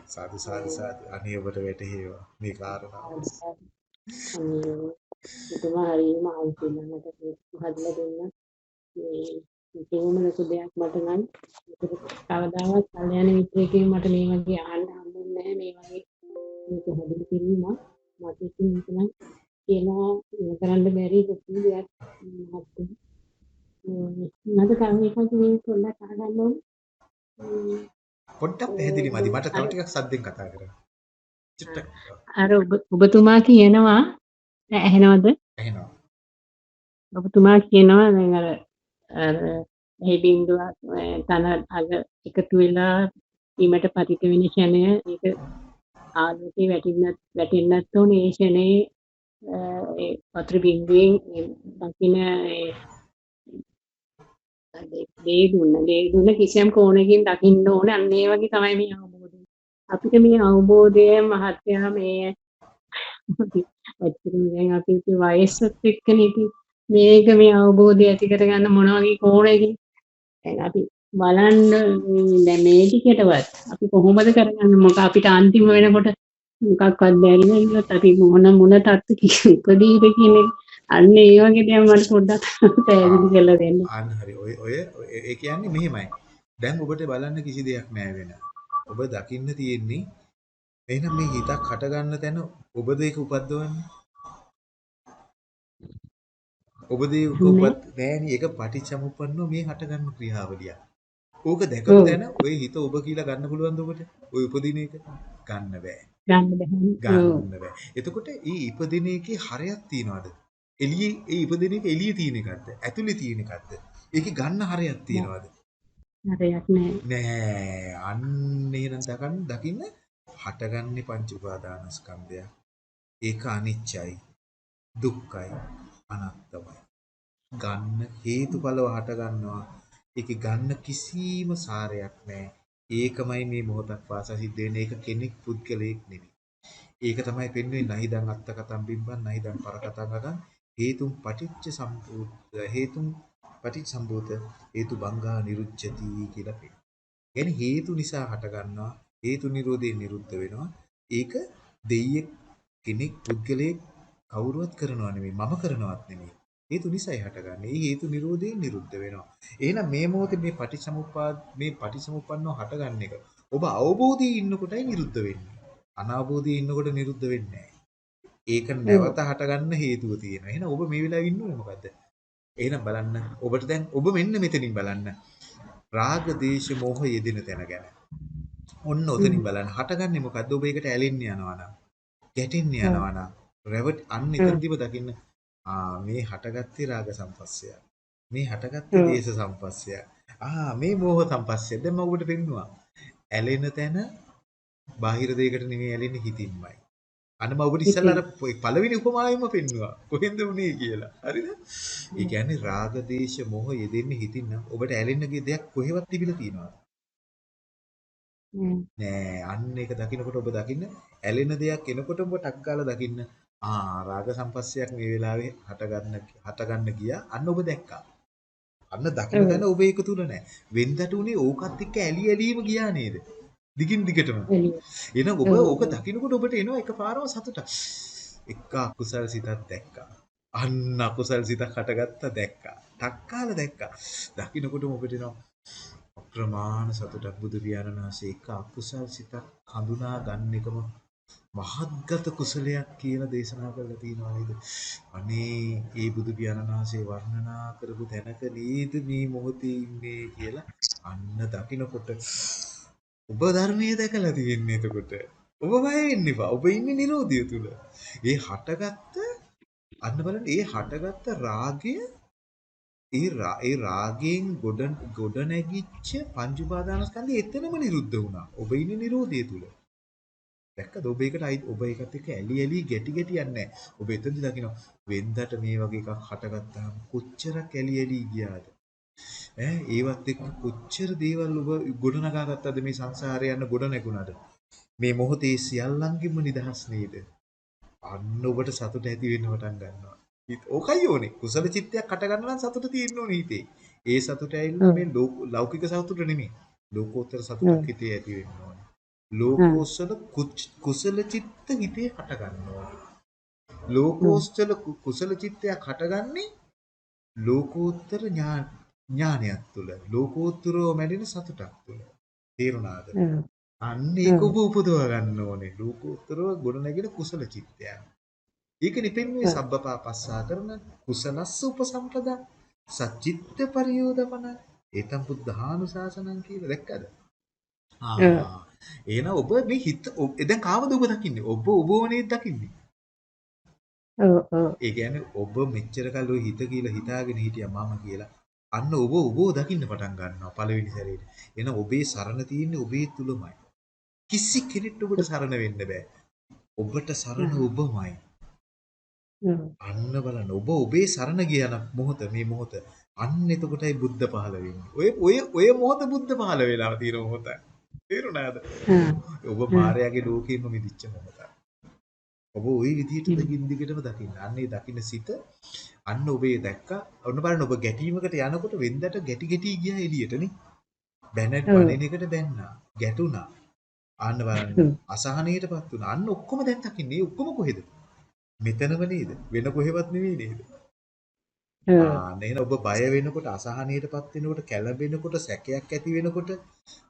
සාදු සාදු සාදු. අනේ ඔබට වැටහෙවා මේ කාරණාව.
එතුමා හරියම අවුලකට හදලා දෙන්න. මේ කිසිම ලොකු දෙයක් මට නම් කවදාවත් කල්යනා මිත්‍රයෙක්ගෙන් මට මේ වගේ අහන්න හම්බුනේ නැහැ. මේ වගේ මේක හදලා කිරීම මට ඉතින් මේක නම් කියනවා කරන්න බැරි ලොකු දෙයක්. මහත්තයා මට තව එකක් මේ පොඩ්ඩක් අහගන්න ඕනේ.
පොඩ්ඩක් පැහැදිලි මදි. මට තව ටිකක් සද්දෙන් කතා කරන්න.
අර ඔබ ඔබතුමා කියනවා ඇහෙනවද?
ඇහෙනවා.
ඔබතුමා කියනවා දැන් අර අර එහි බින්දුවක් තන අග එකතු වෙලා ඊමට පතිත වෙන ෂණය ඒක ආලෝකේ වැටෙන්නත් වැටෙන්නත් ඕනේ. ඒ ෂණේ ඒ වතුර බින්දුවෙන් දකින්න ඒ දේ දුන්න දේ දුන්න කිසියම් කෝණකින් දකින්න ඕනේ. අන්න ඒ වගේ තමයි මේ අවබෝධය. අපිට මේ අවබෝධය මහත්යා මේ ඇත්තටම දැන් අපි ඉතින් වයසත් එක්කනේ ඉතින් මේක මේ අවබෝධය ඇති කරගන්න මොන වගේ කෝණයකින් දැන් අපි බලන්න දැන් මේ ටිකටවත් අපි කොහොමද කරගන්නේ මොක අපිට අන්තිම වෙනකොට මොකක්වත් බැරි වෙනකොට අපි මොන මොන තත්ත්වයක උපදීද කියන එක අන්න ඒ වගේ දේවල් මට පොඩ්ඩක් පැහැදිලි කරලා දෙන්න.
අන්න හරි. ඔය ඔය ඒ කියන්නේ මෙහෙමයි. දැන් ඔබට බලන්න කිසි දෙයක් නෑ වෙන. ඔබ දකින්න තියෙන්නේ එහෙනම් මේ හිතක් හට ගන්න තැන ඔබද ඒක උපද්දවන්නේ? ඔබද ඒක උපත් නෑනේ ඒක පටිච්චසමුප්පන්නෝ මේ හට ගන්න ක්‍රියාවලිය. ඕක දැකපු තැන ඔය හිත ඔබ කියලා ගන්න පුළුවන්ද ඔබට? ඔය උපදින එක ගන්න බෑ.
ගන්න බැහැ.
ගන්න බෑ. එතකොට මේ ඉපදින එකේ හරයක් තියනවාද? එළියේ ඒ ඉපදින එක එළියේ තියෙන එකක්ද? ඇතුලේ තියෙන එකක්ද? ඒකේ ගන්න හරයක් තියනවාද?
හරයක් නෑ.
නෑ. අන්න එහෙනම් දකින්න හටගන්නේ පංච උපාදානස්කන්ධය. ඒක අනිච්චයි, දුක්ඛයි, අනාත්තමයි. ගන්න හේතුඵලව හට ගන්නවා. ඒකේ ගන්න කිසිම සාරයක් නැහැ. ඒකමයි මේ මොහොතක් පාසා සිද්ධ වෙන්නේ. ඒක කෙනෙක් පුද්ගලයෙක් නෙමෙයි. ඒක තමයි පෙන්වෙන්නේ නහිදන් අත්ත කතම් බිම්බන් නහිදන් පර කතම් අගන් හේතුම් පටිච්ච සම්භූත හේතුම් පටිච්ච සම්භූත හේතු බංගා නිරුච්ඡති කියලා පෙන්නනවා. يعني හේතු නිසා හට ගන්නවා හේතු නිරෝධයෙන් නිරුද්ධ වෙනවා. ඒක දෙයියෙක් කෙනෙක් පුද්ගලයෙක් කවුරුවත් කරනව නෙමෙයි මම කරනවත් නෙමෙයි. හේතු නිසායි හටගන්නේ. මේ හේතු නිරෝධයෙන් නිරුද්ධ වෙනවා. එහෙනම් මේ මොහොතේ මේ පටිච්චසමුප්පාද මේ පටිච්චසමුප්පන්නව හටගන්න එක ඔබ අවබෝධයේ ඉන්නකොටයි නිරුද්ධ වෙන්නේ. අනාවබෝධයේ ඉන්නකොට නිරුද්ධ වෙන්නේ ඒක නැවත හටගන්න හේතුව තියෙනවා. එහෙනම් ඔබ මේ වෙලාවේ ඉන්නේ මොකද්ද? එහෙනම් බලන්න ඔබට දැන් ඔබ මෙන්න මෙතනින් බලන්න. රාග දේශ මොහ යෙදෙන තැන ගැන. ඔන්න ඔතනින් බලන්න. හටගන්නේ මොකද්ද? ඔබ ඒකට ඇලෙන්න යනවා නම්, ගැටෙන්න යනවා නම්, රැවට් අන්න එතනදිම දකින්න ආ මේ හටගත්තේ රාග සම්පස්සය. මේ හටගත්තේ දේශ සම්පස්සය. ආ මේ මෝහ සම්පස්සය. දැන් මම ඔබට පෙන්නුවා. ඇලෙන තැන බාහිර දෙයකට නෙමෙයි ඇලෙන්නේ හිතින්මයි. අන්න මම ඔබට ඉස්සල්ලා අර පළවෙනි උපමාවෙම පෙන්නුවා. කොහෙන්ද උනේ කියලා. හරිද? ඒ කියන්නේ රාග දේශ මොහ යෙදෙන්නේ හිතින් නම් ඔබට ඇලෙන්න දෙයක් කොහෙවත් තිබිලා තියෙනවද? නෑ. අන්න ඒක දකින්නකොට ඔබ දකින්න ඇලෙන දෙයක් එනකොට ඔබ ටක් ගාලා දකින්න ආ රාග සම්පස්සයක් මේ වෙලාවේ හට ගන්න හට ගන්න ගියා. අන්න ඔබ දැක්කා. අන්න දකින්න තැන ඔබ ඒක තුල නෑ. වෙන්දට උනේ ඕකත් එක්ක ඇලි ඇලීම ගියා නේද? දිගින් දිගටම. එහෙනම් ඔබ ඕක දකින්නකොට ඔබට එනවා එකපාරම සතුටක්. එක්ක අකුසල් සිතක් දැක්කා. අන්න අකුසල් සිතක් හටගත්තා දැක්කා. ටක්කාල දැක්කා. දකින්නකොටම ඔබට එනවා අප්‍රමාණ සතුටක් බුදු පියාණන් වහන්සේ එක අකුසල් සිතක් හඳුනා ගන්න එකම මහත්ගත කුසලයක් කියලා දේශනා කරලා තියෙනවා නේද? අනේ ඒ බුදු පියාණන් වහන්සේ වර්ණනා කරපු තැනක නේද මේ මොහොතේ ඉන්නේ කියලා අන්න දකිනකොට ඔබ ධර්මයේ දැකලා තියෙන්නේ එතකොට. ඔබ බය වෙන්න එපා. ඔබ ඉන්නේ Nirodhiya තුල. ඒ හටගත්ත අන්න බලන්න ඒ හටගත්ත රාගය ඒ රා- ඒ රාගයෙන් ගොඩ ගොඩ නැගිච්ච පංච උපාදානස්කන්ධය එතනම නිරුද්ධ වුණා. ඔබ ඉන්නේ Nirodhiya තුල. දැක්කද ඔබ ඒකට අයි- ඔබ ඒකත් එක්ක ඇලි ඇලි ගැටි ගැටි යන්නේ නැහැ. ඔබ එතනදි දකිනවා වෙන්දට මේ වගේ එකක් හටගත්තාම කොච්චරක් ඇලි ඇලි ගියාද? ඈ ඒවත් එක්ක කොච්චර දේවල් ඔබ ගොඩනගා ගත්තද මේ සංසාරේ යන ගොඩ නැගුණාද? මේ මොහොතේ සියල්ලංගෙම නිදහස් නේද? අන්න ඔබට සතුට ඇති වෙන්න පටන් ගන්නවා. ඕකයි ඕනේ. කුසල චිත්තයක් හට ගන්න නම් සතුට තියෙන්න ඕනේ හිතේ. ඒ සතුට ඇවිල්ලා මේ ලෝක- ලෞකික සතුට නෙමෙයි. ලෝකෝත්තර සතුටක් හිතේ ඇති වෙන්න ඕනේ. ලෝකෝස්සල කුසල චිත්ත හිතේ හට ගන්න ඕනේ. ලෝකෝස්සල කුසල චිත්තයක් හටගන්නේ ලෝකෝත්තර ඥාන ඥානයක් තුළ. ලෝකෝත්තරව මැඩෙන සතුටක් තුළ. තේරුණාද? අන්න ඒක ඔබ උපදවා ගන්න ඕනේ. ලෝකෝත්තරව ගොඩනැගෙන කුසල චිත්තයක්. ඒක නිපෙන්නේ සබ්බපාපස්සා කරන කුසලස්ස උපසම්පදා සච්චිත්ත පරියෝදපන ඒතම් බුද්ධානුශාසනං කියලා දැක්කද? ආ එහෙනම් ඔබ මේ හිත දැන් කාවද ඔබ දකින්නේ? ඔබ ඔබව නේද දකින්නේ?
ඔව් ඔව්.
ඒ කියන්නේ ඔබ මෙච්චර කල් ඔය හිත කියලා හිතාගෙන හිටියා මම කියලා. අන්න ඔබ ඔබව දකින්න පටන් ගන්නවා පළවෙනි සැරේට. එහෙනම් ඔබේ සරණ තියෙන්නේ ඔබේ තුලමයි. කිසි කෙනෙක්ට ඔබට සරණ වෙන්න බෑ. ඔබට සරණ ඔබමයි. අන්න බලන්න ඔබ ඔබේ සරණ ගියන මොහොත මේ මොහොත අන්න එතකොටයි බුද්ධ පහළ වෙන්නේ. ඔය ඔය ඔය මොහොත බුද්ධ පහළ වෙලා තියෙන මොහොත. තේරුණාද? ඔබ මායාවේ ලෝකෙම මිදිච්ච මොහොත. ඔබ ওই විදිහට දිගින් දිගටම දකින්න. අන්න ඒ දකින්න සිත අන්න ඔබේ දැක්කා. ඔන්න බලන්න ඔබ ගැටීමකට යනකොට වෙන්දට ගැටි ගැටි ගියා එළියටනේ. බැන බැනෙන එකට බැන්නා. ගැටුණා. අන්න බලන්න අසහනයටපත් වුණා. අන්න ඔක්කොම දැන් දකින්නේ. ඔක්කොම කොහෙද? මෙතනම නේද? වෙන කොහෙවත් නෙවෙයි නේද? ආ ඔබ බය වෙනකොට අසහනයටපත් වෙනකොට කැළඹෙනකොට සැකයක් ඇති වෙනකොට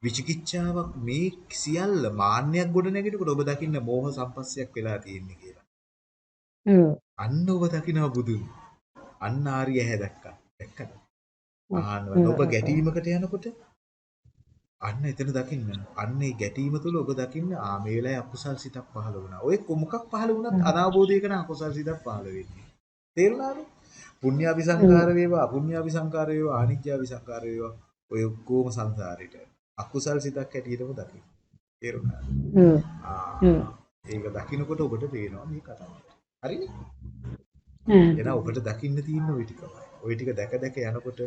විචිකිච්ඡාවක් මේ සියල්ල මාන්නයක් ගොඩ නැගෙනකොට ඔබ දකින්න මෝහ සම්පස්සයක් වෙලා තියෙන්නේ කියලා. අන්න ඔබ දකිනවා බුදුන්. අන්න ආර්ය ඇහැ දැක්කා. දැක්කද? ආන්න. ඔබ ගැටීමකට යනකොට අන්න එතන දකින්න. අන්න ඒ ගැටීම තුළ ඔබ දකින්න ආ මේ වෙලාවේ අකුසල් සිතක් පහළ වුණා. ඔය මොකක් පහළ වුණත් අනාබෝධයකන අකුසල් සිතක් පහළ වෙන්නේ. තේරුණාද? පුණ්‍යාවි සංකාර වේවා, අපුණ්‍යාවි සංකාර වේවා, අනිත්‍යාවි සංකාර වේවා. ඔය ඔක්කොම සංසාරෙට අකුසල් සිතක් හැටියටම දකින්න. තේරුණාද?
හ්ම්.
ආ. ඒක දකින්නකොට ඔබට පේනවා මේ කතාව. හරිනේ?
හ්ම්.
එහෙනම් ඔබට දකින්න තියෙන ওই ටිකමයි. ওই ටික දැක දැක යනකොට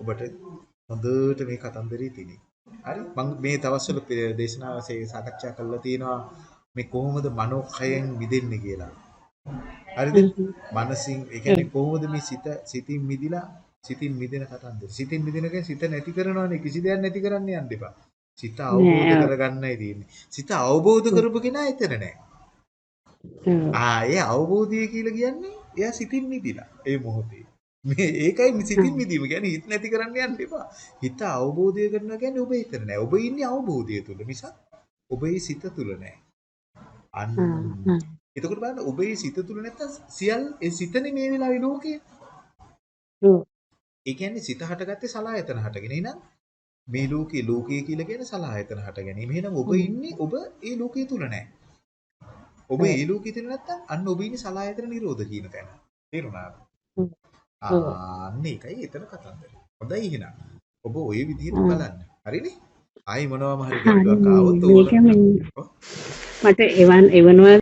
ඔබට හොඳට මේ කතන්දරේ තියෙන්නේ. හරි? මම මේ දවස්වල දේශනාවසේ සාකච්ඡා කරලා තියෙනවා මේ කොහොමද මනෝකයෙන් මිදෙන්නේ කියලා. හරිද? මනසින් ඒ කියන්නේ කොහොමද මේ සිත සිතින් මිදිලා සිතින් මිදෙන කතන්දර. සිතින් මිදෙන කියන්නේ සිත නැති කරනවානේ කිසි දෙයක් නැති කරන්න යන්න එපා. සිත අවබෝධ. කරගන්නයි තියෙන්නේ. සිත අවබෝධ කරපු කෙනා එතන නෑ. ආ ඒ අවබෝධය කියලා කියන්නේ එයා සිතින් මිදිලා ඒ මොහොතේ. මේ ඒකයි මේ සිතින් මිදීම කියන්නේ හිත නැති කරන්න යන්න එපා. හිත අවබෝධය කරනවා කියන්නේ ඔබ එතන නෑ. ඔබ ඉන්නේ අවබෝධය තුල මිසක් ඔබේ සිත තුල නෑ. අන්න. එතකොට බලන්න ඔබේ සිත තුල නැත්තම් සියල් ඒ සිතනේ මේ වෙලාවේ ලෝකේ.
ඔව්.
ඒ කියන්නේ සිත හටගත්තේ සලායතන හටගෙන. එහෙනම් මේ ලෝකේ ලෝකය කියලා කියන්නේ සලායතන හට ගැනීම. එහෙනම් ඔබ ඉන්නේ ඔබ ඒ ලෝකයේ තුල නැහැ. ඔබ ඒ ලෝකයේ තුල නැත්තම් අන්න ඔබ ඉන්නේ සලායතන නිරෝධ කියන තැන. තේරුණාද? අන්න ඒකයි එතන කතන්දරය. හොඳයි එහෙනම්. ඔබ ওই විදිහට බලන්න. හරිනේ? ආයි මොනවාම හරි ගැටලුවක් ආවොත්
මට එවන් එවනවා